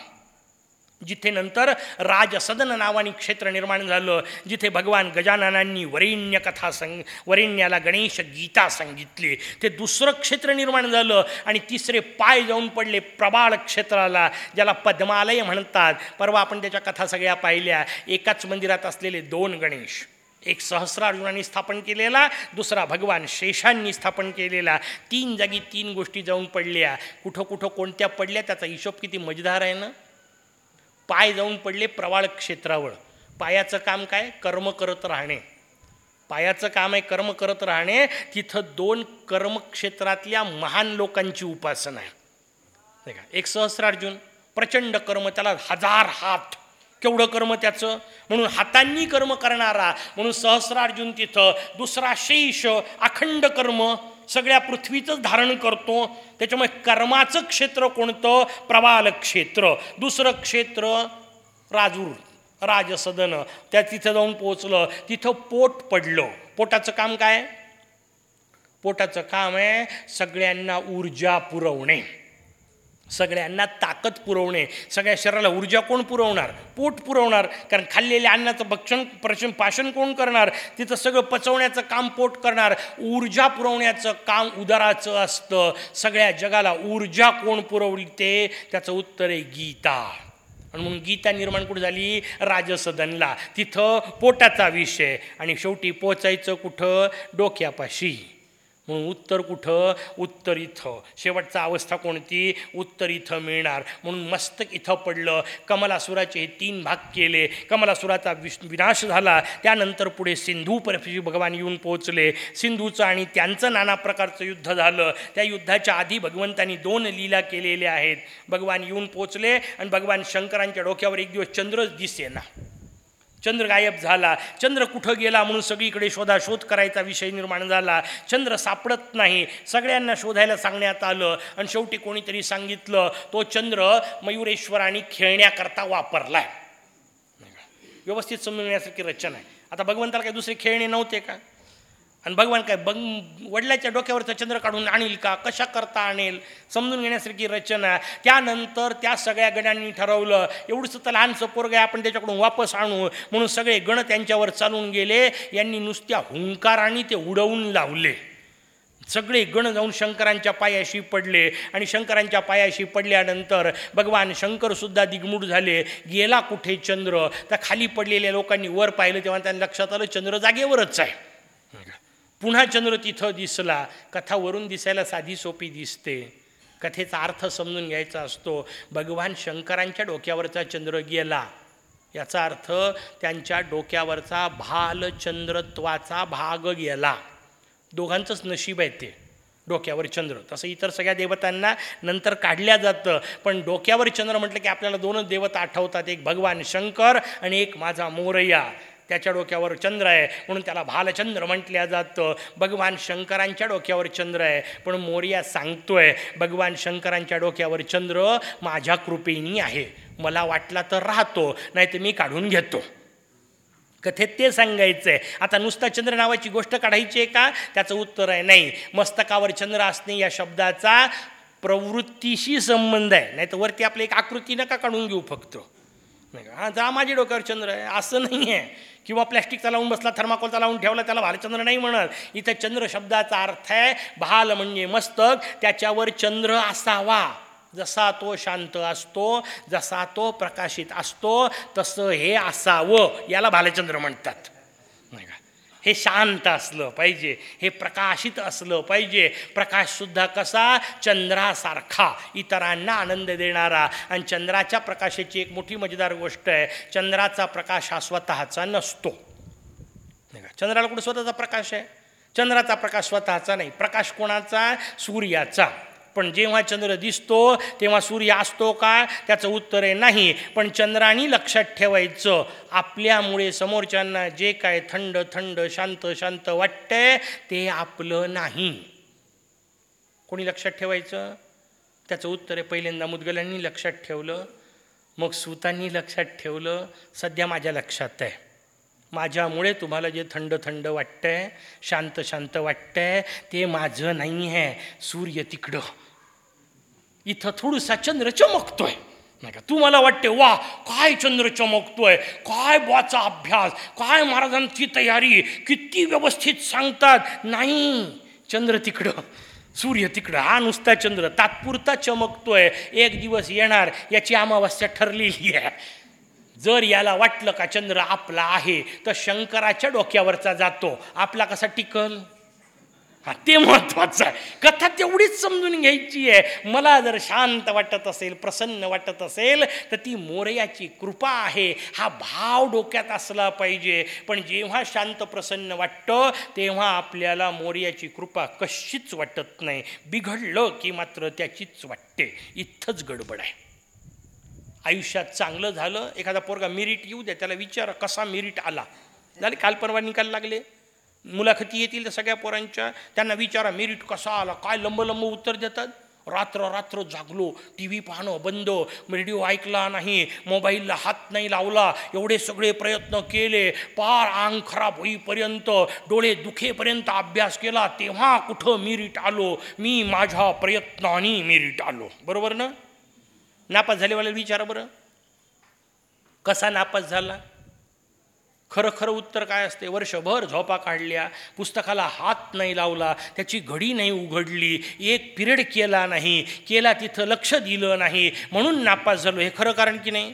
जिथे नंतर राजसदन नावाने क्षेत्र निर्माण झालं जिथे भगवान गजाननांनी वरेण्य कथा संग वरेण्याला गणेश गीता सांगितली. ते दुसरं क्षेत्र निर्माण झालं आणि तिसरे पाय जाऊन पडले प्रबाळ क्षेत्राला ज्याला पद्मालय म्हणतात. परवा आपण त्याच्या कथा सगळ्या पाहिल्या. एकाच मंदिरात असलेले दोन गणेश. एक सहस्रार्जुनांनी स्थापन केलेला दुसरा भगवान शेषांनी स्थापन केलेला. तीन जागी तीन गोष्टी जाऊन पडल्या. कुठं कुठं कोणत्या पडल्या त्याचा हिशोब किती मजेदार आहे ना? पाय जाऊन पडले प्रवाळ क्षेत्रावर. पायाचं काम काय? कर्म करत राहणे. पायाचं काम आहे कर्म करत राहणे. तिथं दोन कर्मक्षेत्रातल्या महान लोकांची उपासना आहे. नाही का? एक सहस्रार्जुन प्रचंड कर्म त्याला हजार हात. केवढं कर्म त्याचं? म्हणून हातांनी कर्म करणारा म्हणून सहस्रार्जुन तिथं. दुसरा शेष अखंड कर्म सगळ्या पृथ्वीचंच धारण करतो. त्याच्यामुळे कर्माचं क्षेत्र कोणतं? प्रवाल क्षेत्र. दुसरं क्षेत्र राजूर राजसदन. त्या तिथं जाऊन पोचलं तिथं पोट पडलं. पोटाचं काम काय? पोटाचं काम आहे सगळ्यांना ऊर्जा पुरवणे. सगळ्यांना ताकद पुरवणे सगळ्या शरीराला ऊर्जा कोण पुरवणार? पोट पुरवणार. कारण खाल्लेल्या अन्नाचं भक्षण प्रशन पाषण कोण करणार? तिथं सगळं पचवण्याचं काम पोट करणार. ऊर्जा पुरवण्याचं काम उदराचं असतं. सगळ्या जगाला ऊर्जा कोण पुरवते? त्याचं उत्तर आहे गीता. आणि म्हणून गीता निर्माण कुठं झाली? राजसदनला. तिथं पोटाचा विषय. आणि शेवटी पोचायचं कुठं? डोक्यापाशी. म्हणून उत्तर कुठं? उत्तर इथं. शेवटचा अवस्था कोणती? उत्तर इथं मिळणार. म्हणून मस्तक इथं पडलं. कमलासुराचे हे तीन भाग केले. कमलासुराचा विश विनाश झाला. त्यानंतर पुढे सिंधू परफी भगवान येऊन पोहोचले. सिंधूचं आणि त्यांचं नाना प्रकारचं युद्ध झालं. त्या युद्धाच्या आधी भगवंतांनी दोन लीला केलेल्या आहेत. भगवान येऊन पोचले आणि भगवान शंकरांच्या डोक्यावर एक दिवस चंद्रच दिसेना. चंद्र गायब झाला. चंद्र कुठं गेला म्हणून सगळीकडे शोधाशोध करायचा विषय निर्माण झाला. चंद्र सापडत नाही. सगळ्यांना शोधायला सांगण्यात आलं आणि शेवटी कोणीतरी सांगितलं तो चंद्र मयुरेश्वराने खेळण्याकरता वापरलाय. व्यवस्थित समजण्यासारखी रचना आहे. आता भगवंताला काही दुसरे खेळणे नव्हते का? आणि भगवान काय बंग वडिलाच्या डोक्यावरचं चंद्र काढून आणील का? कशा करता आणेल? समजून घेण्यासारखी रचना. त्यानंतर त्या सगळ्या गणांनी ठरवलं एवढंच तर लहानसं पोरग आहे आपण त्याच्याकडून वापस आणू. म्हणून सगळे गण त्यांच्यावर चालून गेले. यांनी नुसत्या हुंकाराने ते उडवून लावले. सगळे गण जाऊन शंकरांच्या पायाशी पडले. आणि शंकरांच्या पायाशी पडल्यानंतर भगवान शंकरसुद्धा दिगमूढ झाले. गेला कुठे चंद्र? त्या खाली पडलेल्या लोकांनी वर पाहिलं तेव्हा त्यांना लक्षात आलं चंद्र जागेवरच आहे. पुन्हा चंद्र तिथं दिसला. कथा वरून दिसायला साधी सोपी दिसते. कथेचा अर्थ समजून घ्यायचा असतो. भगवान शंकरांच्या डोक्यावरचा चंद्र गेला. याचा अर्थ त्यांच्या डोक्यावरचा भालचंद्रत्वाचा भाग गेला. दोघांचंच नशीब आहे ते. डोक्यावर चंद्र. तसं इतर सगळ्या देवतांना नंतर काढल्या जातं. पण डोक्यावर चंद्र म्हटलं की आपल्याला दोनच देवता आठवतात. एक भगवान शंकर आणि एक माझा मोरया. त्याच्या डोक्यावर चंद्र आहे. म्हणून त्याला भालचंद्र म्हटल्या जातं. भगवान शंकरांच्या डोक्यावर चंद्र आहे. पण मोर्या सांगतोय भगवान शंकरांच्या डोक्यावर चंद्र माझ्या कृपेनी आहे. मला वाटला तर राहतो नाही तर मी काढून घेतो. कथेत ते सांगायचं आहे आता नुसता चंद्र नावाची गोष्ट काढायची आहे का? त्याचं उत्तर आहे नाही. मस्तकावर चंद्र असणे या शब्दाचा प्रवृत्तीशी संबंध आहे. नाही तर वरती आपली एक आकृती नका काढून घेऊ फक्त. नाही का? हां जा माझी डोक्यावर चंद्र आहे. असं नाही आहे किंवा प्लॅस्टिकचा लावून बसला थर्माकोलचा लावून ठेवला त्याला भालचंद्र नाही म्हणत. इथं चंद्र शब्दाचा अर्थ आहे भाल म्हणजे मस्तक त्याच्यावर चंद्र असावा. जसा तो शांत असतो जसा तो प्रकाशित असतो तसं हे असावं. याला भालचंद्र म्हणतात. हे शांत असलं पाहिजे हे प्रकाशित असलं पाहिजे. प्रकाशसुद्धा कसा? चंद्रासारखा इतरांना आनंद देणारा. आणि चंद्राच्या प्रकाशाची एक मोठी मजेदार गोष्ट आहे चंद्राचा प्रकाश हा स्वतःचा नसतो. नाही का? चंद्राला कुठं स्वतःचा प्रकाश आहे? चंद्राचा प्रकाश स्वतःचा नाही. प्रकाश कोणाचा? सूर्याचा. पण जेव्हा चंद्र दिसतो तेव्हा सूर्य असतो का? त्याचं उत्तर आहे नाही. पण चंद्राने लक्षात ठेवायचं आपल्यामुळे समोरच्यांना जे काय थंड थंड शांत शांत वाटतंय ते आपलं नाही. कोणी लक्षात ठेवायचं? त्याचं उत्तर आहे पहिल्यांदा मुदगलांनी लक्षात ठेवलं मग सुतांनी लक्षात ठेवलं सध्या माझ्या लक्षात आहे. माझ्यामुळे तुम्हाला जे थंड थंड वाटतंय शांत शांत वाटतंय ते माझं नाही आहे. सूर्य तिकडं. इथं थोडंसा चंद्र चमकतोय. नाही का तुम्हाला वाटते वा काय चंद्र चमकतोय काय बुवाचा अभ्यास काय महाराजांची तयारी किती व्यवस्थित सांगतात. नाही चंद्र तिकडं सूर्य तिकडं हा नुसता चंद्र तात्पुरता चमकतोय एक दिवस येणार याची अमावस्या ठरलेली आहे. जर याला वाटलं का चंद्र आपला आहे तर शंकराच्या डोक्यावरचा जातो. आपला कसा टिकल? हा ते महत्त्वाचं आहे. कथा तेवढीच समजून घ्यायची आहे. मला जर शांत वाटत असेल प्रसन्न वाटत असेल तर ती मोरयाची कृपा आहे. हा भाव डोक्यात असला पाहिजे. पण जेव्हा शांत प्रसन्न वाटतं तेव्हा आपल्याला मोरयाची कृपा कशीच वाटत नाही. बिघडलं की मात्र त्याचीच वाटते. इथंच गडबड आहे. आयुष्यात चांगलं झालं एखादा पोरगा मिरिट येऊ द्या त्याला विचारा कसा मिरिट आला. झाले काल परवा निकाल लागले? मुलाखती येतील त्या सगळ्या पोरांच्या. त्यांना विचारा मेरिट कसा आला? काय लंब लंब उत्तर देतात? रात्र रात्र जागलो टी व्ही पाहणं बंद रेडिओ ऐकला नाही मोबाईलला हात नाही लावला एवढे सगळे प्रयत्न केले पार आंग खराब होईपर्यंत डोळे दुखेपर्यंत अभ्यास केला तेव्हा कुठं मिरीट आलो? मी माझ्या प्रयत्नाने मिरीट आलो. बरोबर ना? नापास झालेवाल्याला विचारा बरं. कसा नापास झाला? खरं खरं उत्तर काय असते? वर्षभर झोपा काढल्या पुस्तकाला हात नाही लावला त्याची घडी नाही उघडली एक पिरियड केला नाही केला तिथं लक्ष दिलं नाही म्हणून नापास झालो. हे खरं कारण की नाही?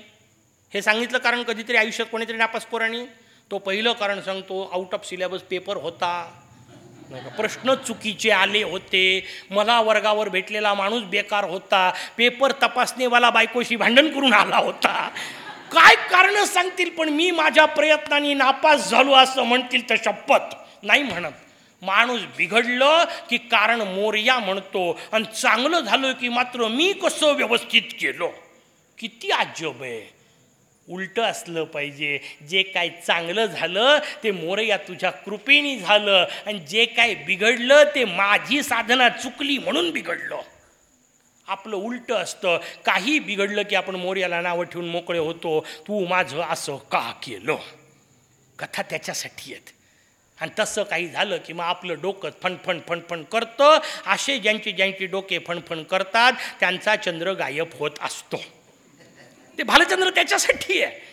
हे सांगितलं कारण कधीतरी आयुष्यात कोणीतरी नापास पोराणी तो पहिलं कारण सांगतो आउट ऑफ सिलेबस पेपर होता. प्रश्न चुकीचे आले होते. मला वर्गावर भेटलेला माणूस बेकार होता. पेपर तपासणीवाला बायकोशी भांडण करून आला होता. काय कारण सांगतील पण मी माझ्या प्रयत्नांनी नापास झालो असं म्हणतील तर शपथ नाही म्हणत. माणूस बिघडलं की कारण मोर्या म्हणतो आणि चांगलं झालं की मात्र मी कसं व्यवस्थित केलो? किती आजब आहे. उलटं असलं पाहिजे. जे काय चांगलं झालं ते मोरया तुझ्या कृपेने झालं आणि जे काय बिघडलं ते माझी साधना चुकली म्हणून बिघडलं. आपलं उलटं असतं. काही बिघडलं की आपण मोर्याला नावं ठेवून मोकळे होतो. तू माझं असं का केलं? कथा त्याच्यासाठी आहेत. आणि तसं काही झालं की मग आपलं डोकं फणफण फणफण करतं. असे ज्यांचे ज्यांचे डोके फणफण करतात त्यांचा चंद्र गायब होत असतो. ते भालचंद्र त्याच्यासाठी आहे.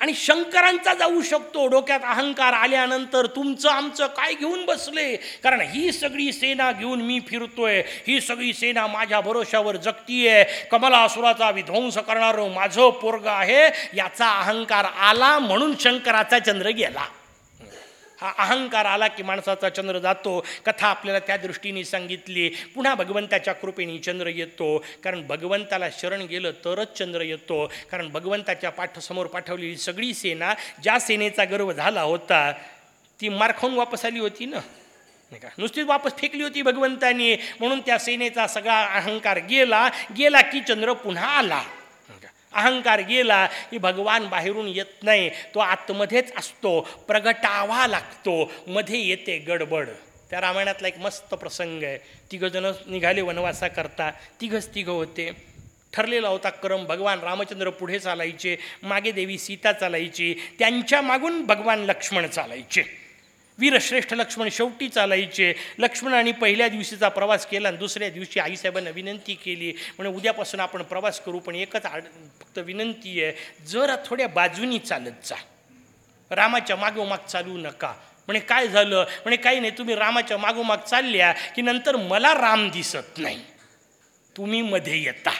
आणि शंकरांचा जाऊ शकतो. डोक्यात अहंकार आल्यानंतर तुमचं आमचं काय घेऊन बसले? कारण ही सगळी सेना घेऊन मी फिरतोय. ही सगळी सेना माझ्या भरोशावर जगतीये. कमलासुराचा विध्वंस करणारं माझं पोरग आहे याचा अहंकार आला म्हणून शंकराचा चंद्र गेला. हा अहंकार आला की माणसाचा चंद्र जातो. कथा आपल्याला त्या दृष्टीने सांगितली. पुन्हा भगवंताच्या कृपेने चंद्र येतो. कारण भगवंताला शरण गेलं तरच चंद्र येतो. कारण भगवंताच्या पाठसमोर पाठवलेली सगळी सेना ज्या सेनेचा गर्व झाला होता ती मार खाऊन वापस आली होती ना? नाही का? नुसतीच वापस फेकली होती भगवंतानी. म्हणून त्या सेनेचा सगळा अहंकार गेला. गेला की चंद्र पुन्हा आला. अहंकार गेला की भगवान बाहेरून येत नाही. तो आतमध्येच असतो प्रगटावा लागतो मध्ये येते गडबड. त्या रामायणातला एक मस्त प्रसंग आहे. तिघंजणं निघाले वनवासा करता तिघच तिघं होते. ठरलेला होता क्रम भगवान रामचंद्र पुढे चालायचे मागे देवी सीता चालायची त्यांच्या मागून भगवान लक्ष्मण चालायचे. वीरश्रेष्ठ लक्ष्मण शेवटी चालायचे. लक्ष्मणाने पहिल्या दिवशीचा प्रवास केला आणि दुसऱ्या दिवशी आईसाहेबांना विनंती केली. म्हणजे उद्यापासून आपण प्रवास करू पण एकच आड फक्त विनंती आहे जरा थोड्या बाजूनी चालत जा. रामाच्या मागोमाग चालू नका. म्हणे काय झालं? म्हणे काही नाही तुम्ही रामाच्या मागोमाग चालल्या की नंतर मला राम दिसत नाही. तुम्ही मध्ये येता.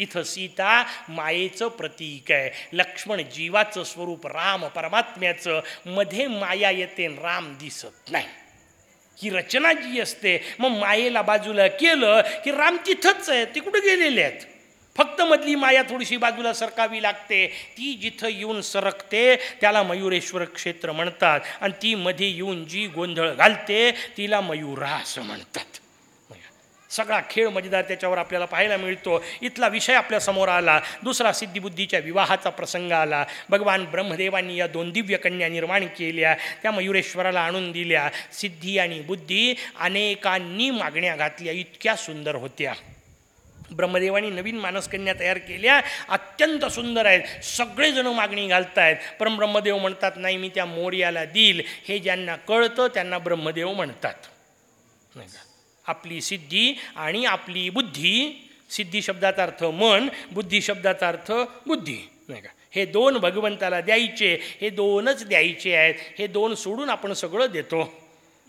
इथं सीता मायेचं प्रतीक आहे. लक्ष्मण जीवाचं स्वरूप राम परमात्म्याचं. मध्ये माया येते राम दिसत नाही. ही रचना जी असते मग मायेला बाजूला केलं की राम तिथंच आहे ते कुठं गेलेले आहेत? फक्त मधली माया थोडीशी बाजूला सरकावी लागते. ती जिथं येऊन सरकते त्याला मयुरेश्वर क्षेत्र म्हणतात. आणि ती मध्ये येऊन जी गोंधळ घालते तिला मयुरा असं म्हणतात. सगळा खेळ मजेदार त्याच्यावर आपल्याला पाहायला मिळतो. इथला विषय आपल्यासमोर आला. दुसरा सिद्धिबुद्धीच्या विवाहाचा प्रसंग आला. भगवान ब्रह्मदेवांनी या दोन दिव्य कन्या निर्माण केल्या. त्या मयुरेश्वराला आणून दिल्या. सिद्धी आणि बुद्धी अनेकांनी मागण्या घातल्या. इतक्या सुंदर होत्या. ब्रह्मदेवानी नवीन मानसकन्या तयार केल्या. अत्यंत सुंदर आहेत. सगळेजण मागणी घालतायत. पण ब्रह्मदेव म्हणतात नाही मी त्या मोर्याला देईल. हे ज्यांना कळतं त्यांना ब्रह्मदेव म्हणतात. नाही आपली सिद्धी आणि आपली बुद्धी. सिद्धी शब्दाचा अर्थ मन बुद्धी शब्दाचा अर्थ बुद्धी. नाही का? हे दोन भगवंताला द्यायचे हे दोनच द्यायचे आहेत. हे दोन सोडून आपण सगळं देतो.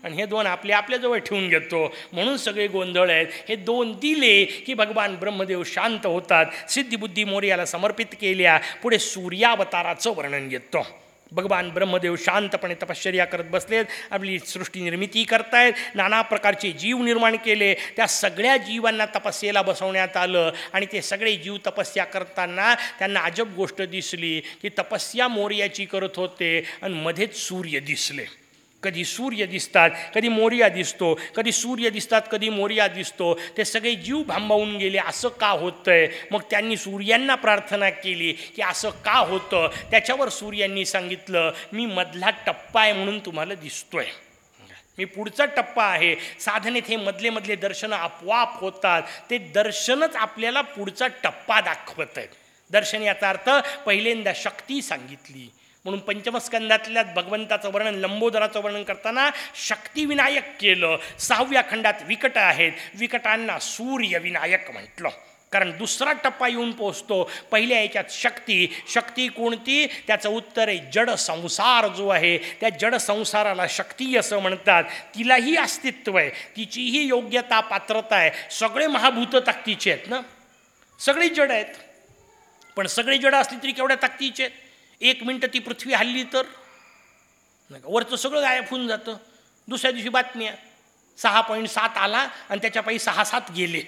आणि हे दोन आपले आपल्याजवळ ठेवून घेतो. म्हणून सगळे गोंधळ आहेत. हे दोन दिले की भगवान ब्रह्मदेव शांत होतात. सिद्धिबुद्धी मोर्याला समर्पित केल्या. पुढे सूर्यावताराचं वर्णन घेतो भगवान ब्रह्मदेव शांतपणे तपश्चर्या करत बसलेत आपली सृष्टी निर्मिती करतायत नाना प्रकारचे जीव निर्माण केले. त्या सगळ्या जीवांना तपस्येला बसवण्यात आलं आणि ते सगळे जीव तपस्या करताना त्यांना अजब गोष्ट दिसली की तपस्या मोर्याची करत होते आणि मध्येच सूर्य दिसले. कधी सूर्य दिसतात कधी मोर्या दिसतो कधी सूर्य दिसतात कधी मोर्या दिसतो ते सगळे जीव भांबावून गेले असं का होतंय? मग त्यांनी सूर्यांना प्रार्थना केली की असं का होतं? त्याच्यावर सूर्यांनी सांगितलं मी मधला टप्पा आहे म्हणून तुम्हाला दिसतोय. मी पुढचा टप्पा आहे. साधनेत हे मधले मधले दर्शनं आपोआप होतात. ते दर्शनच आपल्याला पुढचा टप्पा दाखवत आहेत दर्शन याचा अर्थ पहिल्यांदा शक्ती सांगितली. म्हणून पंचमस्कंदातल्या भगवंताचं वर्णन लंबोदराचं वर्णन करताना शक्तिविनायक केलं. सहाव्या खंडात विकट आहेत. विकटांना सूर्यविनायक म्हटलं. कारण दुसरा टप्पा येऊन पोचतो पहिल्या याच्यात शक्ती. शक्ती कोणती? त्याचं उत्तर आहे जड संसार जो आहे त्या जड संसाराला शक्ती असं म्हणतात. तिलाही अस्तित्व आहे. तिचीही योग्यता पात्रता आहे. सगळे महाभूत ताकदीचे आहेत ना? सगळी जड आहेत. पण सगळी जड असली तरी केवढ्या ताकदीचे आहेत? एक मिनटं ती पृथ्वी हल्ली तर? नाही का? वरचं सगळं गायब होऊन जातं. दुसऱ्या दिवशी बातम्या. सहा पॉईंट सात आला आणि त्याच्यापायी सहा सात गेले.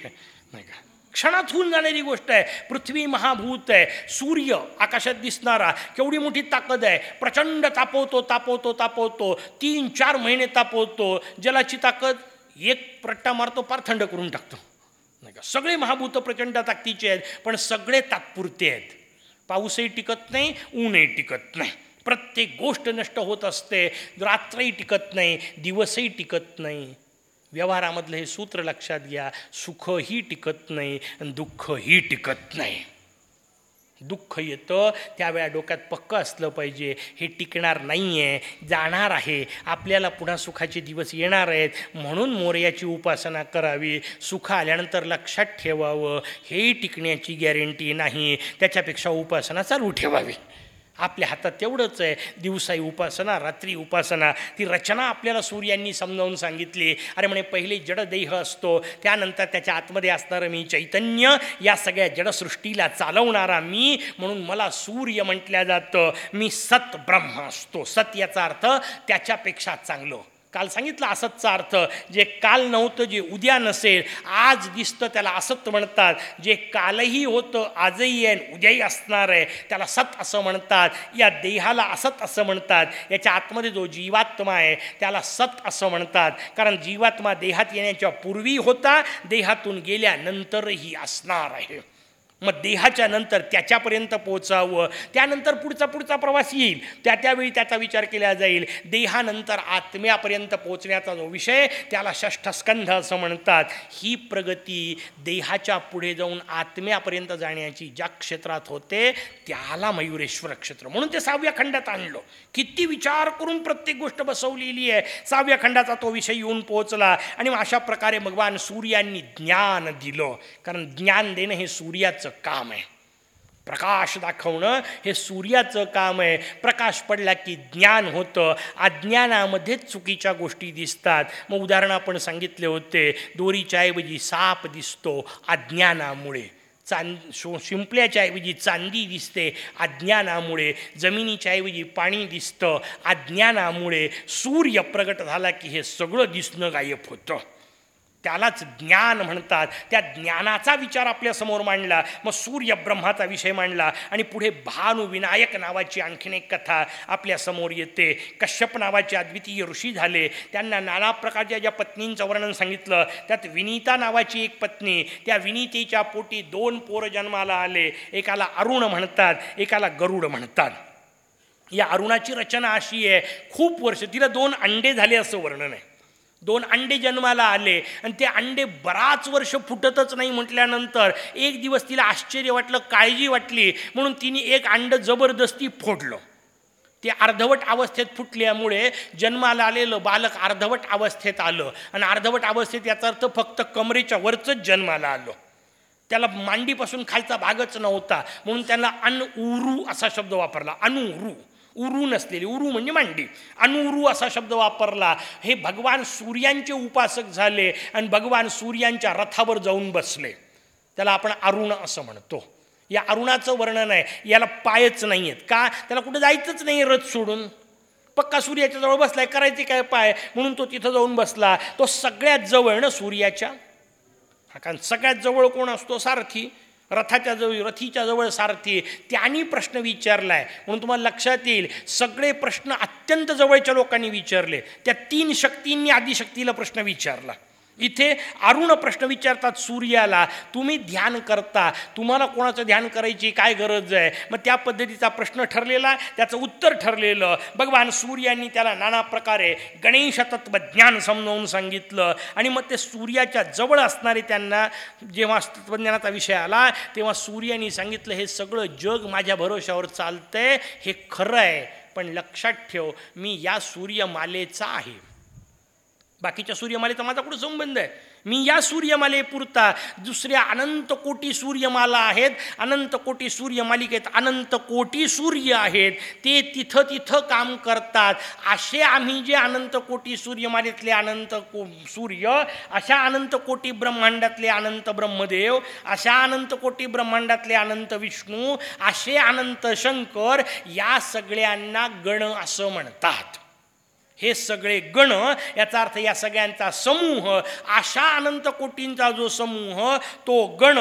नाही का? क्षणात होऊन जाणारी गोष्ट आहे. पृथ्वी महाभूत आहे. सूर्य आकाशात दिसणारा केवढी मोठी ताकद आहे. प्रचंड तापवतो तापवतो तापवतो. तीन चार महिने तापवतो. जलाची ताकद एक प्रट्टा मारतो फार थंड करून टाकतो. नाही का? सगळे महाभूत प्रचंड ताकदीचे आहेत पण सगळे तात्पुरते आहेत. पाऊसही टिकत नाही ऊनही टिकत नाही. प्रत्येक गोष्ट नष्ट होत असते रात्रही टिकत नाही दिवसही टिकत नाही. व्यवहारामधलं हे सूत्र लक्षात घ्या सुखही टिकत नाही आणि दुःखही टिकत नाही. दुःख येतं. त्यावेळा डोक्यात पक्क असलं पाहिजे. हे टिकणार नाही आहे जाणार आहे. आपल्याला पुन्हा सुखाचे दिवस येणार आहेत. म्हणून मोर्याची उपासना करावी. सुख आल्यानंतर लक्षात ठेवावं. हेही टिकण्याची गॅरंटी नाही. त्याच्यापेक्षा उपासना चालू ठेवावी. आपल्या हातात तेवढंच आहे. दिवसाई उपासना रात्री उपासना. ती रचना आपल्याला सूर्यांनी समजावून सांगितली. अरे म्हणे पहिले जडदेह असतो. त्यानंतर त्याच्या आतमध्ये असणारं मी चैतन्य या सगळ्या जडसृष्टीला चालवणारा मी. म्हणून मला सूर्य म्हटल्या जातं. मी सत ब्रह्म असतो. सत याचा अर्थ त्याच्यापेक्षा चांगलं. काल सांगितलं असतचा अर्थ जे काल नव्हतं जे उद्या नसेल आज दिसतं त्याला असत म्हणतात. जे कालही होतं आजही आहे उद्याही असणार आहे त्याला सत असं म्हणतात. या देहाला असत असं म्हणतात. याच्या आतमध्ये जो जीवात्मा आहे त्याला सत असं म्हणतात. कारण जीवात्मा देहात येण्याच्या पूर्वी होता देहातून गेल्यानंतरही असणार आहे. मग देहाच्या नंतर त्याच्यापर्यंत पोचावं त्यानंतर पुढचा पुढचा प्रवास येईल. त्या त्यावेळी त्याचा विचार केला जाईल. देहानंतर आत्म्यापर्यंत पोचण्याचा जो विषय त्याला षष्ठस्कंध असं म्हणतात. ही प्रगती देहाच्या पुढे जाऊन आत्म्यापर्यंत जाण्याची ज्या क्षेत्रात होते त्याला मयुरेश्वर क्षेत्र म्हणून ते सहाव्या खंडात आणलं. किती विचार करून प्रत्येक गोष्ट बसवलेली आहे. सहाव्या खंडाचा तो विषय येऊन पोहोचला आणि मग अशा प्रकारे भगवान सूर्यांनी ज्ञान दिलं. कारण ज्ञान देणं हे सूर्याचं काम आहे. प्रकाश दाखवणं हे सूर्याचं काम आहे. प्रकाश पडला की ज्ञान होतं. अज्ञानामध्येच चुकीच्या गोष्टी दिसतात. मग उदाहरण आपण सांगितले होते दोरीच्या ऐवजी साप दिसतो अज्ञानामुळे. चांद शो शिंपल्याच्या ऐवजी चांदी दिसते अज्ञानामुळे. जमिनीच्या ऐवजी पाणी दिसतं अज्ञानामुळे. सूर्य प्रगट झाला की हे सगळं दिसणं गायब होतं. त्यालाच ज्ञान म्हणतात. त्या ज्ञानाचा विचार आपल्यासमोर मांडला. मग सूर्य ब्रह्माचा विषय मांडला आणि पुढे भानुविनायक नावाची आणखीन एक कथा आपल्यासमोर येते. कश्यप नावाचे अद्वितीय ऋषी झाले. त्यांना नाना प्रकारच्या ज्या पत्नींचं वर्णन सांगितलं त्यात विनीता नावाची एक पत्नी त्या विनीतेच्या पोटी दोन पोर जन्माला आले. एकाला अरुण म्हणतात एकाला गरुड म्हणतात. या अरुणाची रचना अशी आहे खूप वर्ष तिला दोन अंडे झाले असं वर्णन आहे. दोन अंडे जन्माला आले आणि ते अंडे बराच वर्ष फुटतच नाही म्हटल्यानंतर एक दिवस तिला आश्चर्य वाटलं काळजी वाटली. म्हणून तिने एक अंड जबरदस्ती फोडलं. ते अर्धवट अवस्थेत फुटल्यामुळे जन्माला आलेलं बालक अर्धवट अवस्थेत आलं. आणि अर्धवट अवस्थेत याचा अर्थ फक्त कमरेच्या वरचंच जन्माला आलं. त्याला मांडीपासून खालचा भागच नव्हता. म्हणून त्याला अन उरू असा शब्द वापरला. अनुरू उरू नसलेली उरू म्हणजे मांडी. अनुरू असा शब्द वापरला हे भगवान सूर्यांचे उपासक झाले आणि भगवान सूर्यांच्या रथावर जाऊन बसले. त्याला आपण अरुण असं म्हणतो. या अरुणाचं वर्णन आहे याला पायच नाही आहेत का? त्याला कुठं जायचंच नाही रथ सोडून. पक्का सूर्याच्या जवळ बसलाय करायचे काय पाय? म्हणून तो तिथं जाऊन बसला. तो सगळ्यात जवळ ना सूर्याच्या? हा कारण सगळ्यात जवळ कोण असतो? सारथी. रथाच्या जवळ रथीच्या जवळ सारथी. त्यांनी प्रश्न विचारला आहे म्हणून तुम्हाला लक्षात येईल सगळे प्रश्न अत्यंत जवळच्या लोकांनी विचारले. त्या तीन शक्तींनी आदिशक्तीला प्रश्न विचारला. इथे अरुण प्रश्न विचारतात सूर्याला तुम्ही ध्यान करता? तुम्हाला कोणाचं ध्यान करायची काय गरज आहे? मग त्या पद्धतीचा प्रश्न ठरलेला त्याचं उत्तर ठरलेलं. भगवान सूर्यांनी त्याला नाना प्रकारे गणेश तत्त्वज्ञान समजावून सांगितलं. आणि मग ते सूर्याच्या जवळ असणारे त्यांना जेव्हा तत्त्वज्ञानाचा विषय आला तेव्हा सूर्यानी सांगितलं हे सगळं जग माझ्या भरोशावर चालतंय हे खरं आहे. पण लक्षात ठेव मी या सूर्यमालेचा आहे. बाकीच्या सूर्यमालेचा माझा कुठं संबंध आहे? मी या सूर्यमालेपुरता दुसऱ्या अनंत कोटी सूर्यमाला आहेत. अनंत कोटी सूर्यमालिकेत अनंत कोटी सूर्य आहेत. ते तिथं तिथं काम करतात. असे आम्ही जे अनंत कोटी सूर्यमालेतले अनंत को सूर्य अशा अनंत कोटी ब्रह्मांडातले अनंत ब्रह्मदेव अशा अनंत कोटी ब्रह्मांडातले अनंत विष्णू असे अनंत शंकर या सगळ्यांना गण असं म्हणतात. हे सगळे गण याचा अर्थ या सगळ्यांचा समूह अशा अनंत कोटींचा जो समूह तो गण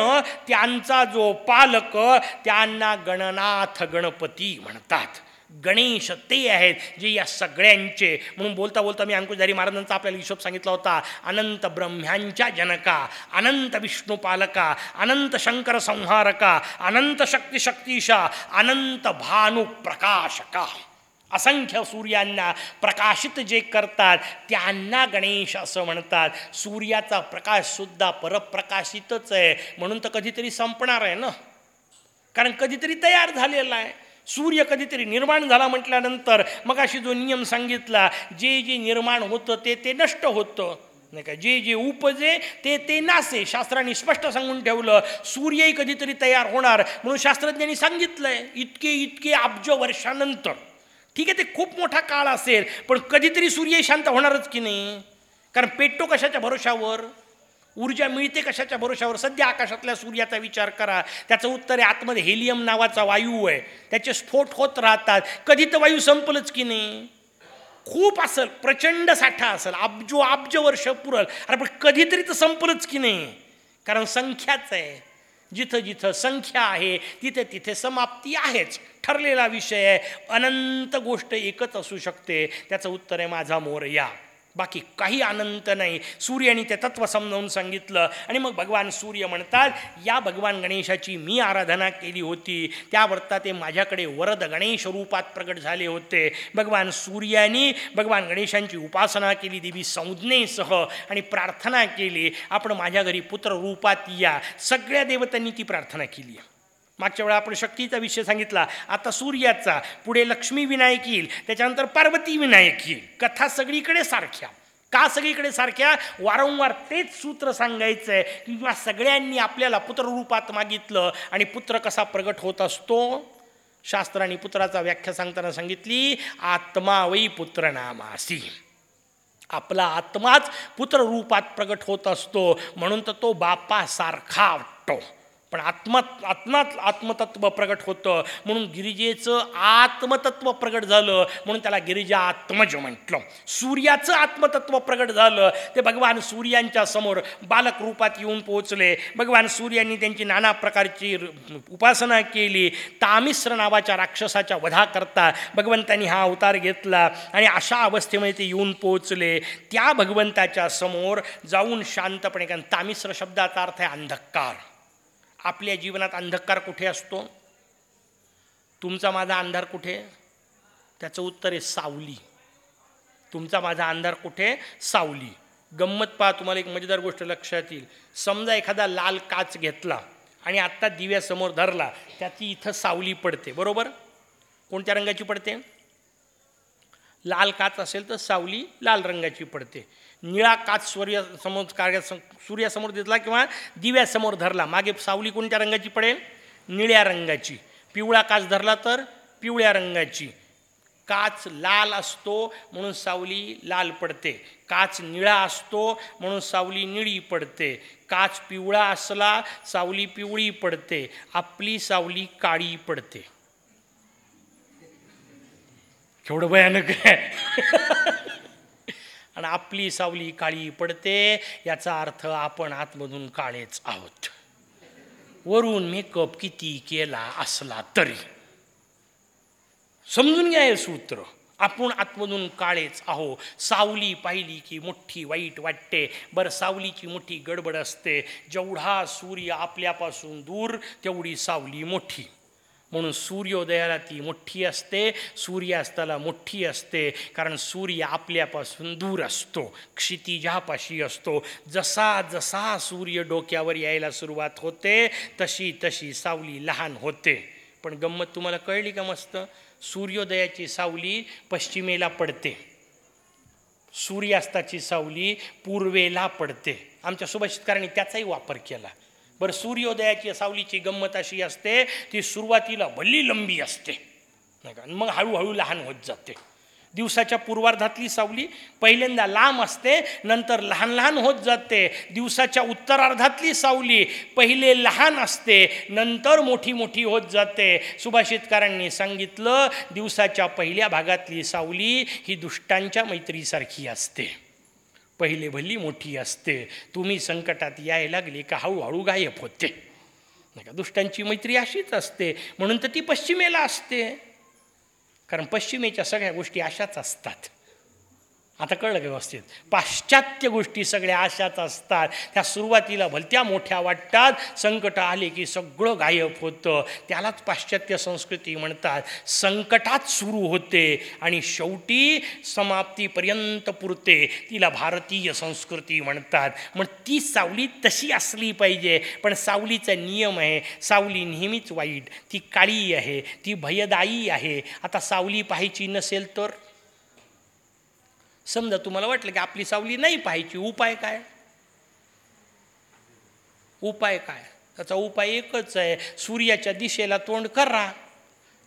त्यांचा जो पालक त्यांना गणनाथ गणपती म्हणतात. गणेश ते आहेत जे या सगळ्यांचे म्हणून बोलता बोलता मी अंकुशधारी महाराजांचा आपल्याला हिशोब सांगितला होता अनंत ब्रह्म्यांच्या जनका अनंत विष्णुपालका अनंत शंकर संहारका अनंत शक्ती शक्तीशा अनंत भानुप्रकाशका. असंख्य सूर्यांना प्रकाशित जे करतात त्यांना गणेश असं म्हणतात. सूर्याचा प्रकाशसुद्धा परप्रकाशितच आहे. म्हणून तर कधीतरी संपणार आहे ना? कारण कधीतरी तयार झालेला आहे. सूर्य कधीतरी निर्माण झाला म्हटल्यानंतर मग अशी जो नियम सांगितला जे जे निर्माण होतं ते ते नष्ट होतं. नाही का? जे जे उपजे ते ते नासे. शास्त्रांनी स्पष्ट सांगून ठेवलं सूर्यही कधीतरी तयार होणार. म्हणून शास्त्रज्ञांनी सांगितलं आहे इतके इतके अब्ज वर्षानंतर. ठीक आहे ते खूप मोठा काळ असेल पण कधीतरी सूर्य शांत होणारच की नाही? कारण पेटतो कशाच्या भरोशावर? ऊर्जा मिळते कशाच्या भरोशावर? सध्या आकाशातल्या सूर्याचा विचार करा. त्याचं उत्तर आहे आतमध्ये हेलियम नावाचा वायू आहे. त्याचे स्फोट होत राहतात. कधी तर वायू संपलंच की नाही? खूप असेल प्रचंड साठा असेल अब्जो अब्ज वर्ष पुरल. अरे पण कधीतरी तर संपलंच की नाही? कारण संख्याच आहे. जिथं जिथं संख्या आहे तिथे तिथे समाप्ती आहेच. ठरलेला विषय आहे. अनंत गोष्ट एकच असू शकते. त्याचं उत्तर आहे माझा मोरया. बाकी काही अनंत नाही. सूर्याने ते तत्व समजावून सांगितलं. आणि मग भगवान सूर्य म्हणतात या भगवान गणेशाची मी आराधना केली होती. त्यावरता ते माझ्याकडे वरद गणेश रूपात प्रगट झाले होते. भगवान सूर्यानी भगवान गणेशांची उपासना केली देवी संज्ञेसह आणि प्रार्थना केली. आपण माझ्या घरी पुत्र रूपात या. सगळ्या देवतांनी ती प्रार्थना केली आहे. मागच्या वेळा आपण शक्तीचा विषय सांगितला. आता सूर्याचा पुढे लक्ष्मी विनायक येईल त्याच्यानंतर पार्वती विनायक येईल. कथा सगळीकडे सारख्या. का सगळीकडे सारख्या? वारंवार तेच सूत्र सांगायचं आहे की किंवा सगळ्यांनी आपल्याला पुत्ररूपात मागितलं आणि पुत्र कसा प्रगट होत असतो? शास्त्राने पुत्राचा व्याख्या सांगताना सांगितली आत्मा वै पुत्र नामासी. आपला आत्माच पुत्ररूपात प्रगट होत असतो म्हणून तर तो बापासारखा वाटतो. पण आत्मा आत्मात आत्मतत्व प्रगट होतं. म्हणून गिरिजेचं आत्मतत्व प्रगट झालं. म्हणून त्याला गिरिजा आत्मज म्हटलं. सूर्याचं आत्मतत्व प्रगट झालं. ते भगवान सूर्यांच्या समोर बालक रूपात येऊन पोहोचले. भगवान सूर्यांनी त्यांची नाना प्रकारची उपासना केली. तामिश्र नावाच्या राक्षसाच्या वधाकरता भगवंतांनी हा अवतार घेतला आणि अशा अवस्थेमध्ये ते येऊन पोहोचले. त्या भगवंताच्या समोर जाऊन शांतपणे कारण तामिश्र शब्दाचा अर्थ आहे अंधकार. आपल्या जीवनात अंधकार कुठे असतो? तुमचा माझा अंधार कुठे? त्याचं उत्तर आहे सावली. तुमचा माझा अंधार कुठे? सावली. गंमत पहा तुम्हाला एक मजेदार गोष्ट लक्षात येईल. समजा एखादा लाल काच घेतला आणि आत्ता दिव्यासमोर धरला त्याची इथं सावली पडते. बरोबर? कोणत्या रंगाची पडते? लाल काच असेल तर सावली लाल रंगाची पडते. निळा काच सूर्यासमोर कार्या सूर्यासमोर दिसला किंवा दिव्यासमोर धरला. मागे सावली कोणत्या रंगाची पडेल? निळ्या रंगाची. पिवळा काच धरला तर पिवळ्या रंगाची. काच लाल असतो म्हणून सावली लाल पडते. काच निळा असतो म्हणून सावली निळी पडते. काच पिवळा असला सावली पिवळी पडते. आपली सावली काळी पडते. केवढं भयानक आहे. आणि आपली सावली काळी पडते याचा अर्थ आपण आतमधून काळेच आहोत. वरून मेकअप किती केला असला तरी. समजून घ्या हे सूत्र. आपण आतमधून काळेच आहो. सावली पाहिली की मोठी वाईट वाटते. बरं सावलीची मोठी गडबड असते. जेवढा सूर्य आपल्यापासून दूर तेवढी सावली मोठी. म्हणून सूर्योदयाला ती मोठी असते सूर्यास्ताला मोठी असते. कारण सूर्य आपल्यापासून दूर असतो क्षितिजापाशी असतो. जसा जसा सूर्य डोक्यावर यायला सुरुवात होते तशी तशी सावली लहान होते. पण गंमत तुम्हाला कळली का मस्त? सूर्योदयाची सावली पश्चिमेला पडते. सूर्यास्ताची सावली पूर्वेला पडते. आमच्या सुभाषितकारांनी त्याचाही वापर केला. बरं सूर्योदयाची सावलीची गंमत अशी असते ती सुरुवातीला भल्ली लंबी असते. नाही का? आणि मग हळूहळू लहान होत जाते. दिवसाच्या पूर्वार्धातली सावली पहिल्यांदा लांब असते नंतर लहान लहान होत जाते. दिवसाच्या उत्तरार्धातली सावली पहिले लहान असते नंतर मोठी मोठी होत जाते. सुभाषितकारांनी सांगितलं दिवसाच्या पहिल्या भागातली सावली ही दुष्टांच्या मैत्रीसारखी असते. पहिले भली मोठी असते. तुम्ही संकटात यायला लागली का हळूहळू गायब होते. नाही का? दुष्टांची मैत्री अशीच असते. म्हणून तर ती पश्चिमेला असते. कारण पश्चिमेच्या सगळ्या गोष्टी अशाच असतात. आता कळलं का व्यवस्थित? पाश्चात्य गोष्टी सगळ्या अशाच असतात. त्या सुरुवातीला भलत्या मोठ्या वाटतात. संकट आले की सगळं गायब होतं. त्यालाच पाश्चात्य संस्कृती म्हणतात. संकटात सुरू होते आणि शेवटी समाप्तीपर्यंत पुरते. तिला भारतीय संस्कृती म्हणतात. मग ती सावली तशी असली पाहिजे. पण सावलीचा नियम आहे. सावली नेहमीच वाईट. ती काळी आहे. ती भयदायी आहे. आता सावली पाहायची नसेल तर? समजा तुम्हाला वाटलं की आपली सावली नाही पाहायची उपाय काय? उपाय काय? त्याचा उपाय एकच आहे. सूर्याच्या दिशेला तोंड करा.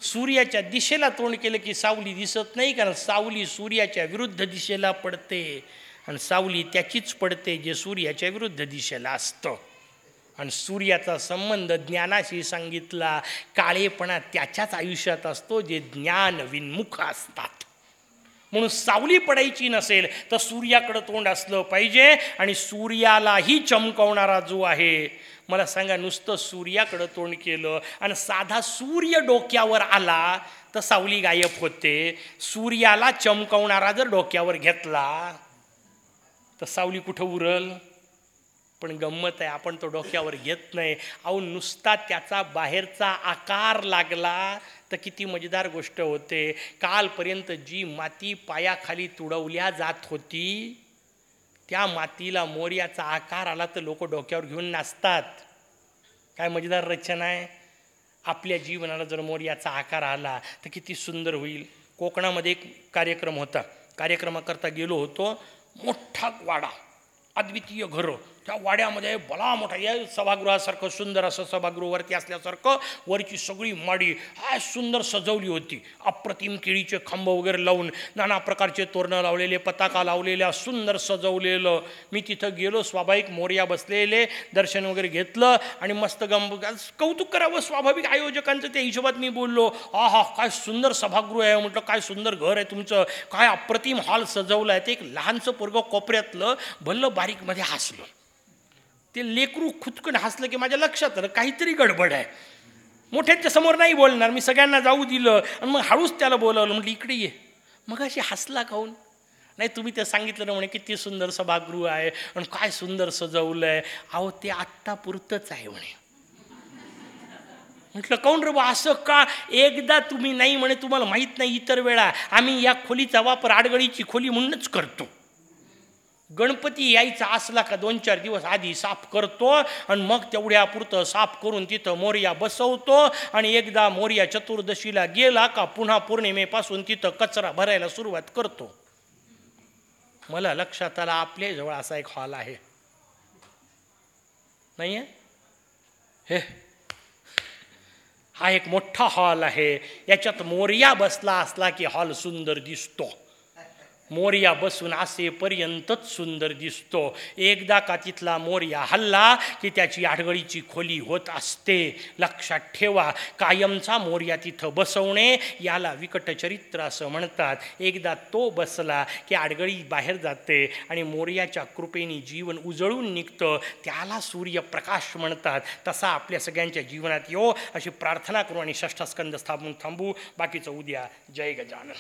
सूर्याच्या दिशेला तोंड केलं की सावली दिसत नाही कारण सावली सूर्याच्या विरुद्ध दिशेला पडते आणि सावली त्याचीच पडते जे सूर्याच्या विरुद्ध दिशेला असतं. आणि सूर्याचा संबंध ज्ञानाशी सांगितला. काळेपणा त्याच्याच आयुष्यात असतो जे ज्ञान विन्मुख असतात. म्हणून सावली पडायची नसेल तर सूर्याकडं तोंड असलं पाहिजे आणि सूर्यालाही चमकवणारा जो आहे मला सांगा नुसतं सूर्याकडं तोंड केलं आणि साधा सूर्य डोक्यावर आला तर सावली गायब होते. सूर्याला चमकवणारा जर डोक्यावर घेतला तर सावली कुठं उरल? पण गंमत आहे आपण तो डोक्यावर घेत नाही. अहो नुसता त्याचा बाहेरचा आकार लागला तर किती मजेदार गोष्ट होते. कालपर्यंत जी माती पायाखाली तुडवल्या जात होती त्या मातीला मोर्याचा आकार आला तर लोक डोक्यावर घेऊन नाचतात. काय मजेदार रचना आहे. आपल्या जीवनाला जर मोर्याचा आकार आला तर किती सुंदर होईल. कोकणामध्ये एक कार्यक्रम होता. कार्यक्रमाकरता गेलो होतो. मोठा वाडा अद्वितीय घरं. त्या वाड्यामध्ये भला मोठा या सभागृहासारखं सुंदर असं सभागृहवरती असल्यासारखं वरची सगळी माडी हा सुंदर सजवली होती. अप्रतिम केळीचे खांब वगैरे लावून नाना प्रकारचे तोरणं लावलेले पताका लावलेल्या सुंदर सजवलेलं. मी तिथं गेलो स्वाभाविक मोर्या बसलेले दर्शन वगैरे घेतलं आणि मस्त गंब कौतुक करावं स्वाभाविक आयोजकांचं त्या हिशोबात मी बोललो आहा काय सुंदर सभागृह आहे म्हटलं काय सुंदर घर आहे तुमचं काय अप्रतिम हॉल सजवलं आहे ते एक लहानसं पोरगं कोपऱ्यातलं भल्लं बारीकमध्ये हसलं. ते लेकरू खुदकन हसलं की माझ्या लक्षात आलं काहीतरी गडबड आहे. मोठ्यांच्या समोर नाही बोलणार मी सगळ्यांना जाऊ दिलं आणि मग हळूच त्याला बोलावलं म्हटलं इकडे ये. मग अशी हसला खाऊन नाही तुम्ही ते सांगितलं ना म्हणे किती सुंदर सभागृह आहे आणि काय सुंदर सजवलं आहे अहो ते आत्तापुरतंच आहे म्हणे. म्हटलं काऊन रे बा असं का? एकदा तुम्ही नाही म्हणे तुम्हाला माहीत नाही इतर वेळा. आम्ही या खोलीचा वापर आडगळीची खोली म्हणूनच करतो. गणपती यायचा असला का दोन चार दिवस आधी साफ करतो आणि मग तेवढ्यापुरतं साफ करून तिथं मोर्या बसवतो आणि एकदा मोर्या चतुर्दशीला गेला का पुन्हा पौर्णिमेपासून तिथं कचरा भरायला सुरुवात करतो. मला लक्षात आला आपल्याजवळ असा एक हॉल आहे. नाही आहे हे. हा एक मोठा हॉल आहे. याच्यात मोर्या बसला असला की हॉल सुंदर दिसतो. मोर्या बसून असेपर्यंतच सुंदर दिसतो. एकदा का तिथला मोर्या हल्ला की त्याची आडगळीची खोली होत असते. लक्षात ठेवा कायमचा मोर्या तिथं बसवणे याला विकट चरित्र असं म्हणतात. एकदा तो बसला की आडगळी बाहेर जाते आणि मोर्याच्या कृपेने जीवन उजळून निघतं. त्याला सूर्यप्रकाश म्हणतात. तसा आपल्या सगळ्यांच्या जीवनात यो. अशी प्रार्थना करू आणि षष्ठस्कंद स्थापून थांबू. बाकीचं उद्या जय गजानन.